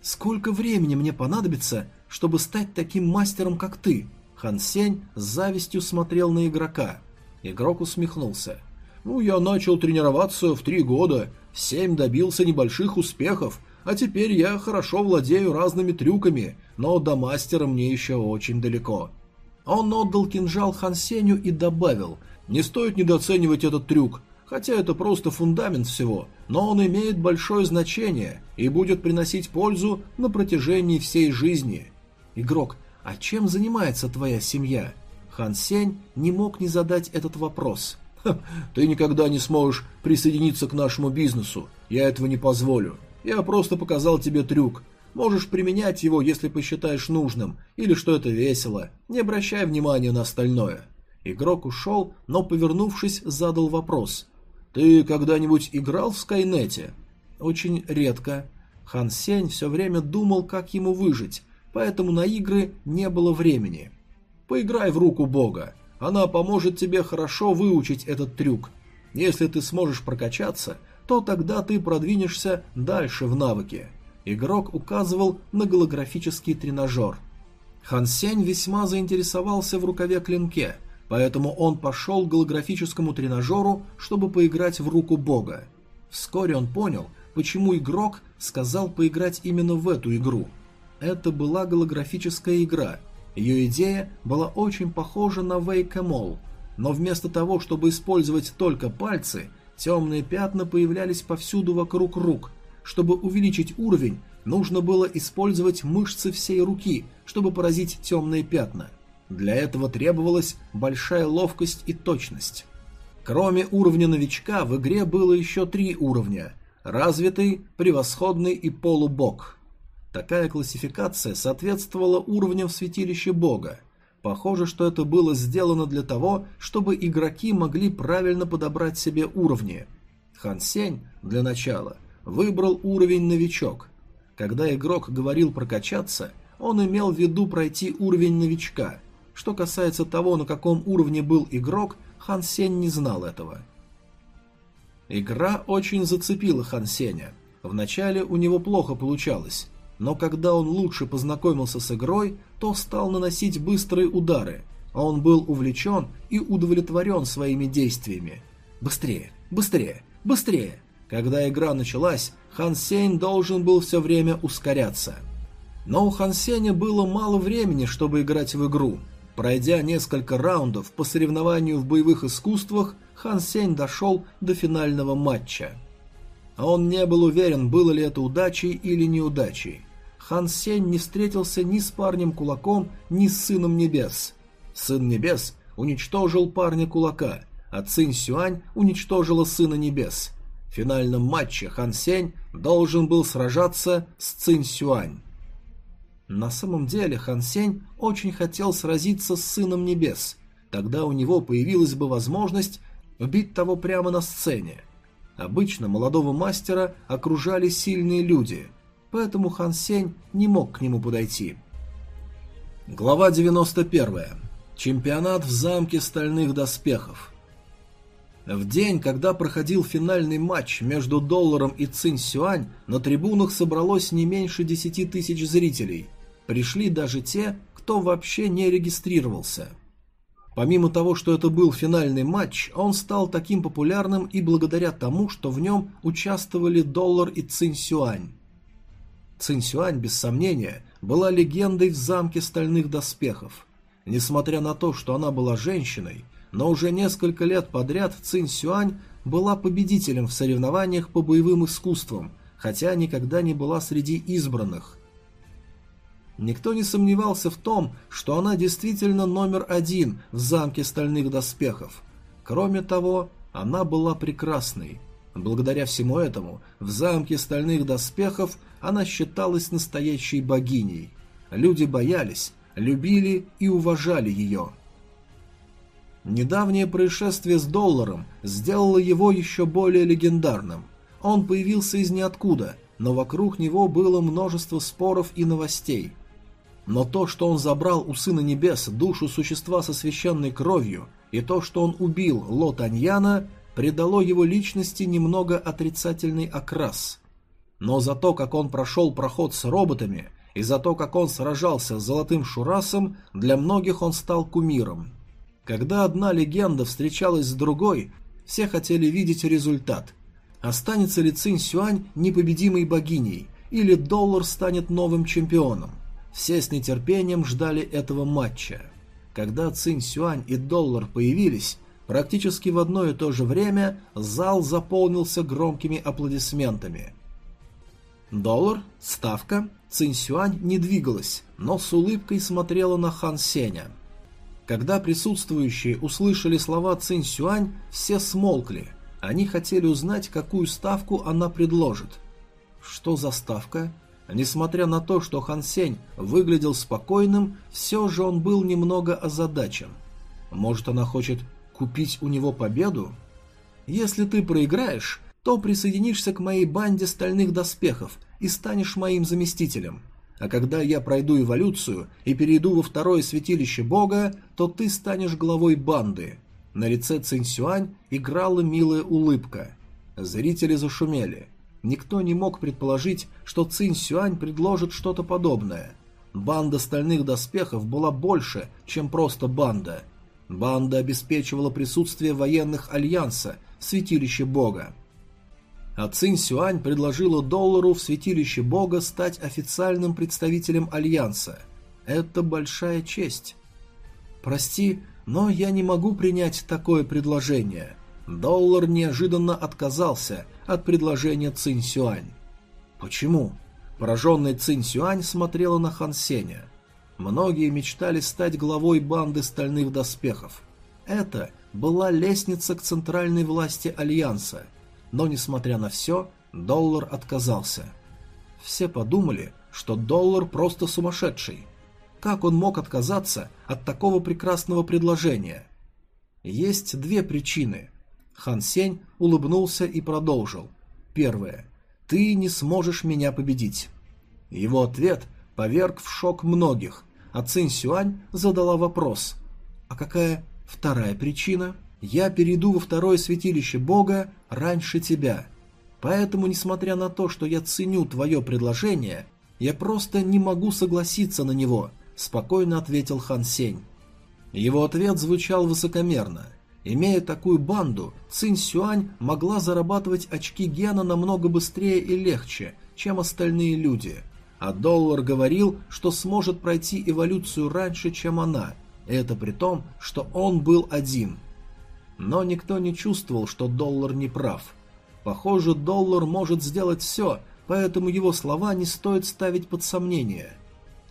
A: «Сколько времени мне понадобится, чтобы стать таким мастером, как ты?» Хан Сень с завистью смотрел на игрока. Игрок усмехнулся. Ну, я начал тренироваться в три года, в семь добился небольших успехов, а теперь я хорошо владею разными трюками, но до мастера мне еще очень далеко. Он отдал кинжал Хан Сеню и добавил, не стоит недооценивать этот трюк, хотя это просто фундамент всего, но он имеет большое значение и будет приносить пользу на протяжении всей жизни. Игрок, а чем занимается твоя семья? Хан Сень не мог не задать этот вопрос – ты никогда не сможешь присоединиться к нашему бизнесу. Я этого не позволю. Я просто показал тебе трюк. Можешь применять его, если посчитаешь нужным, или что это весело. Не обращай внимания на остальное. Игрок ушел, но, повернувшись, задал вопрос. «Ты когда-нибудь играл в Скайнете?» «Очень редко». Хан Сень все время думал, как ему выжить, поэтому на игры не было времени. «Поиграй в руку бога. Она поможет тебе хорошо выучить этот трюк. Если ты сможешь прокачаться, то тогда ты продвинешься дальше в навыке. Игрок указывал на голографический тренажер. Хан Сень весьма заинтересовался в рукаве клинке, поэтому он пошел к голографическому тренажеру, чтобы поиграть в руку бога. Вскоре он понял, почему игрок сказал поиграть именно в эту игру. Это была голографическая игра – ее идея была очень похожа на Вейкэмол, но вместо того, чтобы использовать только пальцы, темные пятна появлялись повсюду вокруг рук. Чтобы увеличить уровень, нужно было использовать мышцы всей руки, чтобы поразить темные пятна. Для этого требовалась большая ловкость и точность. Кроме уровня новичка, в игре было еще три уровня – развитый, превосходный и полубог – Такая классификация соответствовала уровням в святилище бога. Похоже, что это было сделано для того, чтобы игроки могли правильно подобрать себе уровни. Хан Сень, для начала, выбрал уровень новичок. Когда игрок говорил прокачаться, он имел в виду пройти уровень новичка. Что касается того, на каком уровне был игрок, Хан Сень не знал этого. Игра очень зацепила Хан Сеня. Вначале у него плохо получалось, но когда он лучше познакомился с игрой, то стал наносить быстрые удары, а он был увлечен и удовлетворен своими действиями. Быстрее, быстрее, быстрее! Когда игра началась, Хан Сень должен был все время ускоряться. Но у Хан Сеня было мало времени, чтобы играть в игру. Пройдя несколько раундов по соревнованию в боевых искусствах, Хан Сень дошел до финального матча. А он не был уверен, было ли это удачей или неудачей. Хан Сень не встретился ни с парнем кулаком, ни с сыном небес. Сын небес уничтожил парня кулака, а Цинь Сюань уничтожила сына небес. В финальном матче Хан Сень должен был сражаться с Цинь Сюань. На самом деле Хан Сень очень хотел сразиться с Сыном Небес. Тогда у него появилась бы возможность убить того прямо на сцене. Обычно молодого мастера окружали сильные люди, поэтому Хан Сень не мог к нему подойти. Глава 91. Чемпионат в замке стальных доспехов. В день, когда проходил финальный матч между Долларом и Цинь Сюань, на трибунах собралось не меньше 10 тысяч зрителей. Пришли даже те, кто вообще не регистрировался. Помимо того, что это был финальный матч, он стал таким популярным и благодаря тому, что в нем участвовали Доллар и Цинь Сюань. Цинь Сюань, без сомнения, была легендой в замке стальных доспехов. Несмотря на то, что она была женщиной, но уже несколько лет подряд Цинь Сюань была победителем в соревнованиях по боевым искусствам, хотя никогда не была среди избранных. Никто не сомневался в том, что она действительно номер один в замке стальных доспехов. Кроме того, она была прекрасной. Благодаря всему этому, в замке стальных доспехов она считалась настоящей богиней. Люди боялись, любили и уважали ее. Недавнее происшествие с долларом сделало его еще более легендарным. Он появился из ниоткуда, но вокруг него было множество споров и новостей. Но то, что он забрал у Сына Небес душу существа со священной кровью, и то, что он убил Ло Таньяна, придало его личности немного отрицательный окрас. Но за то, как он прошел проход с роботами, и за то, как он сражался с Золотым Шурасом, для многих он стал кумиром. Когда одна легенда встречалась с другой, все хотели видеть результат. Останется ли Цинь Сюань непобедимой богиней, или доллар станет новым чемпионом? Все с нетерпением ждали этого матча. Когда Цинь Сюань и доллар появились, практически в одно и то же время зал заполнился громкими аплодисментами. Доллар, ставка, Цинь Сюань не двигалась, но с улыбкой смотрела на Хан Сеня – когда присутствующие услышали слова Цинь Сюань, все смолкли. Они хотели узнать, какую ставку она предложит. Что за ставка? Несмотря на то, что Хан Сень выглядел спокойным, все же он был немного озадачен. Может, она хочет купить у него победу? Если ты проиграешь, то присоединишься к моей банде стальных доспехов и станешь моим заместителем. А когда я пройду эволюцию и перейду во второе святилище бога, то ты станешь главой банды». На лице Цинсюань играла милая улыбка. Зрители зашумели. Никто не мог предположить, что Цинсюань предложит что-то подобное. Банда стальных доспехов была больше, чем просто банда. Банда обеспечивала присутствие военных альянса в святилище бога а Цинь Сюань предложила доллару в святилище бога стать официальным представителем Альянса. Это большая честь. Прости, но я не могу принять такое предложение. Доллар неожиданно отказался от предложения Цинь Сюань. Почему? Пораженный Цинь Сюань смотрела на Хан Сеня. Многие мечтали стать главой банды стальных доспехов. Это была лестница к центральной власти Альянса – но, несмотря на все, доллар отказался. Все подумали, что доллар просто сумасшедший. Как он мог отказаться от такого прекрасного предложения? Есть две причины. Хан Сень улыбнулся и продолжил. Первое. Ты не сможешь меня победить. Его ответ поверг в шок многих, а Цинь Сюань задала вопрос. А какая вторая причина? я перейду во второе святилище Бога раньше тебя. Поэтому, несмотря на то, что я ценю твое предложение, я просто не могу согласиться на него», – спокойно ответил Хан Сень. Его ответ звучал высокомерно. Имея такую банду, Цинь Сюань могла зарабатывать очки гена намного быстрее и легче, чем остальные люди. А Доллар говорил, что сможет пройти эволюцию раньше, чем она. Это при том, что он был один. Но никто не чувствовал, что Доллар не прав. Похоже, Доллар может сделать все, поэтому его слова не стоит ставить под сомнение.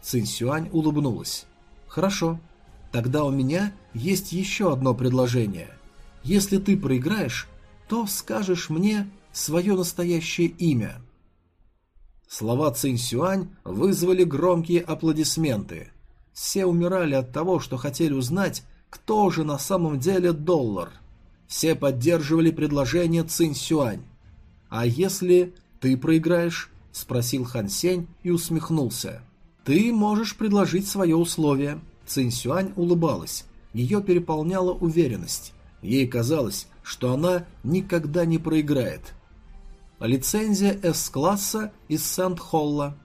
A: Цинь Сюань улыбнулась. «Хорошо, Тогда у меня есть еще одно предложение. Если ты проиграешь, то скажешь мне свое настоящее имя. Слова Цинь Сюань вызвали громкие аплодисменты. Все умирали от того, что хотели узнать, кто же на самом деле доллар. Все поддерживали предложение Цинь Сюань. «А если ты проиграешь?» – спросил Хан Сень и усмехнулся. «Ты можешь предложить свое условие. Цинь Сюань улыбалась. Ее переполняла уверенность. Ей казалось, что она никогда не проиграет. Лицензия С-класса из Сент-Холла.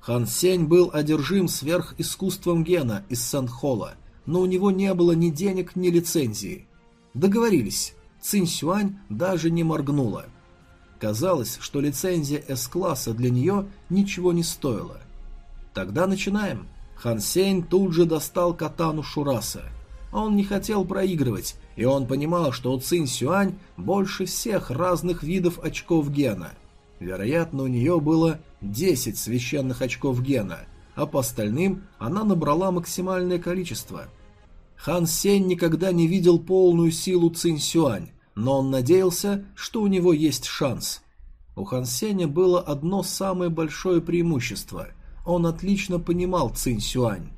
A: Хан Сень был одержим сверхискусством гена из Сент-Холла, но у него не было ни денег, ни лицензии. Договорились. Цинь Сюань даже не моргнула. Казалось, что лицензия С-класса для нее ничего не стоила. Тогда начинаем. Хан Сень тут же достал катану Шураса. Он не хотел проигрывать, и он понимал, что у Цинь Сюань больше всех разных видов очков гена. Вероятно, у нее было 10 священных очков гена, а по остальным она набрала максимальное количество. Хан Сень никогда не видел полную силу Цинь Сюань, но он надеялся, что у него есть шанс. У Хан Сеня было одно самое большое преимущество – он отлично понимал Цинь Сюань.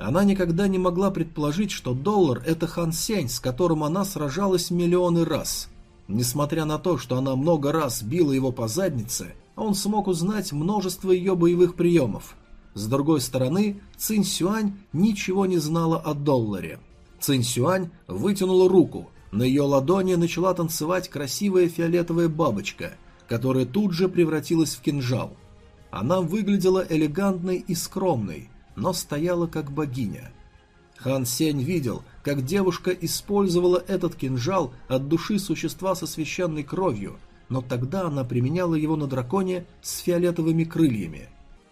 A: Она никогда не могла предположить, что доллар – это Хан Сень, с которым она сражалась миллионы раз. Несмотря на то, что она много раз била его по заднице, он смог узнать множество ее боевых приемов. С другой стороны, Цинь Сюань ничего не знала о долларе. Цинь Сюань вытянула руку, на ее ладони начала танцевать красивая фиолетовая бабочка, которая тут же превратилась в кинжал. Она выглядела элегантной и скромной, но стояла как богиня. Хан Сень видел, как девушка использовала этот кинжал от души существа со священной кровью, но тогда она применяла его на драконе с фиолетовыми крыльями.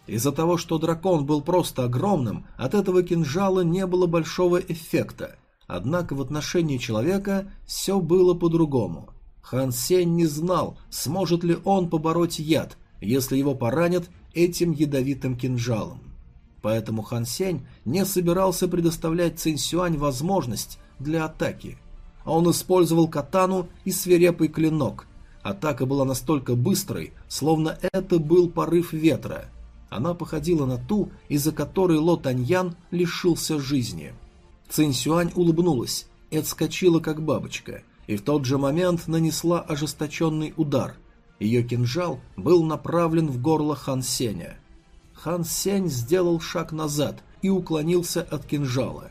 A: Из-за того, что дракон был просто огромным, от этого кинжала не было большого эффекта. Однако в отношении человека все было по-другому. Хан Сень не знал, сможет ли он побороть яд, если его поранят этим ядовитым кинжалом. Поэтому Хан Сень не собирался предоставлять Цинь Сюань возможность для атаки. А он использовал катану и свирепый клинок. Атака была настолько быстрой, словно это был порыв ветра. Она походила на ту, из-за которой Ло Таньян лишился жизни. Цинь Сюань улыбнулась и отскочила, как бабочка, и в тот же момент нанесла ожесточенный удар – ее кинжал был направлен в горло Хан Сеня. Хан Сень сделал шаг назад и уклонился от кинжала.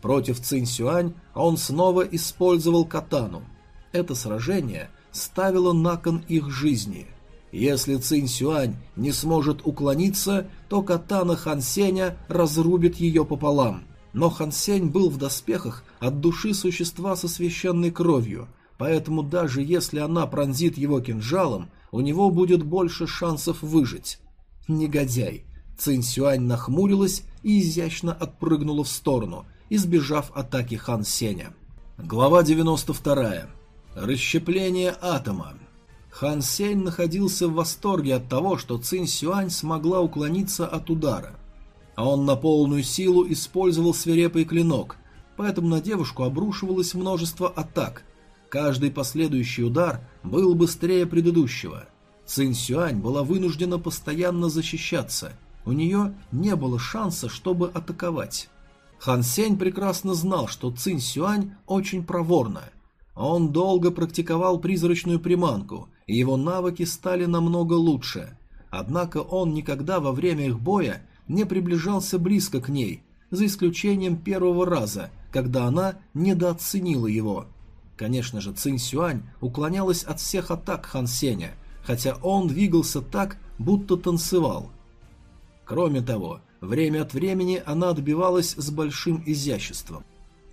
A: Против Цинь Сюань он снова использовал катану. Это сражение ставило на кон их жизни. Если Цинь Сюань не сможет уклониться, то катана Хан Сеня разрубит ее пополам. Но Хан Сень был в доспехах от души существа со священной кровью, поэтому даже если она пронзит его кинжалом, у него будет больше шансов выжить. Негодяй. Цинь Сюань нахмурилась и изящно отпрыгнула в сторону, избежав атаки Хан Сеня. Глава 92. Расщепление атома. Хан Сень находился в восторге от того, что Цинь Сюань смогла уклониться от удара. А он на полную силу использовал свирепый клинок, поэтому на девушку обрушивалось множество атак, Каждый последующий удар был быстрее предыдущего. Цинь Сюань была вынуждена постоянно защищаться. У нее не было шанса, чтобы атаковать. Хан Сень прекрасно знал, что Цинь Сюань очень проворна. Он долго практиковал призрачную приманку, и его навыки стали намного лучше. Однако он никогда во время их боя не приближался близко к ней, за исключением первого раза, когда она недооценила его – Конечно же, Цинь Сюань уклонялась от всех атак Хан Сеня, хотя он двигался так, будто танцевал. Кроме того, время от времени она отбивалась с большим изяществом.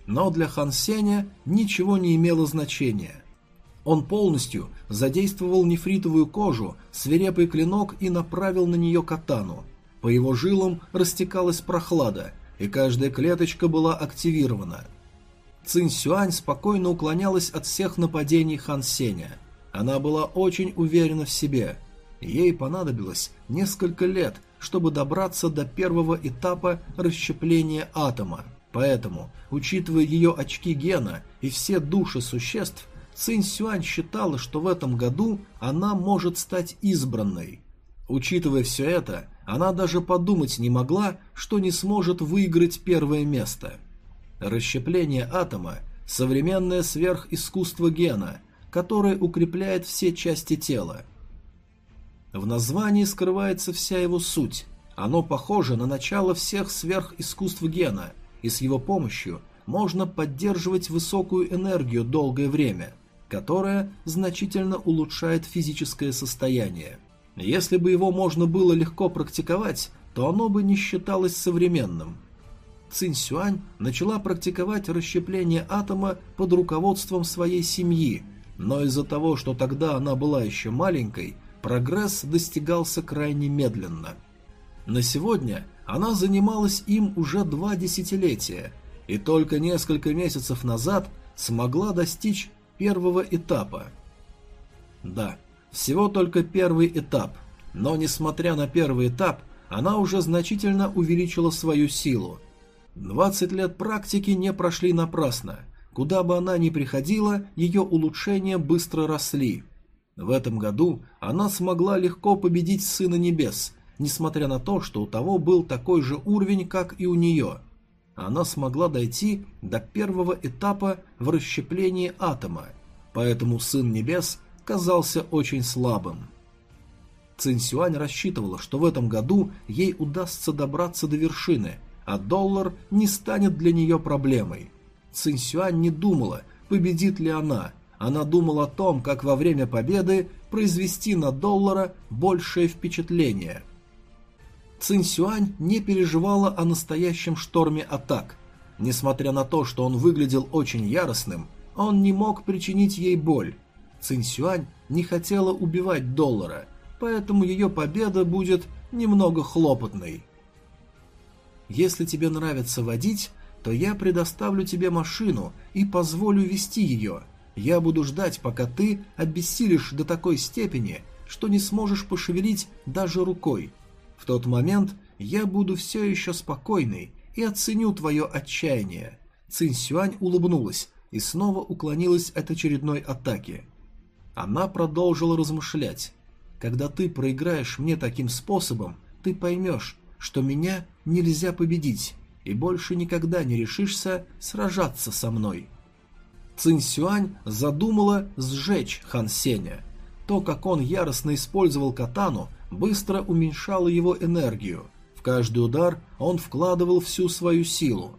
A: Но для Хан Сеня ничего не имело значения. Он полностью задействовал нефритовую кожу, свирепый клинок и направил на нее катану. По его жилам растекалась прохлада, и каждая клеточка была активирована. Цинь Сюань спокойно уклонялась от всех нападений Хан Сеня. Она была очень уверена в себе. Ей понадобилось несколько лет, чтобы добраться до первого этапа расщепления атома. Поэтому, учитывая ее очки гена и все души существ, Цинь Сюань считала, что в этом году она может стать избранной. Учитывая все это, она даже подумать не могла, что не сможет выиграть первое место. Расщепление атома – современное сверхискусство гена, которое укрепляет все части тела. В названии скрывается вся его суть. Оно похоже на начало всех сверхискусств гена, и с его помощью можно поддерживать высокую энергию долгое время, которая значительно улучшает физическое состояние. Если бы его можно было легко практиковать, то оно бы не считалось современным. Цинь Сюань начала практиковать расщепление атома под руководством своей семьи, но из-за того, что тогда она была еще маленькой, прогресс достигался крайне медленно. На сегодня она занималась им уже два десятилетия, и только несколько месяцев назад смогла достичь первого этапа. Да, всего только первый этап, но несмотря на первый этап, она уже значительно увеличила свою силу. 20 лет практики не прошли напрасно. Куда бы она ни приходила, ее улучшения быстро росли. В этом году она смогла легко победить Сына Небес, несмотря на то, что у того был такой же уровень, как и у нее. Она смогла дойти до первого этапа в расщеплении атома, поэтому Сын Небес казался очень слабым. Цинсюань рассчитывала, что в этом году ей удастся добраться до вершины, а доллар не станет для нее проблемой. Цинсюань не думала, победит ли она. Она думала о том, как во время победы произвести на доллара большее впечатление. Цинсюань не переживала о настоящем шторме атак. Несмотря на то, что он выглядел очень яростным, он не мог причинить ей боль. Цинсюань не хотела убивать доллара, поэтому ее победа будет немного хлопотной. Если тебе нравится водить, то я предоставлю тебе машину и позволю вести ее. Я буду ждать, пока ты обессилишь до такой степени, что не сможешь пошевелить даже рукой. В тот момент я буду все еще спокойной и оценю твое отчаяние. Цинь Сюань улыбнулась и снова уклонилась от очередной атаки. Она продолжила размышлять. «Когда ты проиграешь мне таким способом, ты поймешь, что меня нельзя победить, и больше никогда не решишься сражаться со мной». Цинь Сюань задумала сжечь Хан Сеня. То, как он яростно использовал катану, быстро уменьшало его энергию. В каждый удар он вкладывал всю свою силу.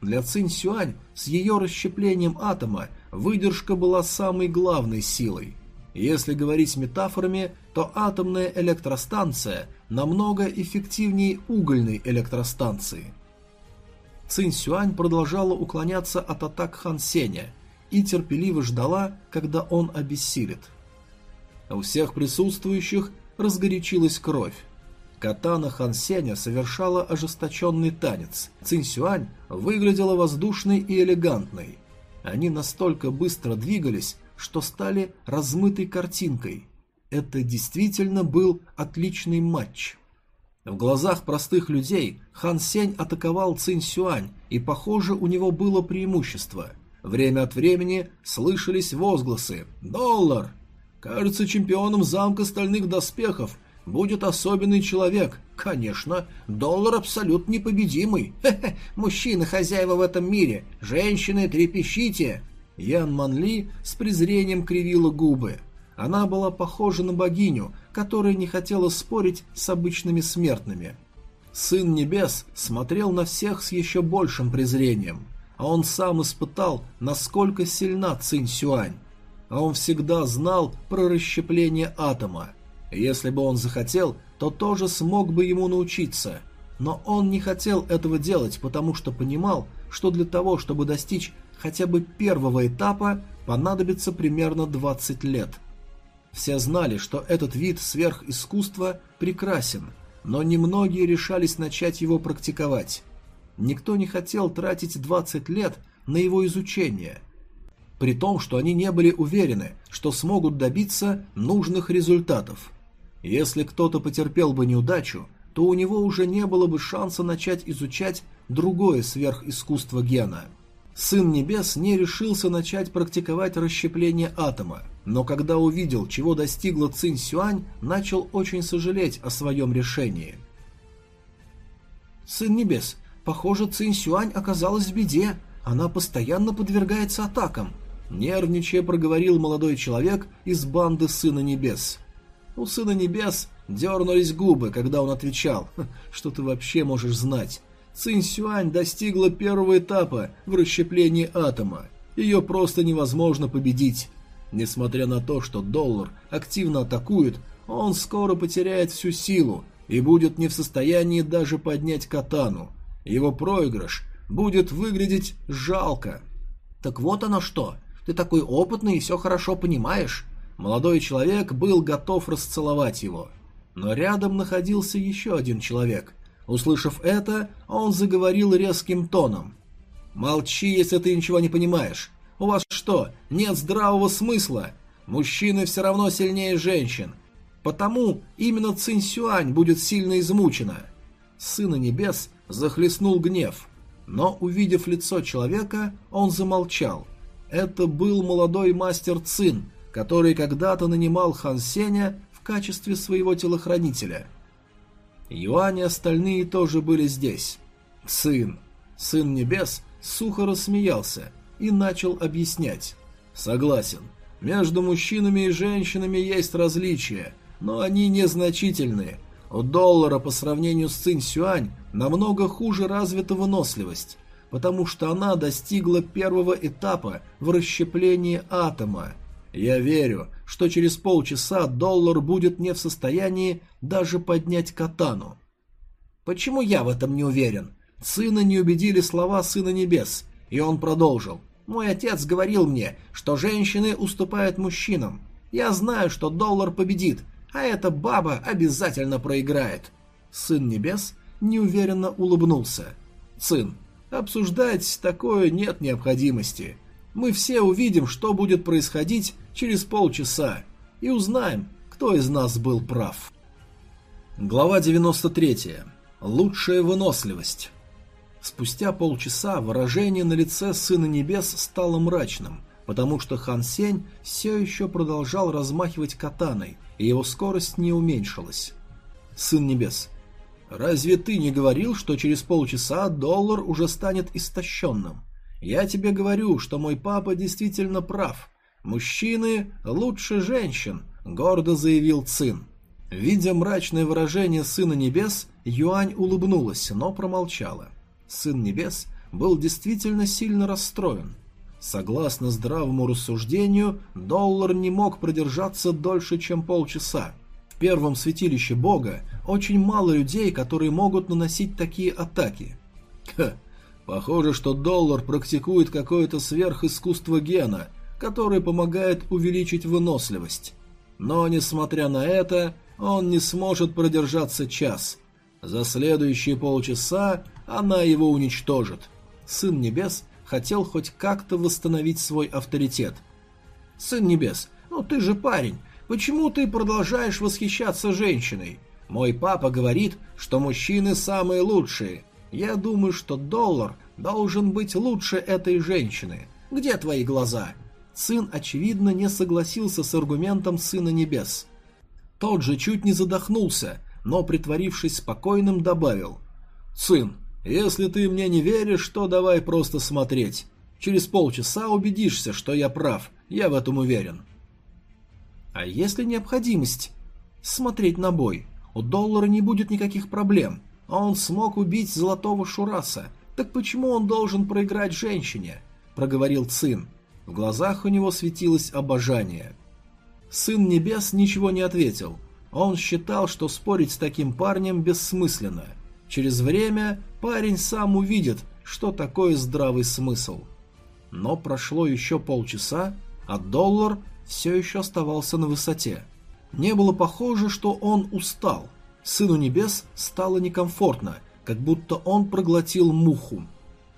A: Для Цинь Сюань с ее расщеплением атома выдержка была самой главной силой. Если говорить метафорами, то атомная электростанция намного эффективнее угольной электростанции. Цинь Сюань продолжала уклоняться от атак Хан Сеня и терпеливо ждала, когда он обессилит. У всех присутствующих разгорячилась кровь. Катана Хан Сеня совершала ожесточенный танец. Цинь Сюань выглядела воздушной и элегантной. Они настолько быстро двигались, что стали размытой картинкой. Это действительно был отличный матч. В глазах простых людей Хан Сень атаковал Цинь Сюань, и, похоже, у него было преимущество. Время от времени слышались возгласы «Доллар!». Кажется, чемпионом замка стальных доспехов будет особенный человек. Конечно, доллар абсолютно непобедимый. Хе-хе, мужчины хозяева в этом мире, женщины трепещите. Ян Манли с презрением кривила губы. Она была похожа на богиню, которая не хотела спорить с обычными смертными. Сын Небес смотрел на всех с еще большим презрением. А он сам испытал, насколько сильна Цинь Сюань. А он всегда знал про расщепление атома. Если бы он захотел, то тоже смог бы ему научиться. Но он не хотел этого делать, потому что понимал, что для того, чтобы достичь хотя бы первого этапа, понадобится примерно 20 лет. Все знали, что этот вид сверхискусства прекрасен, но немногие решались начать его практиковать. Никто не хотел тратить 20 лет на его изучение, при том, что они не были уверены, что смогут добиться нужных результатов. Если кто-то потерпел бы неудачу, то у него уже не было бы шанса начать изучать другое сверхискусство гена. Сын Небес не решился начать практиковать расщепление атома, но когда увидел, чего достигла Цинь Сюань, начал очень сожалеть о своем решении.
B: «Сын Небес, похоже, Цинь Сюань оказалась в беде. Она постоянно подвергается атакам», — нервничая проговорил молодой человек из банды Сына Небес.
A: У Сына Небес дернулись губы, когда он отвечал, что ты вообще можешь знать. Цинь Сюань достигла первого этапа в расщеплении атома. Ее просто невозможно победить. Несмотря на то, что доллар активно атакует, он скоро потеряет всю силу и будет не в состоянии даже поднять катану. Его проигрыш будет выглядеть жалко.
B: Так вот оно что. Ты такой опытный и все хорошо понимаешь.
A: Молодой человек был готов расцеловать его. Но рядом находился еще один человек. Услышав это, он заговорил резким тоном. «Молчи, если ты ничего не понимаешь. У вас что, нет здравого смысла? Мужчины все равно сильнее женщин. Потому именно Цинсюань будет сильно измучена». Сына Небес захлестнул гнев, но, увидев лицо человека, он замолчал. Это был молодой мастер Цин, который когда-то нанимал Хан Сеня в качестве своего телохранителя. Юань и остальные тоже были здесь. Сын, сын небес, сухо рассмеялся и начал объяснять. Согласен, между мужчинами и женщинами есть различия, но они незначительные. Доллара по сравнению с Цинь Сюань намного хуже развита выносливость, потому что она достигла первого этапа в расщеплении атома – я верю, что через полчаса доллар будет не в состоянии даже поднять катану.
B: Почему я в этом не уверен? Сына не убедили слова Сына Небес, и он продолжил. Мой отец говорил мне, что женщины уступают мужчинам. Я знаю, что доллар победит, а эта баба обязательно проиграет.
A: Сын Небес неуверенно улыбнулся. Сын, обсуждать такое нет необходимости мы все увидим, что будет происходить через полчаса, и узнаем, кто из нас был прав. Глава 93. Лучшая выносливость. Спустя полчаса выражение на лице Сына Небес стало мрачным, потому что Хан Сень все еще продолжал размахивать катаной, и его скорость не уменьшилась. Сын Небес. Разве ты не говорил, что через полчаса доллар уже станет истощенным? Я тебе говорю, что мой папа действительно прав. Мужчины лучше женщин, гордо заявил Цин. Видя мрачное выражение Сына Небес, Юань улыбнулась, но промолчала. Сын Небес был действительно сильно расстроен. Согласно здравому рассуждению, доллар не мог продержаться дольше, чем полчаса. В первом святилище бога очень мало людей, которые могут наносить такие атаки. Ха, Похоже, что доллар практикует какое-то сверхискусство гена, которое помогает увеличить выносливость. Но, несмотря на это, он не сможет продержаться час. За следующие полчаса она его уничтожит. Сын Небес хотел хоть как-то восстановить свой авторитет. «Сын Небес, ну ты же парень, почему ты продолжаешь восхищаться женщиной? Мой папа говорит, что мужчины самые лучшие. Я думаю, что доллар должен быть лучше этой женщины. Где твои глаза? Сын, очевидно, не согласился с аргументом Сына Небес. Тот же чуть не задохнулся, но, притворившись спокойным, добавил. «Сын, если ты мне не веришь, то давай просто смотреть. Через полчаса убедишься, что я прав, я в этом уверен». «А если необходимость смотреть на бой? У доллара не будет никаких проблем. Он смог убить Золотого Шураса. Так почему он должен проиграть женщине? Проговорил Цин. В глазах у него светилось обожание. Сын Небес ничего не ответил. Он считал, что спорить с таким парнем бессмысленно. Через время парень сам увидит, что такое здравый смысл. Но прошло еще полчаса, а доллар все еще оставался на высоте. Не было похоже, что он устал. Сыну Небес стало некомфортно, как будто он проглотил муху.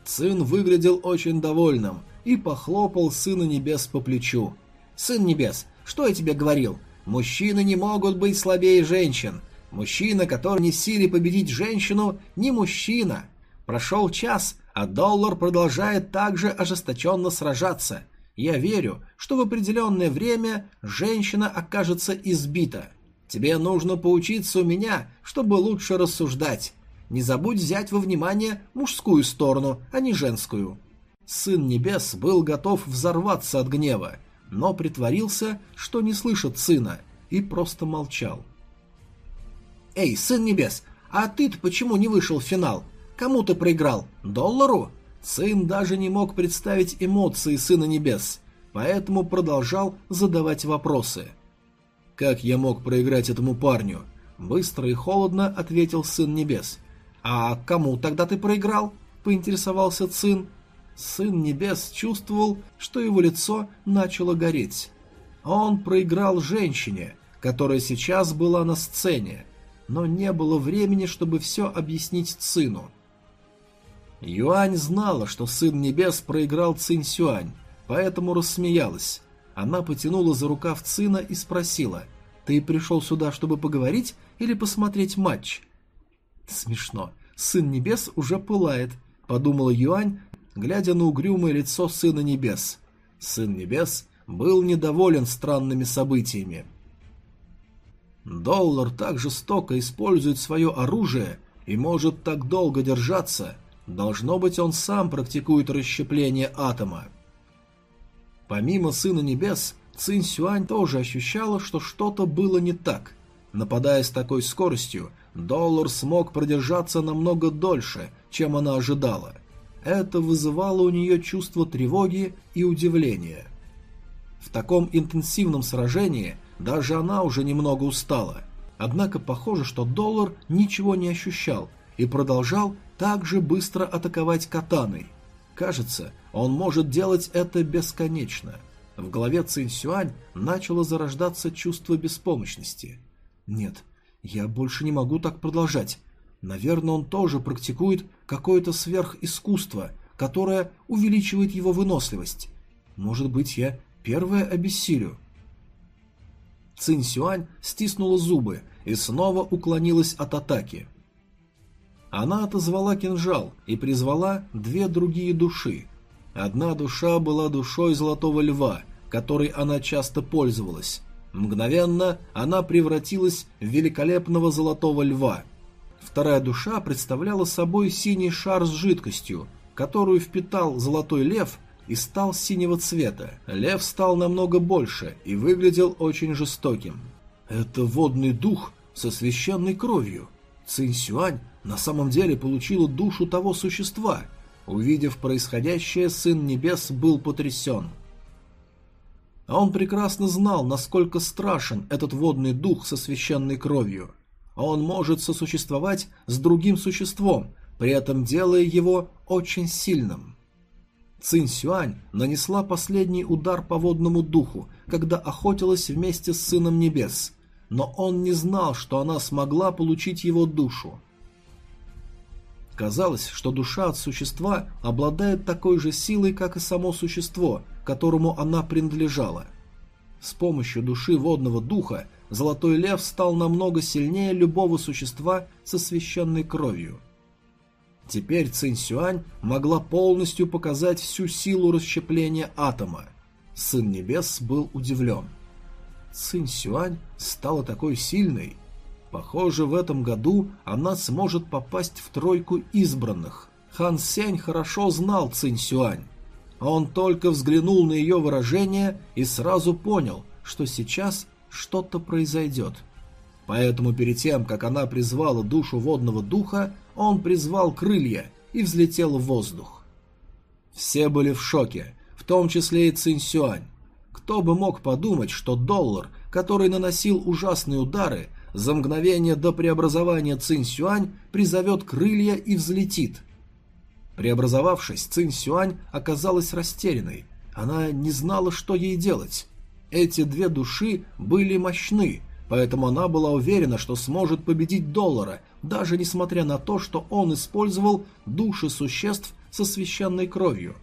A: Сын выглядел очень довольным и похлопал Сына Небес по плечу. «Сын Небес, что я тебе говорил? Мужчины не могут быть слабее женщин. Мужчина, который не в силе победить женщину, не мужчина. Прошел час, а доллар продолжает также ожесточенно сражаться. Я верю, что в определенное время женщина окажется избита. Тебе нужно поучиться у меня, чтобы лучше рассуждать. Не забудь взять во внимание мужскую сторону, а не женскую. Сын Небес был готов взорваться от гнева, но притворился, что не слышит сына, и просто молчал. «Эй, Сын Небес, а ты-то почему не вышел в финал? Кому ты проиграл? Доллару?» Сын даже не мог представить эмоции Сына Небес, поэтому продолжал задавать вопросы. «Как я мог проиграть этому парню?» Быстро и холодно ответил Сын Небес. «А кому тогда ты проиграл?» – поинтересовался Цин. Сын Небес чувствовал, что его лицо начало гореть. Он проиграл женщине, которая сейчас была на сцене, но не было времени, чтобы все объяснить Цину. Юань знала, что Сын Небес проиграл Цин Сюань, поэтому рассмеялась. Она потянула за рукав Цина и спросила, «Ты пришел сюда, чтобы поговорить или посмотреть матч?» Смешно. Сын Небес уже пылает, подумала Юань, глядя на угрюмое лицо Сына Небес. Сын Небес был недоволен странными событиями. Доллар так жестоко использует свое оружие и может так долго держаться. Должно быть, он сам практикует расщепление атома. Помимо Сына Небес, Цин Сюань тоже ощущала, что что-то было не так. Нападая с такой скоростью, Доллар смог продержаться намного дольше, чем она ожидала. Это вызывало у нее чувство тревоги и удивления. В таком интенсивном сражении даже она уже немного устала. Однако похоже, что Доллар ничего не ощущал и продолжал так же быстро атаковать катаной. Кажется, он может делать это бесконечно. В голове Цинь Сюань начало зарождаться чувство беспомощности. Нет, я больше не могу так продолжать. Наверное, он тоже практикует какое-то сверхискусство, которое увеличивает его выносливость. Может быть, я первая обессилю. Цинь Сюань стиснула зубы и снова уклонилась от атаки. Она отозвала кинжал и призвала две другие души. Одна душа была душой Золотого Льва, которой она часто пользовалась, Мгновенно она превратилась в великолепного золотого льва. Вторая душа представляла собой синий шар с жидкостью, которую впитал золотой лев и стал синего цвета. Лев стал намного больше и выглядел очень жестоким. Это водный дух со священной кровью. Цинь Сюань на самом деле получила душу того существа. Увидев происходящее, Сын Небес был потрясен. А он прекрасно знал, насколько страшен этот водный дух со священной кровью. Он может сосуществовать с другим существом, при этом делая его очень сильным. Цинь Сюань нанесла последний удар по водному духу, когда охотилась вместе с Сыном Небес, но он не знал, что она смогла получить его душу. Казалось, что душа от существа обладает такой же силой, как и само существо, которому она принадлежала. С помощью души водного духа Золотой Лев стал намного сильнее любого существа со священной кровью. Теперь Цинь Сюань могла полностью показать всю силу расщепления атома. Сын Небес был удивлен. Цинь Сюань стала такой сильной. Похоже, в этом году она сможет попасть в тройку избранных. Хан Сень хорошо знал Цинь Сюань. Он только взглянул на ее выражение и сразу понял, что сейчас что-то произойдет. Поэтому перед тем, как она призвала душу водного духа, он призвал крылья и взлетел в воздух. Все были в шоке, в том числе и Цинь Сюань. Кто бы мог подумать, что доллар, который наносил ужасные удары, за мгновение до преобразования Цинь Сюань призовет крылья и взлетит. Преобразовавшись, Цинь Сюань оказалась растерянной. Она не знала, что ей делать. Эти две души были мощны, поэтому она была уверена, что сможет победить доллара, даже несмотря на то, что он использовал души существ со священной кровью.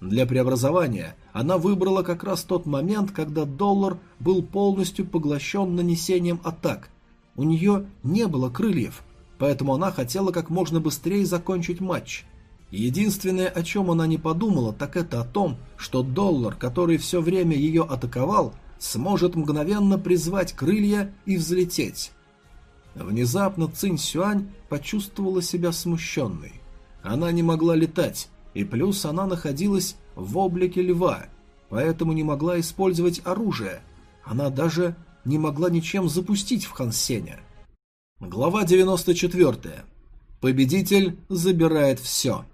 A: Для преобразования она выбрала как раз тот момент, когда доллар был полностью поглощен нанесением атак. У нее не было крыльев, поэтому она хотела как можно быстрее закончить матч. Единственное, о чем она не подумала, так это о том, что доллар, который все время ее атаковал, сможет мгновенно призвать крылья и взлететь. Внезапно Цинь Сюань почувствовала себя смущенной. Она не могла летать, и плюс она находилась в облике льва, поэтому не могла использовать оружие. Она даже не могла ничем запустить в Хансеня. Глава 94. Победитель забирает все.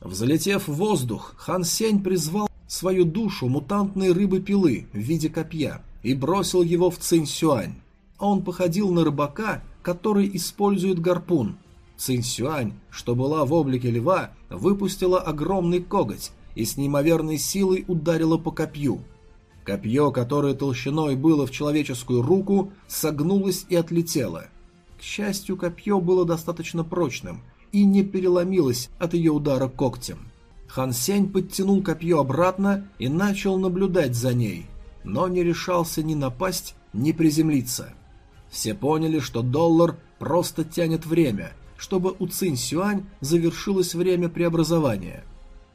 A: Взлетев в воздух, Хан Сень призвал свою душу мутантной рыбы-пилы в виде копья и бросил его в Цинь Сюань. Он походил на рыбака, который использует гарпун, Цинь-Сюань, что была в облике льва, выпустила огромный коготь и с неимоверной силой ударила по копью. Копье, которое толщиной было в человеческую руку, согнулось и отлетело. К счастью, копье было достаточно прочным и не переломилось от ее удара когтем. Хан Сень подтянул копье обратно и начал наблюдать за ней, но не решался ни напасть, ни приземлиться. Все поняли, что доллар просто тянет время – чтобы у Цинь Сюань завершилось время преобразования.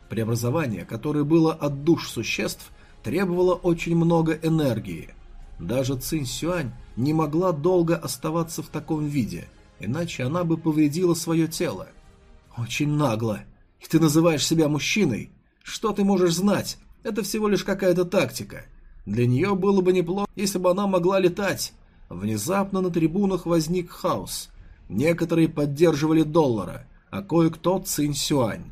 A: Преобразование, которое было от душ существ, требовало очень много энергии. Даже Цинь Сюань не могла долго оставаться в таком виде, иначе она бы повредила свое тело. «Очень нагло. И ты называешь себя мужчиной? Что ты можешь знать? Это всего лишь какая-то тактика. Для нее было бы неплохо, если бы она могла летать». Внезапно на трибунах возник хаос. Некоторые поддерживали доллара, а кое-кто Цинь Сюань.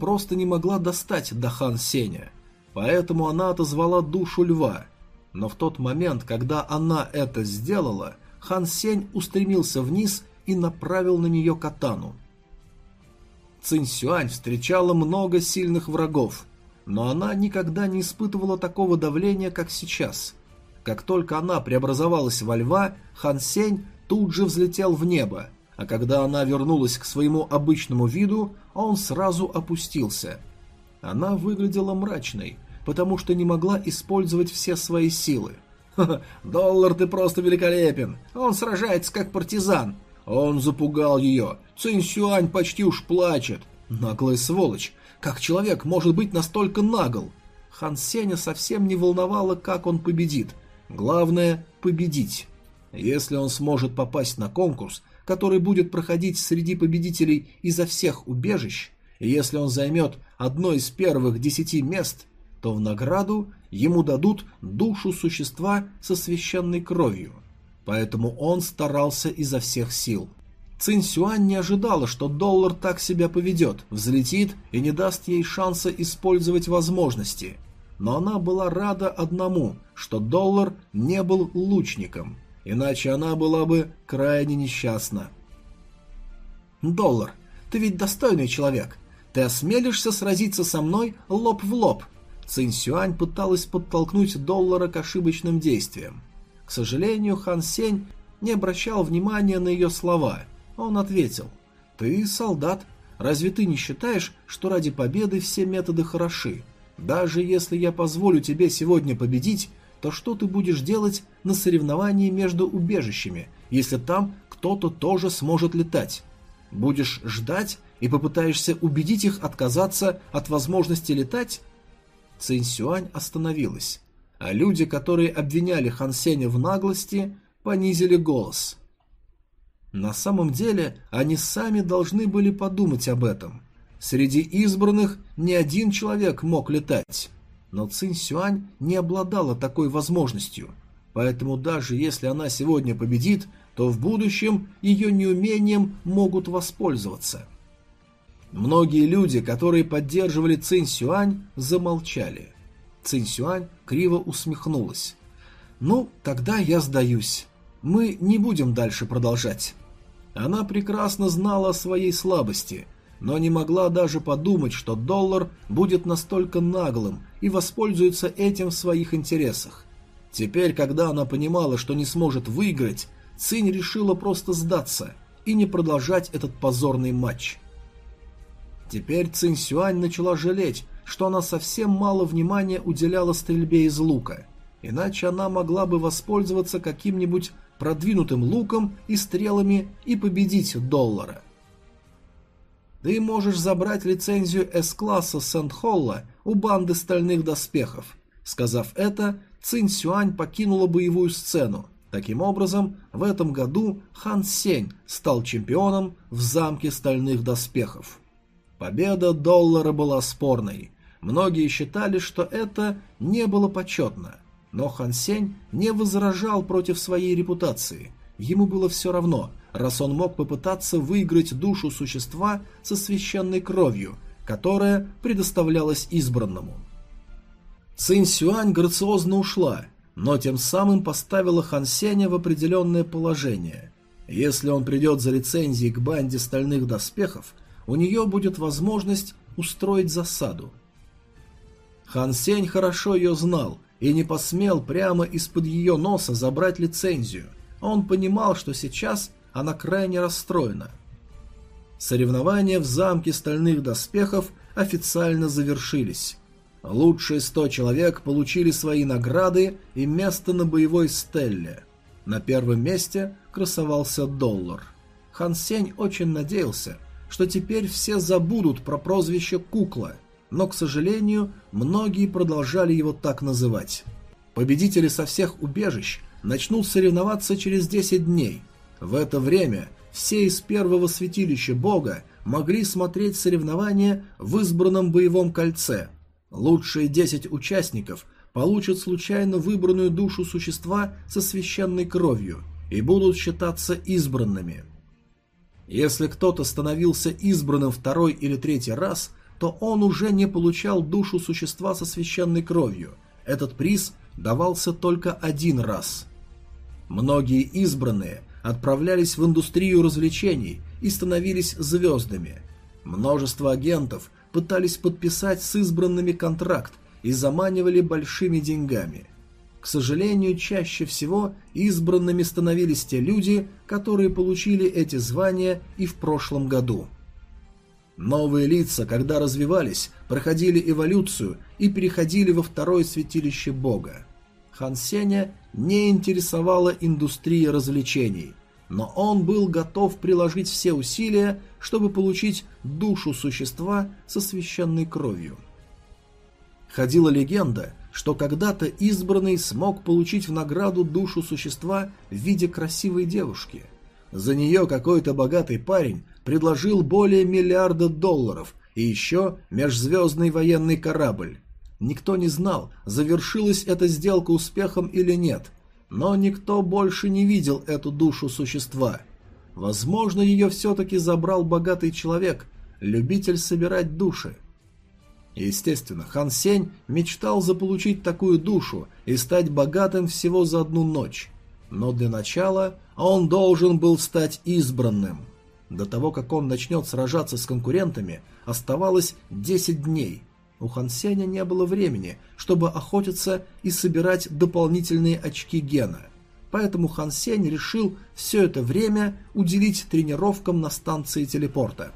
A: Просто не могла достать до Хан Сеня, поэтому она отозвала душу льва. Но в тот момент, когда она это сделала, Хан Сень устремился вниз и направил на нее катану. Цинь Сюань встречала много сильных врагов, но она никогда не испытывала такого давления, как сейчас. Как только она преобразовалась во льва, Хан Сень тут же взлетел в небо, а когда она вернулась к своему обычному виду, он сразу опустился. Она выглядела мрачной, потому что не могла использовать все свои силы. «Ха -ха, доллар ты просто великолепен! Он сражается как партизан!» Он запугал ее. Цинь Сюань почти уж плачет. Наглая сволочь. Как человек может быть настолько нагл? Хан Сеня совсем не волновало, как он победит. Главное – победить. Если он сможет попасть на конкурс, который будет проходить среди победителей изо всех убежищ, и если он займет одно из первых десяти мест, то в награду ему дадут душу существа со священной кровью. Поэтому он старался изо всех сил. Цинь Сюань не ожидала, что доллар так себя поведет, взлетит и не даст ей шанса использовать возможности. Но она была рада одному, что доллар не был лучником – иначе она была бы крайне несчастна. «Доллар, ты ведь достойный человек. Ты осмелишься сразиться со мной лоб в лоб?» Цинь Сюань пыталась подтолкнуть доллара к ошибочным действиям. К сожалению, Хан Сень не обращал внимания на ее слова. Он ответил, «Ты солдат. Разве ты не считаешь, что ради победы все методы хороши? Даже если я позволю тебе сегодня победить, то что ты будешь делать на соревновании между убежищами, если там кто-то тоже сможет летать? Будешь ждать и попытаешься убедить их отказаться от возможности летать? Цинь Сюань остановилась, а люди, которые обвиняли Хан Сеня в наглости, понизили голос. На самом деле, они сами должны были подумать об этом. Среди избранных ни один человек мог летать. Но Цинь Сюань не обладала такой возможностью, поэтому даже если она сегодня победит, то в будущем ее неумением могут воспользоваться – Многие люди, которые поддерживали Цинь Сюань, замолчали. Цинь Сюань криво усмехнулась. «Ну, тогда я сдаюсь. Мы не будем дальше продолжать». Она прекрасно знала о своей слабости, но не могла даже подумать, что доллар будет настолько наглым и воспользуется этим в своих интересах. Теперь, когда она понимала, что не сможет выиграть, Цинь решила просто сдаться и не продолжать этот позорный матч. Теперь Цинь Сюань начала жалеть, что она совсем мало внимания уделяла стрельбе из лука, иначе она могла бы воспользоваться каким-нибудь продвинутым луком и стрелами и победить доллара. Ты можешь забрать лицензию С-класса Сент-Холла у банды стальных доспехов. Сказав это, Цинь Сюань покинула боевую сцену. Таким образом, в этом году Хан Сень стал чемпионом в замке стальных доспехов. Победа доллара была спорной. Многие считали, что это не было почетно. Но Хан Сень не возражал против своей репутации. Ему было все равно, раз он мог попытаться выиграть душу существа со священной кровью, которая предоставлялась избранному. Цинь Сюань грациозно ушла, но тем самым поставила Хан Сеня в определенное положение. Если он придет за лицензией к банде стальных доспехов, у нее будет возможность устроить засаду. Хан Сень хорошо ее знал и не посмел прямо из-под ее носа забрать лицензию. Он понимал, что сейчас она крайне расстроена. Соревнования в замке стальных доспехов официально завершились. Лучшие 100 человек получили свои награды и место на боевой стелле. На первом месте красовался доллар. Хан Сень очень надеялся, что теперь все забудут про прозвище «Кукла», но, к сожалению, многие продолжали его так называть. Победители со всех убежищ начнут соревноваться через 10 дней. В это время все из первого святилища бога могли смотреть соревнования в избранном боевом кольце. Лучшие 10 участников получат случайно выбранную душу существа со священной кровью и будут считаться избранными. Если кто-то становился избранным второй или третий раз – то он уже не получал душу существа со священной кровью. Этот приз давался только один раз. Многие избранные отправлялись в индустрию развлечений и становились звездами. Множество агентов пытались подписать с избранными контракт и заманивали большими деньгами. К сожалению, чаще всего избранными становились те люди, которые получили эти звания и в прошлом году. Новые лица, когда развивались, проходили эволюцию и переходили во второе святилище бога. Хан Сеня не интересовала индустрия развлечений, но он был готов приложить все усилия, чтобы получить душу существа со священной кровью. Ходила легенда, что когда-то избранный смог получить в награду душу существа в виде красивой девушки. За нее какой-то богатый парень предложил более миллиарда долларов и еще межзвездный военный корабль. Никто не знал, завершилась эта сделка успехом или нет, но никто больше не видел эту душу существа. Возможно, ее все-таки забрал богатый человек, любитель собирать души. Естественно, Хан Сень мечтал заполучить такую душу и стать богатым всего за одну ночь. Но для начала он должен был стать избранным. До того, как он начнет сражаться с конкурентами, оставалось 10 дней. У Хан Сеня не было времени, чтобы охотиться и собирать дополнительные очки гена. Поэтому Хан Сень решил все это время уделить тренировкам на станции телепорта.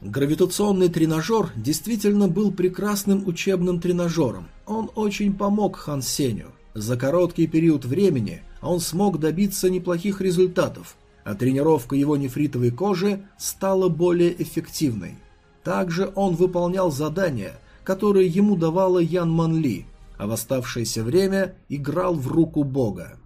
A: Гравитационный тренажер действительно был прекрасным учебным тренажером. Он очень помог Хан Сеню. За короткий период времени он смог добиться неплохих результатов, а тренировка его нефритовой кожи стала более эффективной. Также он выполнял задания, которые ему давала Ян Ман Ли, а в оставшееся время играл в руку бога.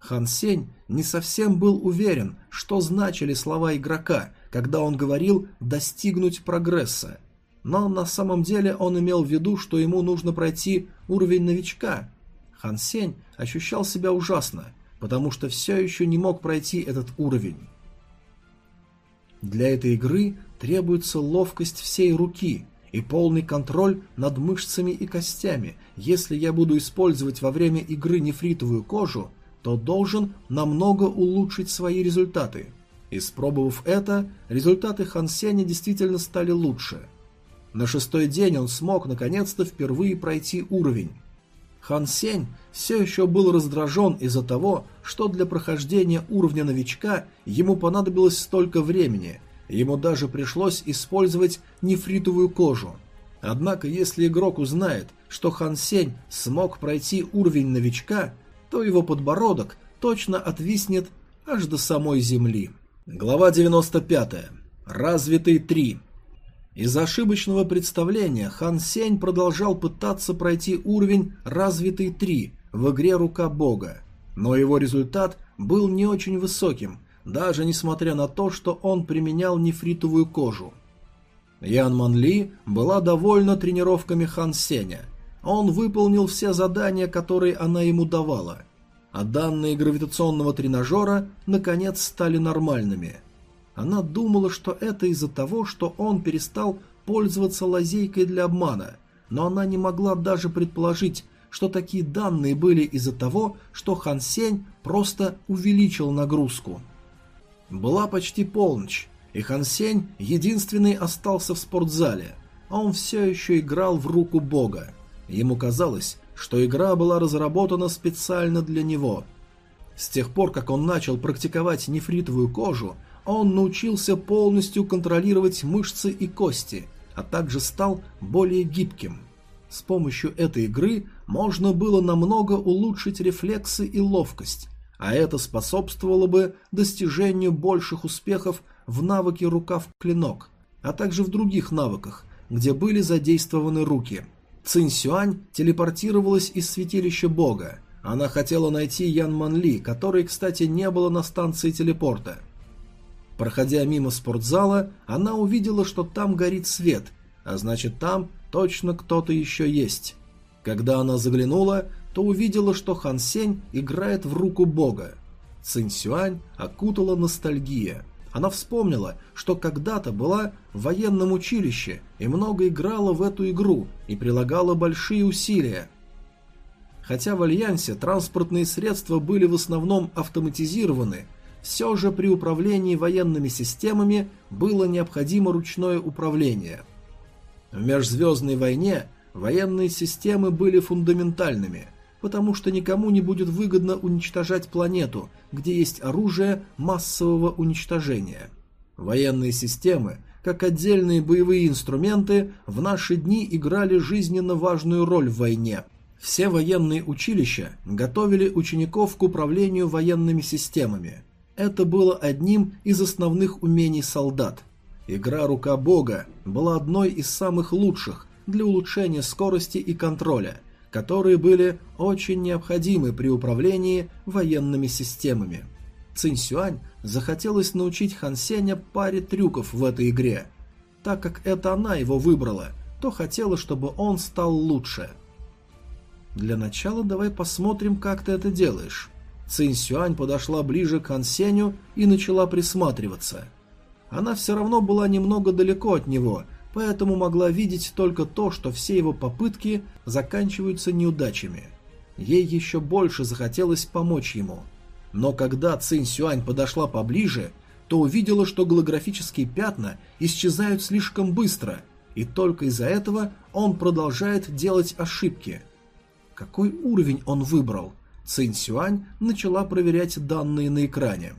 A: Хан Сень не совсем был уверен, что значили слова игрока, когда он говорил «достигнуть прогресса». Но на самом деле он имел в виду, что ему нужно пройти уровень новичка. Хан Сень ощущал себя ужасно, потому что все еще не мог пройти этот уровень. Для этой игры требуется ловкость всей руки и полный контроль над мышцами и костями. Если я буду использовать во время игры нефритовую кожу, то должен намного улучшить свои результаты. Испробовав это, результаты Хан Сеня действительно стали лучше. На шестой день он смог наконец-то впервые пройти уровень. Хан Сень все еще был раздражен из-за того, что для прохождения уровня новичка ему понадобилось столько времени, ему даже пришлось использовать нефритовую кожу. Однако, если игрок узнает, что Хан Сень смог пройти уровень новичка, то его подбородок точно отвиснет аж до самой земли. Глава 95. Развитый 3. Из ошибочного представления Хан Сень продолжал пытаться пройти уровень «Развитый 3» в игре «Рука Бога», но его результат был не очень высоким, даже несмотря на то, что он применял нефритовую кожу. Ян Ман Ли была довольна тренировками Хан Сеня. Он выполнил все задания, которые она ему давала, а данные гравитационного тренажера наконец стали нормальными – она думала, что это из-за того, что он перестал пользоваться лазейкой для обмана, но она не могла даже предположить, что такие данные были из-за того, что Хан Сень просто увеличил нагрузку. Была почти полночь, и Хан Сень единственный остался в спортзале, а он все еще играл в руку бога. Ему казалось, что игра была разработана специально для него. С тех пор, как он начал практиковать нефритовую кожу, он научился полностью контролировать мышцы и кости, а также стал более гибким. С помощью этой игры можно было намного улучшить рефлексы и ловкость, а это способствовало бы достижению больших успехов в навыке рукав-клинок, а также в других навыках, где были задействованы руки. Цинь Сюань телепортировалась из святилища бога. Она хотела найти Ян Ман Ли, которой, кстати, не было на станции телепорта – Проходя мимо спортзала, она увидела, что там горит свет, а значит там точно кто-то еще есть. Когда она заглянула, то увидела, что Хан Сень играет в руку бога. Цинь Сюань окутала ностальгия. Она вспомнила, что когда-то была в военном училище и много играла в эту игру и прилагала большие усилия. Хотя в Альянсе транспортные средства были в основном автоматизированы – все же при управлении военными системами было необходимо ручное управление. В межзвездной войне военные системы были фундаментальными, потому что никому не будет выгодно уничтожать планету, где есть оружие массового уничтожения. Военные системы, как отдельные боевые инструменты, в наши дни играли жизненно важную роль в войне. Все военные училища готовили учеников к управлению военными системами – это было одним из основных умений солдат. Игра «Рука Бога» была одной из самых лучших для улучшения скорости и контроля, которые были очень необходимы при управлении военными системами. Цинь Сюань захотелось научить Хан Сеня паре трюков в этой игре. Так как это она его выбрала, то хотела, чтобы он стал лучше. Для начала давай посмотрим, как ты это делаешь. Цинь Сюань подошла ближе к Хан Сеню и начала присматриваться. Она все равно была немного далеко от него, поэтому могла видеть только то, что все его попытки заканчиваются неудачами. Ей еще больше захотелось помочь ему. Но когда Цинь Сюань подошла поближе, то увидела, что голографические пятна исчезают слишком быстро, и только из-за этого он продолжает делать ошибки. Какой уровень он выбрал? Цинь Сюань начала проверять данные на экране.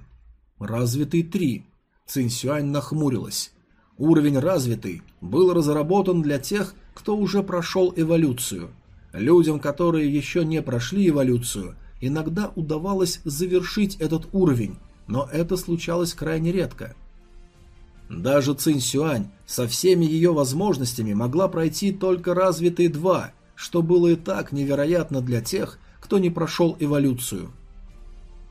A: Развитый 3. Цинь Сюань нахмурилась. Уровень развитый был разработан для тех, кто уже прошел эволюцию. Людям, которые еще не прошли эволюцию, иногда удавалось завершить этот уровень, но это случалось крайне редко. Даже Цинь Сюань со всеми ее возможностями могла пройти только развитые 2, что было и так невероятно для тех, кто не прошел эволюцию.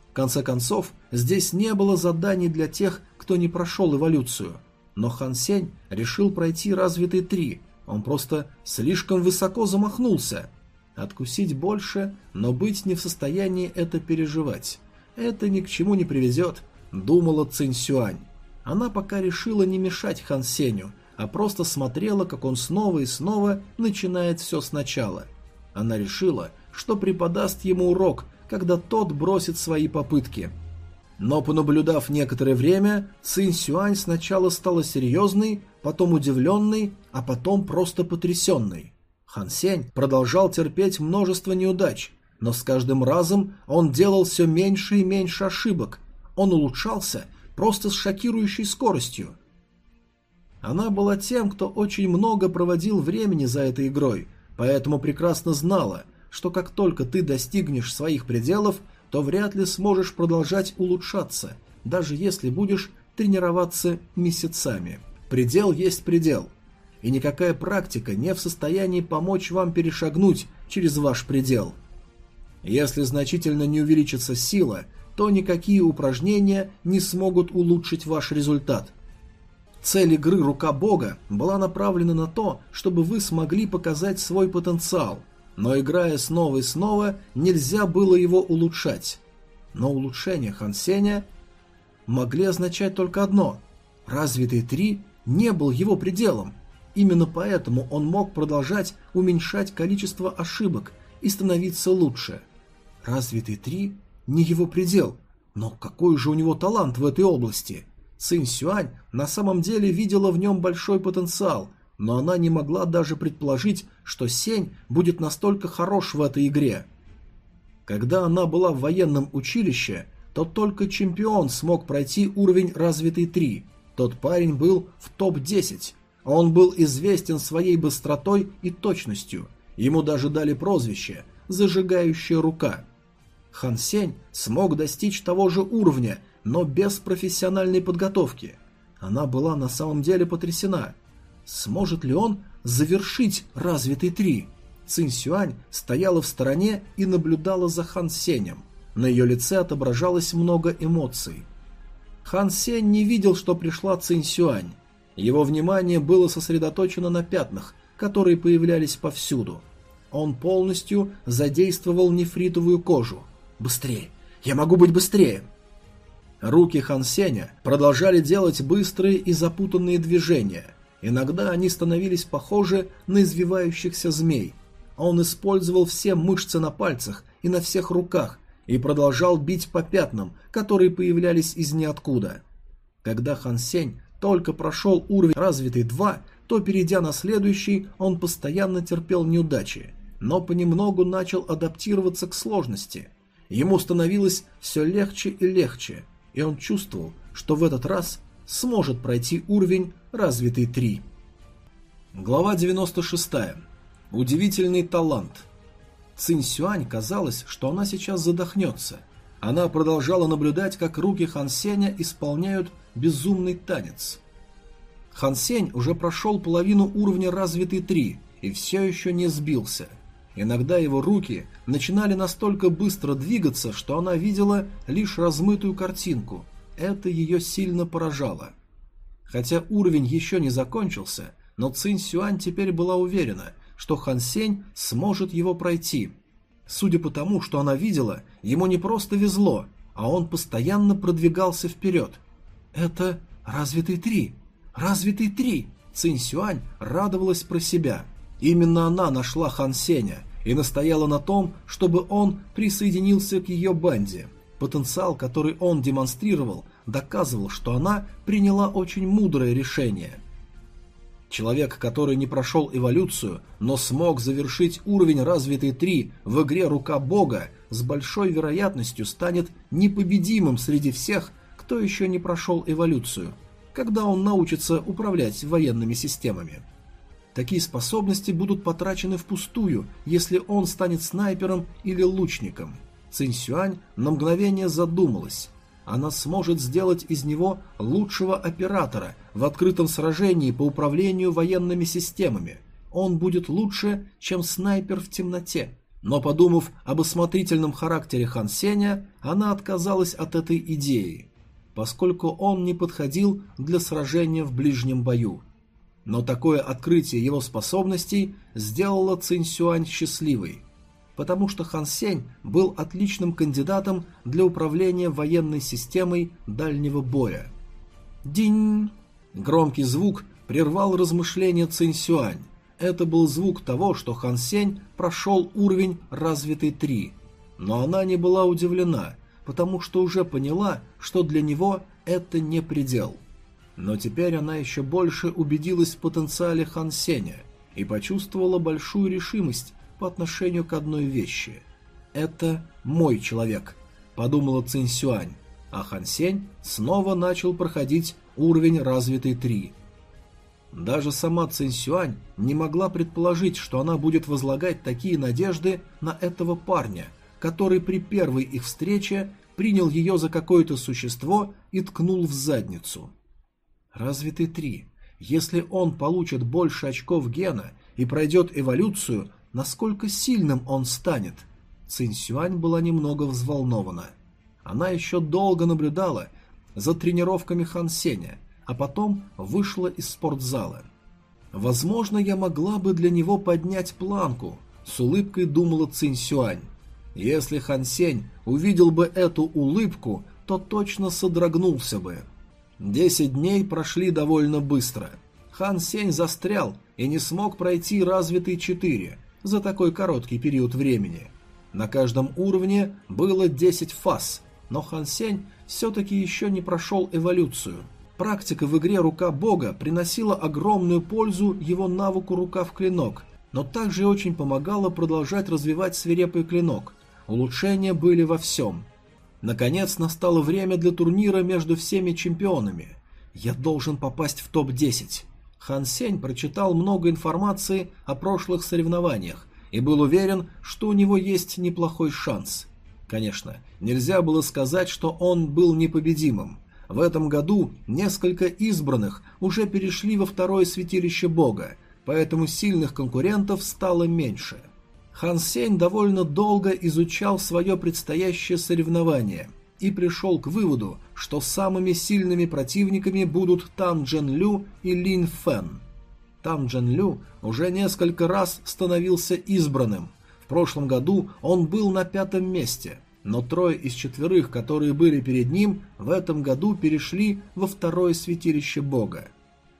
A: В конце концов, здесь не было заданий для тех, кто не прошел эволюцию. Но Хан Сень решил пройти развитый три. Он просто слишком высоко замахнулся. Откусить больше, но быть не в состоянии это переживать. Это ни к чему не приведет, думала Цинь Сюань. Она пока решила не мешать Хан Сеню, а просто смотрела, как он снова и снова начинает все сначала. Она решила, что преподаст ему урок, когда тот бросит свои попытки. Но понаблюдав некоторое время, Цинь Сюань сначала стала серьезной, потом удивленной, а потом просто потрясенной. Хан Сень продолжал терпеть множество неудач, но с каждым разом он делал все меньше и меньше ошибок. Он улучшался просто с шокирующей скоростью. Она была тем, кто очень много проводил времени за этой игрой, поэтому прекрасно знала, что как только ты достигнешь своих пределов, то вряд ли сможешь продолжать улучшаться, даже если будешь тренироваться месяцами. Предел есть предел, и никакая практика не в состоянии помочь вам перешагнуть через ваш предел. Если значительно не увеличится сила, то никакие упражнения не смогут улучшить ваш результат. Цель игры «Рука Бога» была направлена на то, чтобы вы смогли показать свой потенциал – но играя снова и снова, нельзя было его улучшать. Но улучшения Хан Сеня могли означать только одно – развитый 3 не был его пределом. Именно поэтому он мог продолжать уменьшать количество ошибок и становиться лучше. Развитый 3 не его предел, но какой же у него талант в этой области? Цинь Сюань на самом деле видела в нем большой потенциал – но она не могла даже предположить, что Сень будет настолько хорош в этой игре. Когда она была в военном училище, то только чемпион смог пройти уровень развитый 3. Тот парень был в топ-10. Он был известен своей быстротой и точностью. Ему даже дали прозвище «Зажигающая рука». Хан Сень смог достичь того же уровня, но без профессиональной подготовки. Она была на самом деле потрясена – Сможет ли он завершить развитый три? Цинь Сюань стояла в стороне и наблюдала за Хан Сенем. На ее лице отображалось много эмоций. Хан Сень не видел, что пришла Цинь Сюань. Его внимание было сосредоточено на пятнах, которые появлялись повсюду. Он полностью задействовал нефритовую кожу. «Быстрее! Я могу быть быстрее!» Руки Хан Сеня продолжали делать быстрые и запутанные движения – Иногда они становились похожи на извивающихся змей. А он использовал все мышцы на пальцах и на всех руках и продолжал бить по пятнам, которые появлялись из ниоткуда. Когда Хан Сень только прошел уровень развитый 2, то, перейдя на следующий, он постоянно терпел неудачи, но понемногу начал адаптироваться к сложности. Ему становилось все легче и легче, и он чувствовал, что в этот раз сможет пройти уровень развитый 3. Глава 96. Удивительный талант. Цинь Сюань казалось, что она сейчас задохнется. Она продолжала наблюдать, как руки Хан Сеня исполняют безумный танец. Хан Сень уже прошел половину уровня развитый 3 и все еще не сбился. Иногда его руки начинали настолько быстро двигаться, что она видела лишь размытую картинку, это ее сильно поражало. Хотя уровень еще не закончился, но Цинь Сюань теперь была уверена, что Хан Сень сможет его пройти. Судя по тому, что она видела, ему не просто везло, а он постоянно продвигался вперед. «Это развитый три! Развитый три!» Цинь Сюань радовалась про себя. Именно она нашла Хан Сеня и настояла на том, чтобы он присоединился к ее банде. Потенциал, который он демонстрировал, доказывал, что она приняла очень мудрое решение. Человек, который не прошел эволюцию, но смог завершить уровень развитый 3 в игре «Рука Бога», с большой вероятностью станет непобедимым среди всех, кто еще не прошел эволюцию, когда он научится управлять военными системами. Такие способности будут потрачены впустую, если он станет снайпером или лучником. Цинь Сюань на мгновение задумалась она сможет сделать из него лучшего оператора в открытом сражении по управлению военными системами. Он будет лучше, чем снайпер в темноте. Но подумав об осмотрительном характере Хан Сеня, она отказалась от этой идеи, поскольку он не подходил для сражения в ближнем бою. Но такое открытие его способностей сделало Цинь Сюань счастливой – потому что Хан Сень был отличным кандидатом для управления военной системой дальнего боя. Динь! Громкий звук прервал размышления Цинсюань. Это был звук того, что Хан Сень прошел уровень развитый 3. Но она не была удивлена, потому что уже поняла, что для него это не предел. Но теперь она еще больше убедилась в потенциале Хан Сеня и почувствовала большую решимость по отношению к одной вещи. «Это мой человек», — подумала Цинь Сюань, а Хан Сень снова начал проходить уровень развитый 3. Даже сама Цинь Сюань не могла предположить, что она будет возлагать такие надежды на этого парня, который при первой их встрече принял ее за какое-то существо и ткнул в задницу. Развитый 3. Если он получит больше очков гена и пройдет эволюцию, насколько сильным он станет? Цинь Сюань была немного взволнована. Она еще долго наблюдала за тренировками Хан Сеня – а потом вышла из спортзала. «Возможно, я могла бы для него поднять планку», — с улыбкой думала Цинь Сюань. «Если Хан Сень увидел бы эту улыбку, то точно содрогнулся бы». Десять дней прошли довольно быстро. Хан Сень застрял и не смог пройти развитый четыре за такой короткий период времени. На каждом уровне было 10 фаз, но Хан Сень все-таки еще не прошел эволюцию – Практика в игре «Рука Бога» приносила огромную пользу его навыку «Рука в клинок», но также очень помогала продолжать развивать свирепый клинок. Улучшения были во всем. Наконец настало время для турнира между всеми чемпионами. Я должен попасть в топ-10. Хан Сень прочитал много информации о прошлых соревнованиях и был уверен, что у него есть неплохой шанс. Конечно, нельзя было сказать, что он был непобедимым. В этом году несколько избранных уже перешли во второе святилище бога, поэтому сильных конкурентов стало меньше. Хан Сень довольно долго изучал свое предстоящее соревнование и пришел к выводу, что самыми сильными противниками будут Тан Джен Лю и Лин Фэн. Тан Джен Лю уже несколько раз становился избранным. В прошлом году он был на пятом месте – но трое из четверых, которые были перед ним, в этом году перешли во второе святилище бога.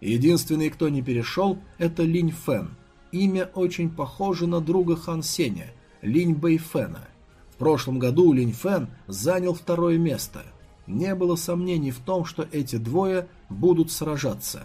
A: Единственный, кто не перешел, это Линь Фэн. Имя очень похоже на друга Хан Сеня, Линь Бэйфэна. В прошлом году Линь Фэн занял второе место. Не было сомнений в том, что эти двое будут сражаться.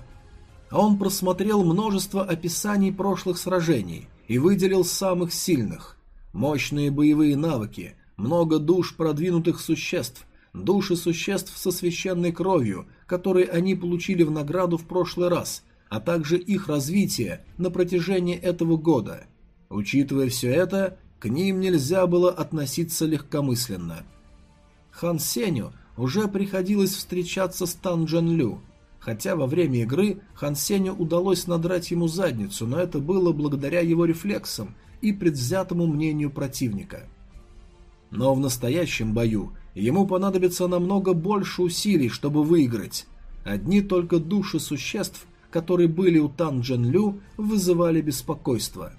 A: А он просмотрел множество описаний прошлых сражений и выделил самых сильных. Мощные боевые навыки – много душ продвинутых существ, души существ со священной кровью, которые они получили в награду в прошлый раз, а также их развитие на протяжении этого года. Учитывая все это, к ним нельзя было относиться легкомысленно. Хан Сеню уже приходилось встречаться с Тан Джен Лю, хотя во время игры Хан Сеню удалось надрать ему задницу, но это было благодаря его рефлексам и предвзятому мнению противника – но в настоящем бою ему понадобится намного больше усилий, чтобы выиграть. Одни только души существ, которые были у Тан Джен Лю, вызывали беспокойство.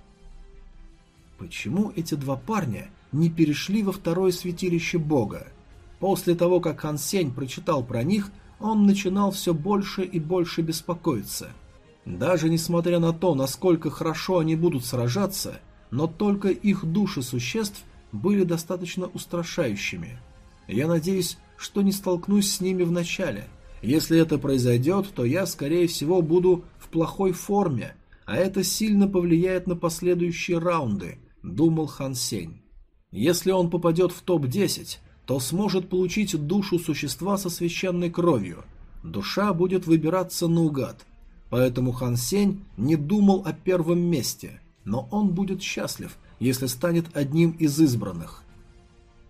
A: Почему эти два парня не перешли во второе святилище бога? После того, как Хан Сень прочитал про них, он начинал все больше и больше беспокоиться. Даже несмотря на то, насколько хорошо они будут сражаться, но только их души существ – были достаточно устрашающими. Я надеюсь, что не столкнусь с ними в начале. Если это произойдет, то я, скорее всего, буду в плохой форме, а это сильно повлияет на последующие раунды, думал Хан Сень. Если он попадет в топ-10, то сможет получить душу существа со священной кровью. Душа будет выбираться наугад. Поэтому Хан Сень не думал о первом месте, но он будет счастлив, если станет одним из избранных.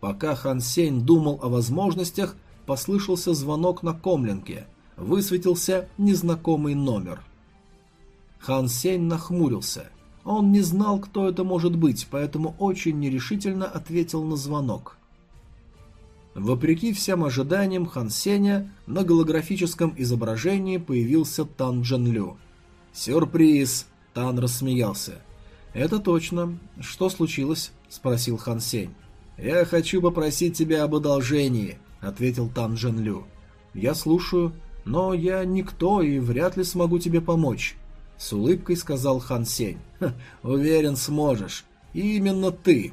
A: Пока Хан Сень думал о возможностях, послышался звонок на комлинке, высветился незнакомый номер. Хан Сень нахмурился. Он не знал, кто это может быть, поэтому очень нерешительно ответил на звонок. Вопреки всем ожиданиям Хан Сеня, на голографическом изображении появился Тан Джен Лю. «Сюрприз!» – Тан рассмеялся. «Это точно. Что случилось?» – спросил Хан Сень. «Я хочу попросить тебя об одолжении», – ответил Тан Джен Лю. «Я слушаю. но я никто и вряд ли смогу тебе помочь», — с улыбкой сказал Хан Сень. «Уверен, сможешь. Именно ты.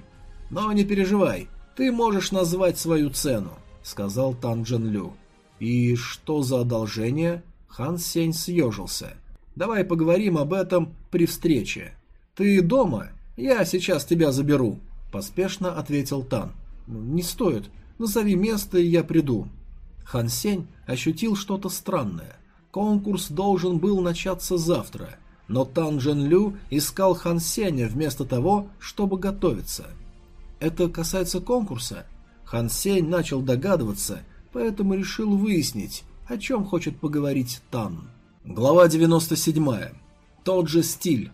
A: Но не переживай, ты можешь назвать свою цену», — сказал Тан Джен Лю. «И что за одолжение?» Хан Сень съежился. «Давай поговорим об этом при встрече. Ты дома? Я сейчас тебя заберу», — поспешно ответил Тан. «Не стоит. Назови место, и я приду». Хан Сень ощутил что-то странное. Конкурс должен был начаться завтра, но Тан Джен Лю искал Хан Сеня вместо того, чтобы готовиться. Это касается конкурса? Хан Сень начал догадываться, поэтому решил выяснить, о чем хочет поговорить Тан. Глава 97. Тот же стиль.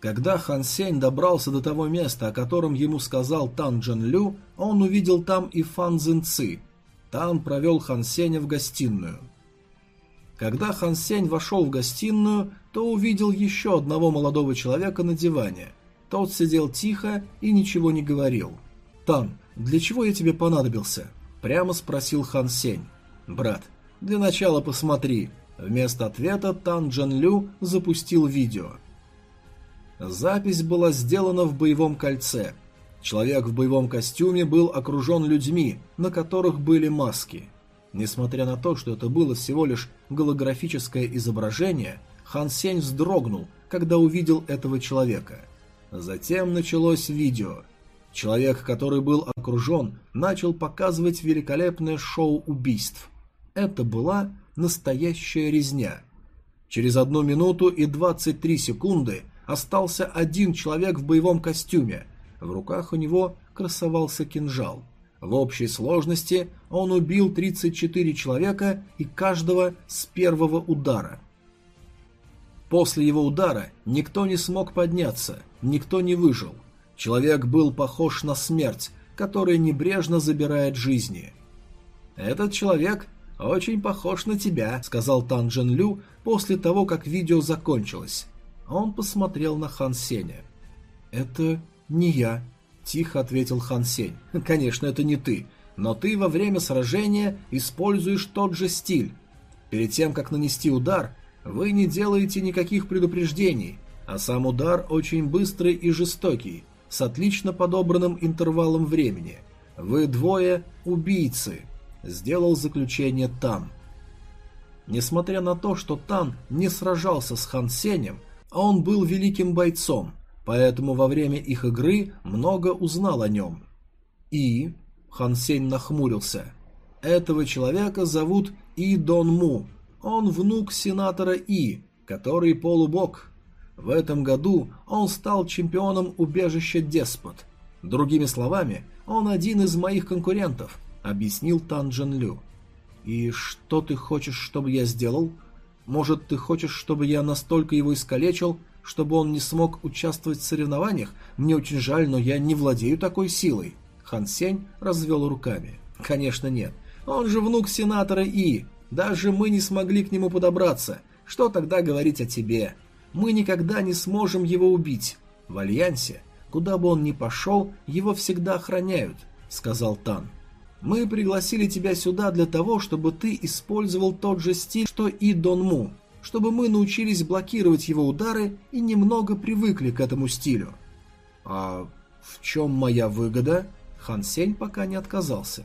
A: Когда Хан Сень добрался до того места, о котором ему сказал Тан Джен Лю, он увидел там и Фан Цзин Ци. Тан провел Хан Сеня в гостиную. Когда Хан Сень вошел в гостиную, то увидел еще одного молодого человека на диване. Тот сидел тихо и ничего не говорил. «Тан, для чего я тебе понадобился?» – прямо спросил Хан Сень. «Брат, для начала посмотри». Вместо ответа Тан Джен Лю запустил видео – Запись была сделана в боевом кольце. Человек в боевом костюме был окружен людьми, на которых были маски. Несмотря на то, что это было всего лишь голографическое изображение, Хан Сень вздрогнул, когда увидел этого человека. Затем началось видео. Человек, который был окружен, начал показывать великолепное шоу убийств. Это была настоящая резня. Через одну минуту и 23 секунды – остался один человек в боевом костюме. В руках у него красовался кинжал. В общей сложности он убил 34 человека и каждого с первого удара. После его удара никто не смог подняться, никто не выжил. Человек был похож на смерть, которая небрежно забирает жизни. «Этот человек очень похож на тебя», — сказал Тан Джен Лю после того, как видео закончилось. Он посмотрел на Хан Сеня. «Это не я», – тихо ответил Хан Сень. «Конечно, это не ты, но ты во время сражения используешь тот же стиль. Перед тем, как нанести удар, вы не делаете никаких предупреждений, а сам удар очень быстрый и жестокий, с отлично подобранным интервалом времени. Вы двое убийцы», – сделал заключение Тан. Несмотря на то, что Тан не сражался с Хан Сенем, а он был великим бойцом, поэтому во время их игры много узнал о нем. И... Хан Сень нахмурился. Этого человека зовут И Дон Му. Он внук сенатора И, который полубог. В этом году он стал чемпионом убежища Деспот. Другими словами, он один из моих конкурентов, объяснил Тан Джен Лю. «И что ты хочешь, чтобы я сделал?» Может, ты хочешь, чтобы я настолько его искалечил, чтобы он не смог участвовать в соревнованиях? Мне очень жаль, но я не владею такой силой». Хан Сень развел руками. «Конечно нет. Он же внук сенатора И. Даже мы не смогли к нему подобраться. Что тогда говорить о тебе? Мы никогда не сможем его убить. В Альянсе, куда бы он ни пошел, его всегда охраняют», — сказал Тан. Мы пригласили тебя сюда для того, чтобы ты использовал тот же стиль, что и Дон Му, чтобы мы научились блокировать его удары и немного привыкли к этому стилю. А в чем моя выгода? Хан Сень пока не отказался.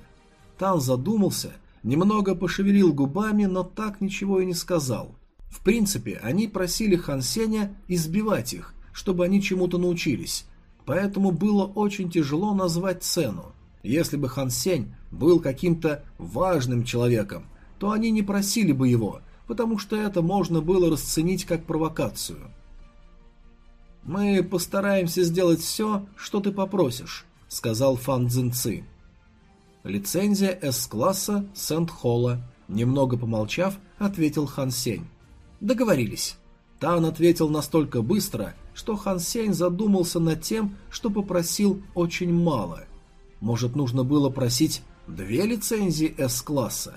A: Тан задумался, немного пошевелил губами, но так ничего и не сказал. В принципе, они просили Хан Сеня избивать их, чтобы они чему-то научились, поэтому было очень тяжело назвать цену. Если бы Хан Сень был каким-то важным человеком, то они не просили бы его, потому что это можно было расценить как провокацию. «Мы постараемся сделать все, что ты попросишь», — сказал Фан Цзинци. Лицензия С-класса Сент-Холла. Немного помолчав, ответил Хан Сень. «Договорились». Тан ответил настолько быстро, что Хан Сень задумался над тем, что попросил очень мало — может, нужно было просить две лицензии С-класса?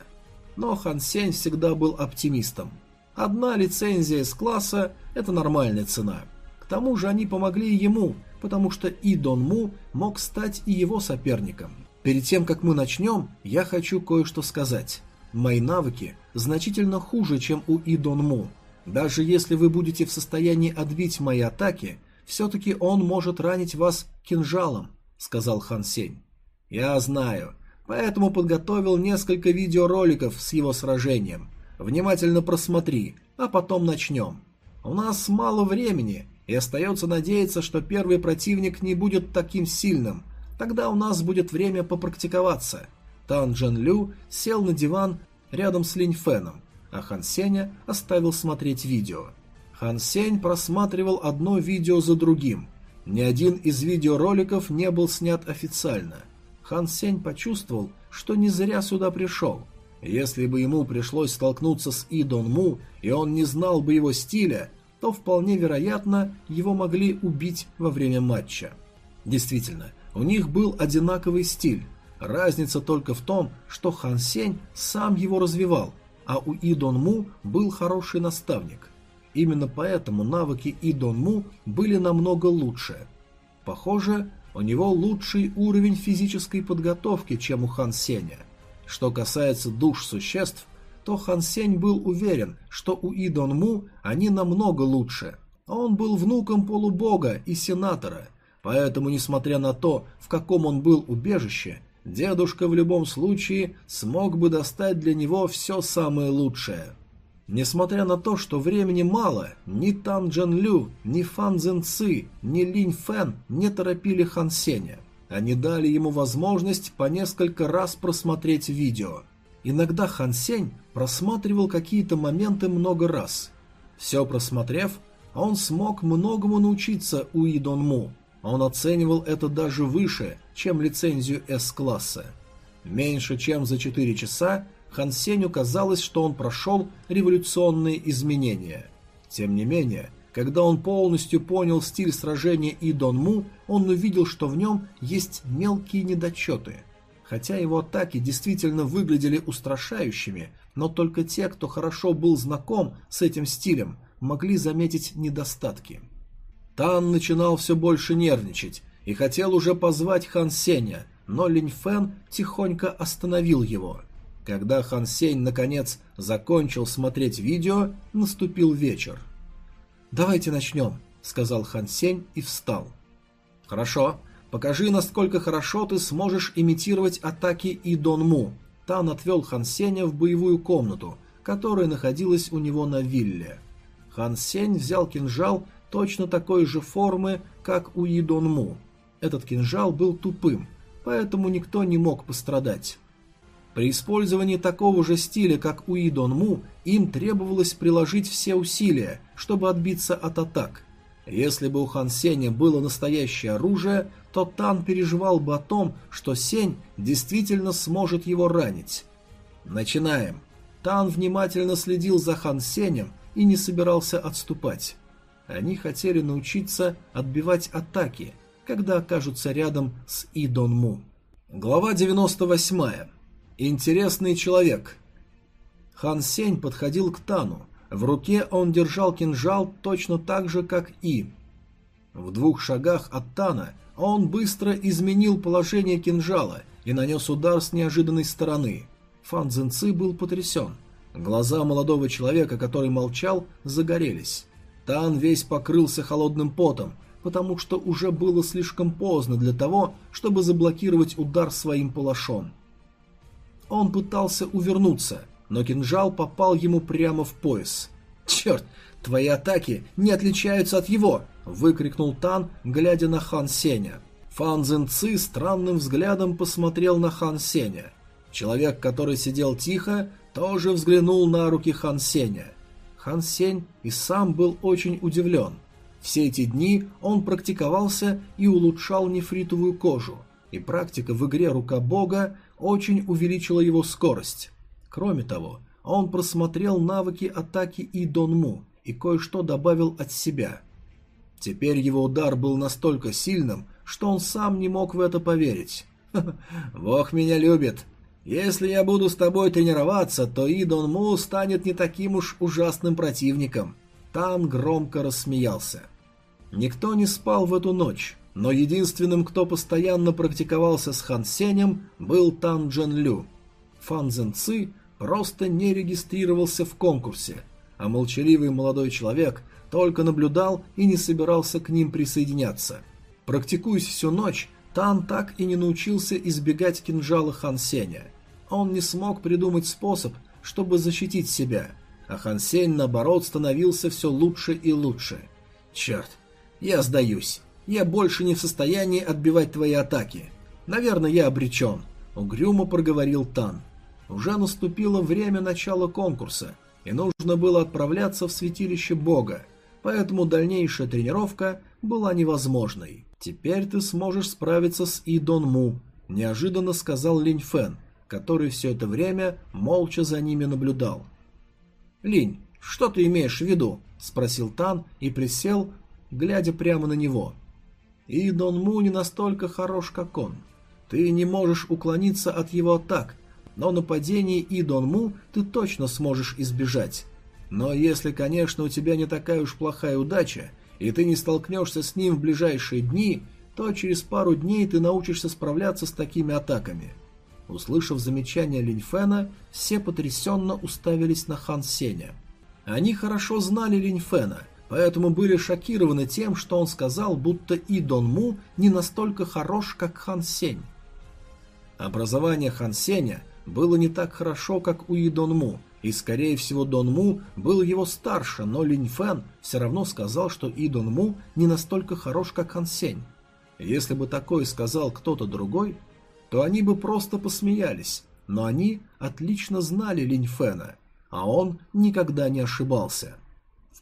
A: Но Хан Сень всегда был оптимистом. Одна лицензия С-класса – это нормальная цена. К тому же они помогли ему, потому что И Дон Му мог стать и его соперником. Перед тем, как мы начнем, я хочу кое-что сказать. мои навыки значительно хуже, чем у И Дон Му. Даже если вы будете в состоянии отбить мои атаки, все-таки он может ранить вас кинжалом», — сказал Хан Сень. «Я знаю, поэтому подготовил несколько видеороликов с его сражением. Внимательно просмотри, а потом начнем. У нас мало времени, и остается надеяться, что первый противник не будет таким сильным. Тогда у нас будет время попрактиковаться». Тан Джен Лю сел на диван рядом с Линь Феном, а Хан Сеня оставил смотреть видео. Хан Сень просматривал одно видео за другим. Ни один из видеороликов не был снят официально. Хан Сень почувствовал, что не зря сюда пришел. Если бы ему пришлось столкнуться с И Дон Му, и он не знал бы его стиля, то вполне вероятно его могли убить во время матча. Действительно, у них был одинаковый стиль. Разница только в том, что Хан Сень сам его развивал, а у И Дон Му был хороший наставник. Именно поэтому навыки И Дон Му были намного лучше. Похоже, у него лучший уровень физической подготовки, чем у Хан Сеня. Что касается душ существ, то Хан Сень был уверен, что у И Дон Му они намного лучше. Он был внуком полубога и сенатора, поэтому, несмотря на то, в каком он был убежище, дедушка в любом случае смог бы достать для него все самое лучшее. Несмотря на то, что времени мало, ни Тан Джан Лю, ни Фан Цзэн Ци, ни Линь Фэн не торопили Хан Сеня. Они дали ему возможность по несколько раз просмотреть видео. Иногда Хан Сень просматривал какие-то моменты много раз. Все просмотрев, он смог многому научиться у Идон Му, он оценивал это даже выше, чем лицензию С-класса. Меньше чем за 4 часа Хан Сеню казалось, что он прошел революционные изменения. Тем не менее, когда он полностью понял стиль сражения И Дон Му, он увидел, что в нем есть мелкие недочеты. Хотя его атаки действительно выглядели устрашающими, но только те, кто хорошо был знаком с этим стилем, могли заметить недостатки. Тан начинал все больше нервничать и хотел уже позвать Хан Сеня, но Линь Фэн тихонько остановил его. Когда Хан Сень наконец закончил смотреть видео, наступил вечер. «Давайте начнем», — сказал Хан Сень и встал. «Хорошо. Покажи, насколько хорошо ты сможешь имитировать атаки И Дон Му». Тан отвел Хан Сеня в боевую комнату, которая находилась у него на вилле. Хан Сень взял кинжал точно такой же формы, как у Идонму. Этот кинжал был тупым, поэтому никто не мог пострадать. При использовании такого же стиля, как у Идонму, им требовалось приложить все усилия, чтобы отбиться от атак. Если бы у Хан Сеня было настоящее оружие, то Тан переживал бы о том, что Сень действительно сможет его ранить. Начинаем. Тан внимательно следил за Хан Сенем и не собирался отступать. Они хотели научиться отбивать атаки, когда окажутся рядом с И Дон Му. Глава 98. Интересный человек. Хан Сень подходил к Тану. В руке он держал кинжал точно так же, как И. В двух шагах от Тана он быстро изменил положение кинжала и нанес удар с неожиданной стороны. Фан Цзиньци был потрясен. Глаза молодого человека, который молчал, загорелись. Тан весь покрылся холодным потом, потому что уже было слишком поздно для того, чтобы заблокировать удар своим палашом. Он пытался увернуться, но кинжал попал ему прямо в пояс. «Черт, твои атаки не отличаются от его!» – выкрикнул Тан, глядя на Хан Сеня. Фан Цзин Ци странным взглядом посмотрел на Хан Сеня. Человек, который сидел тихо, тоже взглянул на руки Хан Сеня. Хан Сень и сам был очень удивлен. Все эти дни он практиковался и улучшал нефритовую кожу, и практика в игре «Рука Бога» очень увеличила его скорость. Кроме того, он просмотрел навыки атаки и Донму и кое-что добавил от себя. Теперь его удар был настолько сильным, что он сам не мог в это поверить. «Бог меня любит», если я буду с тобой тренироваться, то Идон Му станет не таким уж ужасным противником. Тан громко рассмеялся. Никто не спал в эту ночь, но единственным, кто постоянно практиковался с Хан Сенем, был Тан Джен Лю. Фан Зен Ци просто не регистрировался в конкурсе, а молчаливый молодой человек только наблюдал и не собирался к ним присоединяться. Практикуясь всю ночь, Тан так и не научился избегать кинжала Хан Сеня. Он не смог придумать способ, чтобы защитить себя, а Хан Сень, наоборот, становился все лучше и лучше. «Черт, я сдаюсь. Я больше не в состоянии отбивать твои атаки. Наверное, я обречен», — угрюмо проговорил Тан. Уже наступило время начала конкурса, и нужно было отправляться в святилище Бога, поэтому дальнейшая тренировка была невозможной. «Теперь ты сможешь справиться с Идон Му», – неожиданно сказал Линь Фэн, который все это время молча за ними наблюдал. «Линь, что ты имеешь в виду?» – спросил Тан и присел, глядя прямо на него. «Идон Му не настолько хорош, как он. Ты не можешь уклониться от его атак, но нападение Идон Му ты точно сможешь избежать. Но если, конечно, у тебя не такая уж плохая удача, и ты не столкнешься с ним в ближайшие дни, то через пару дней ты научишься справляться с такими атаками. Услышав замечание Линьфена, все потрясенно уставились на Хан Сеня. Они хорошо знали Линьфена, поэтому были шокированы тем, что он сказал, будто И Дон Му не настолько хорош, как Хан Сень. Образование Хан Сеня было не так хорошо, как у И Дон Му, и, скорее всего, Дон Му был его старше, но Линь Фэн все равно сказал, что И Дон Му не настолько хорош, как Хан Сень. Если бы такое сказал кто-то другой, то они бы просто посмеялись, но они отлично знали Линь Фэна, а он никогда не ошибался.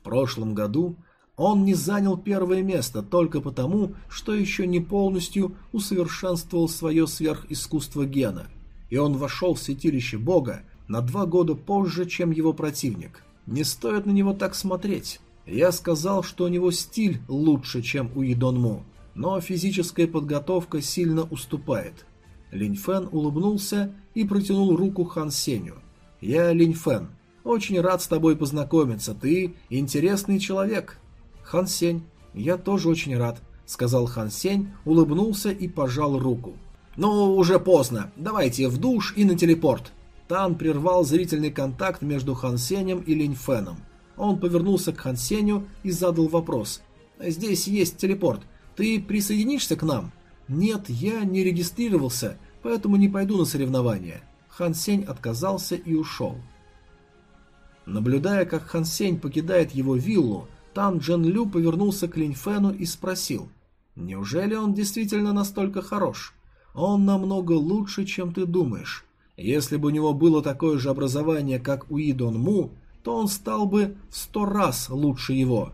A: Прошлом году он не занял первое место только потому, что еще не полностью усовершенствовал свое сверхискусство гена, и он вошел в святилище Бога на два года позже, чем его противник. Не стоит на него так смотреть. Я сказал, что у него стиль лучше, чем у Идонму, но физическая подготовка сильно уступает. Линь Фэн улыбнулся и протянул руку Хан Сеню. «Я Линь Фэн. Очень рад с тобой познакомиться. Ты интересный человек». «Хан Сень, я тоже очень рад», — сказал Хан Сень, улыбнулся и пожал руку. «Ну, уже поздно. Давайте в душ и на телепорт», Тан прервал зрительный контакт между Хан Сенем и Линь Феном. Он повернулся к Хан Сеню и задал вопрос. «Здесь есть телепорт. Ты присоединишься к нам?» «Нет, я не регистрировался, поэтому не пойду на соревнования». Хан Сень отказался и ушел. Наблюдая, как Хан Сень покидает его виллу, Тан Джен Лю повернулся к Линь Фену и спросил. «Неужели он действительно настолько хорош? Он намного лучше, чем ты думаешь. Если бы у него было такое же образование, как у Идон Му, то он стал бы в сто раз лучше его.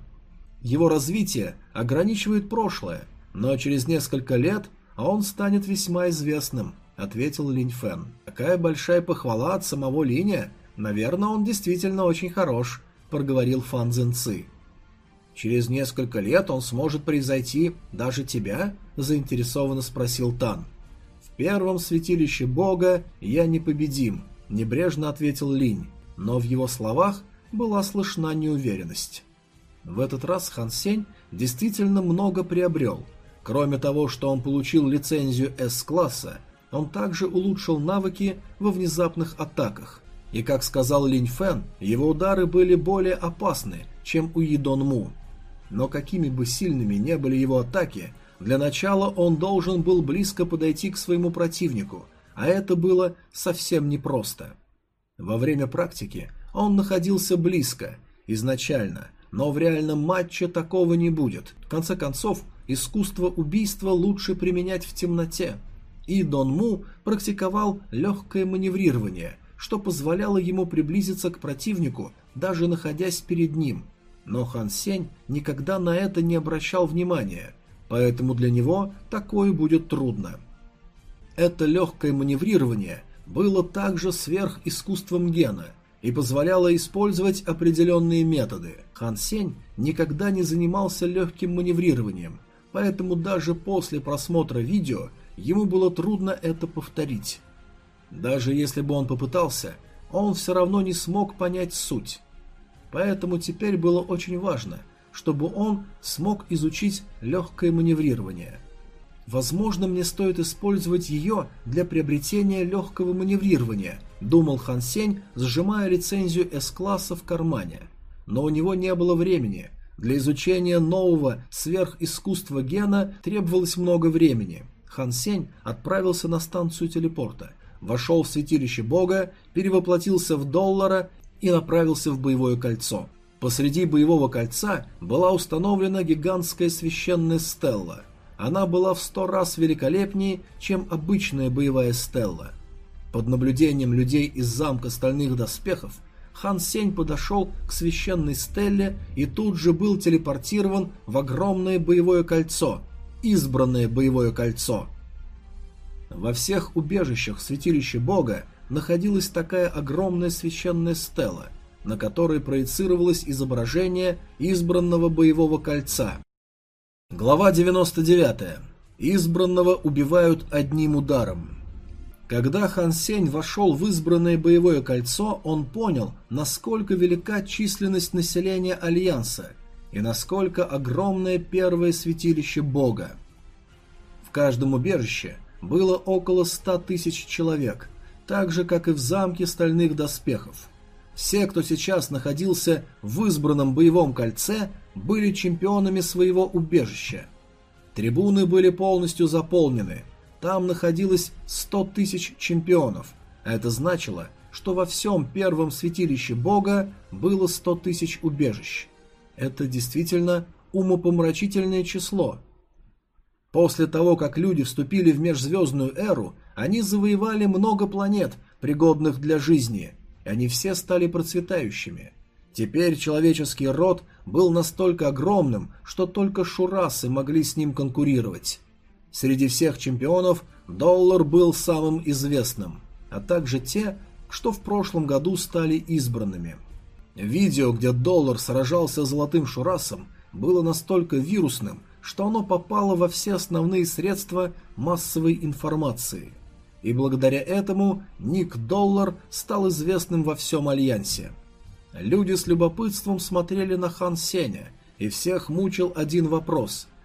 A: Его развитие ограничивает прошлое, но через несколько лет он станет весьма известным, ответил Линь Фэн. Такая большая похвала от самого Линя. Наверное, он действительно очень хорош, проговорил Фан Цзиньци. Через несколько лет он сможет превзойти даже тебя? заинтересованно спросил Тан первом святилище Бога я непобедим», — небрежно ответил Линь, но в его словах была слышна неуверенность. В этот раз Хан Сень действительно много приобрел. Кроме того, что он получил лицензию С-класса, он также улучшил навыки во внезапных атаках. И, как сказал Линь Фэн, его удары были более опасны, чем у Идон Му. Но какими бы сильными не были его атаки, для начала он должен был близко подойти к своему противнику, а это было совсем непросто. Во время практики он находился близко, изначально, но в реальном матче такого не будет. В конце концов, искусство убийства лучше применять в темноте. И Дон Му практиковал легкое маневрирование, что позволяло ему приблизиться к противнику, даже находясь перед ним. Но Хан Сень никогда на это не обращал внимания – поэтому для него такое будет трудно. Это легкое маневрирование было также сверхискусством гена и позволяло использовать определенные методы. Хан Сень никогда не занимался легким маневрированием, поэтому даже после просмотра видео ему было трудно это повторить. Даже если бы он попытался, он все равно не смог понять суть. Поэтому теперь было очень важно – чтобы он смог изучить легкое маневрирование. Возможно, мне стоит использовать ее для приобретения легкого маневрирования, думал Хан Сень, сжимая лицензию С-класса в кармане. Но у него не было времени. Для изучения нового сверхискусства гена требовалось много времени. Хан Сень отправился на станцию телепорта, вошел в святилище бога, перевоплотился в доллара и направился в боевое кольцо. Посреди боевого кольца была установлена гигантская священная стелла. Она была в сто раз великолепнее, чем обычная боевая стелла. Под наблюдением людей из замка стальных доспехов Хан Сень подошел к священной стелле и тут же был телепортирован в огромное боевое кольцо, избранное боевое кольцо. Во всех убежищах святилища Бога находилась такая огромная священная стела – на которой проецировалось изображение избранного боевого кольца. Глава 99. Избранного убивают одним ударом. Когда Хан Сень вошел в избранное боевое кольцо, он понял, насколько велика численность населения Альянса и насколько огромное первое святилище Бога. В каждом убежище было около ста тысяч человек, так же, как и в замке стальных доспехов. Все, кто сейчас находился в избранном боевом кольце, были чемпионами своего убежища. Трибуны были полностью заполнены. Там находилось 100 тысяч чемпионов. Это значило, что во всем первом святилище бога было 100 тысяч убежищ. Это действительно умопомрачительное число. После того, как люди вступили в межзвездную эру, они завоевали много планет, пригодных для жизни – они все стали процветающими. Теперь человеческий род был настолько огромным, что только шурасы могли с ним конкурировать. Среди всех чемпионов доллар был самым известным, а также те, что в прошлом году стали избранными. Видео, где доллар сражался с золотым шурасом, было настолько вирусным, что оно попало во все основные средства массовой информации и благодаря этому Ник Доллар стал известным во всем Альянсе. Люди с любопытством смотрели на Хан Сеня, и всех мучил один вопрос –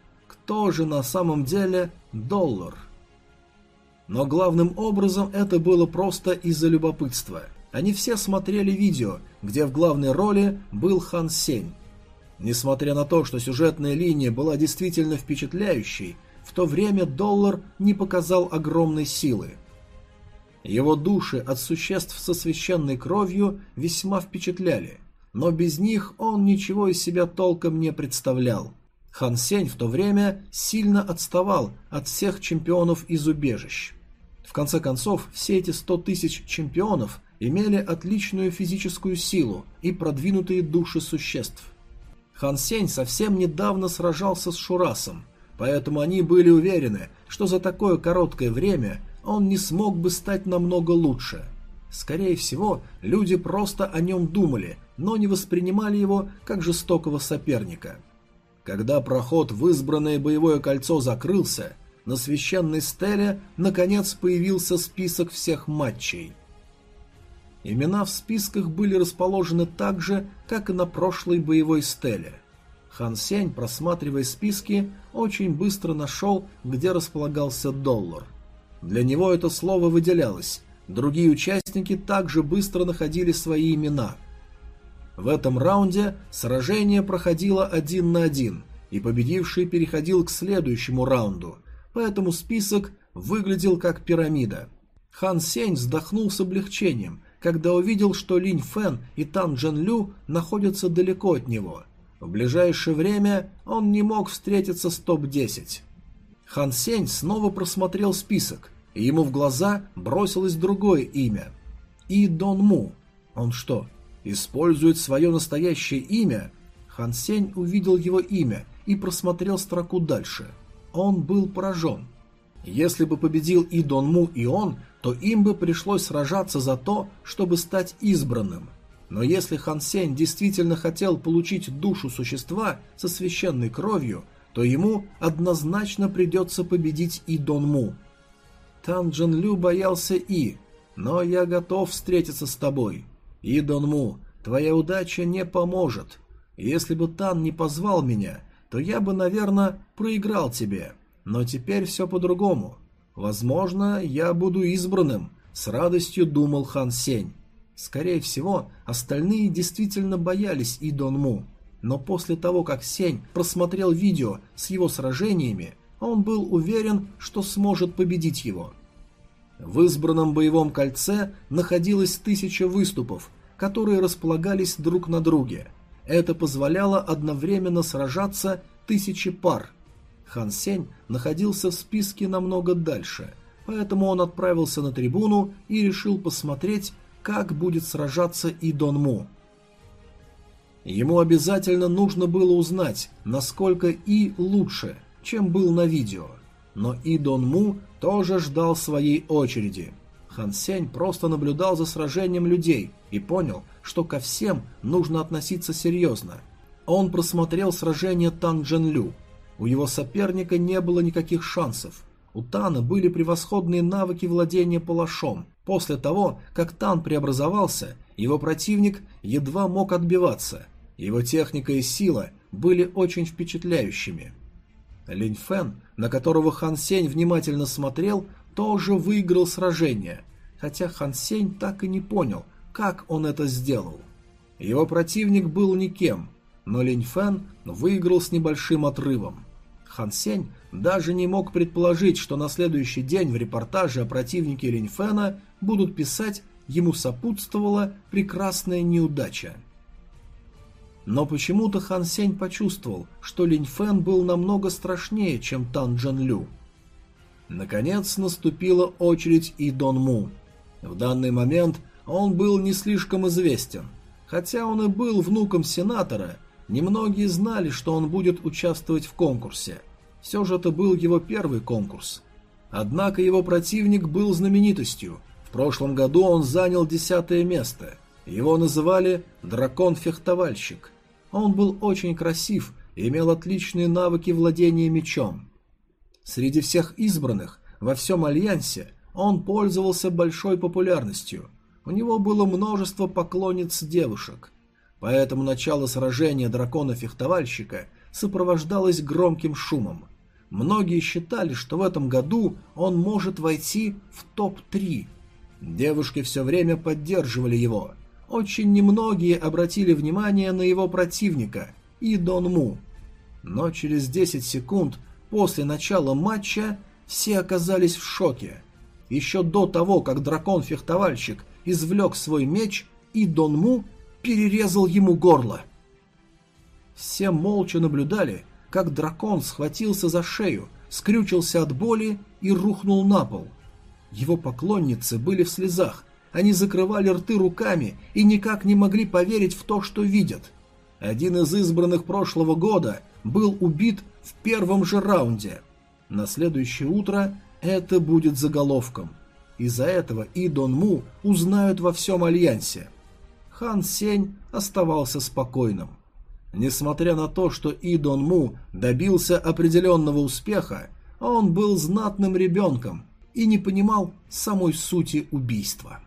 A: кто же на самом деле Доллар? Но главным образом это было просто из-за любопытства. Они все смотрели видео, где в главной роли был Хан Сень. Несмотря на то, что сюжетная линия была действительно впечатляющей, в то время Доллар не показал огромной силы – его души от существ со священной кровью весьма впечатляли, но без них он ничего из себя толком не представлял. Хан Сень в то время сильно отставал от всех чемпионов из убежищ. В конце концов, все эти сто тысяч чемпионов имели отличную физическую силу и продвинутые души существ. Хан Сень совсем недавно сражался с Шурасом, поэтому они были уверены, что за такое короткое время он не смог бы стать намного лучше. Скорее всего, люди просто о нем думали, но не воспринимали его как жестокого соперника. Когда проход в избранное боевое кольцо закрылся, на священной стеле наконец появился список всех матчей. Имена в списках были расположены так же, как и на прошлой боевой стеле. Хан Сень, просматривая списки, очень быстро нашел, где располагался доллар. Для него это слово выделялось. Другие участники также быстро находили свои имена. В этом раунде сражение проходило один на один, и победивший переходил к следующему раунду, поэтому список выглядел как пирамида. Хан Сень вздохнул с облегчением, когда увидел, что Линь Фэн и Тан Джен Лю находятся далеко от него. В ближайшее время он не мог встретиться с топ-10. Хан Сень снова просмотрел список и ему в глаза бросилось другое имя. И Дон Му. Он что, использует свое настоящее имя? Хан Сень увидел его имя и просмотрел строку дальше. Он был поражен. Если бы победил и Дон Му, и он, то им бы пришлось сражаться за то, чтобы стать избранным. Но если Хан Сень действительно хотел получить душу существа со священной кровью, то ему однозначно придется победить и Дон Му. Тан Джин Лю боялся И, но я готов встретиться с тобой. И Дон Му, твоя удача не поможет. Если бы Тан не позвал меня, то я бы, наверное, проиграл тебе. Но теперь все по-другому. Возможно, я буду избранным, с радостью думал Хан Сень. Скорее всего, остальные действительно боялись И Дон Му. Но после того, как Сень просмотрел видео с его сражениями, он был уверен, что сможет победить его. В избранном боевом кольце находилось тысяча выступов, которые располагались друг на друге. Это позволяло одновременно сражаться тысячи пар. Хан Сень находился в списке намного дальше, поэтому он отправился на трибуну и решил посмотреть, как будет сражаться И Дон Му. Ему обязательно нужно было узнать, насколько И лучше, чем был на видео. Но И Дон Му тоже ждал своей очереди. Хан Сень просто наблюдал за сражением людей и понял, что ко всем нужно относиться серьезно. Он просмотрел сражение Тан Джен Лю. У его соперника не было никаких шансов. У Тана были превосходные навыки владения палашом. После того, как Тан преобразовался, его противник едва мог отбиваться. Его техника и сила были очень впечатляющими. Линь Фэн, на которого Хан Сень внимательно смотрел, тоже выиграл сражение, хотя Хан Сень так и не понял, как он это сделал. Его противник был никем, но Линь Фэн выиграл с небольшим отрывом. Хан Сень даже не мог предположить, что на следующий день в репортаже о противнике Линь Фэна будут писать «Ему сопутствовала прекрасная неудача». Но почему-то Хан Сень почувствовал, что Линь Фэн был намного страшнее, чем Тан Джан Лю. Наконец наступила очередь и Дон Му. В данный момент он был не слишком известен. Хотя он и был внуком сенатора, немногие знали, что он будет участвовать в конкурсе. Все же это был его первый конкурс. Однако его противник был знаменитостью. В прошлом году он занял десятое место. Его называли «Дракон-фехтовальщик». Он был очень красив и имел отличные навыки владения мечом. Среди всех избранных во всем Альянсе он пользовался большой популярностью. У него было множество поклонниц девушек. Поэтому начало сражения дракона-фехтовальщика сопровождалось громким шумом. Многие считали, что в этом году он может войти в топ-3. Девушки все время поддерживали его – очень немногие обратили внимание на его противника, и Дон Му. Но через 10 секунд после начала матча все оказались в шоке. Еще до того, как дракон-фехтовальщик извлек свой меч, и Дон Му перерезал ему горло. Все молча наблюдали, как дракон схватился за шею, скрючился от боли и рухнул на пол. Его поклонницы были в слезах, они закрывали рты руками и никак не могли поверить в то, что видят. Один из избранных прошлого года был убит в первом же раунде. На следующее утро это будет заголовком. Из-за этого и Дон Му узнают во всем Альянсе. Хан Сень оставался спокойным. Несмотря на то, что И Дон Му добился определенного успеха, он был знатным ребенком и не понимал самой сути убийства.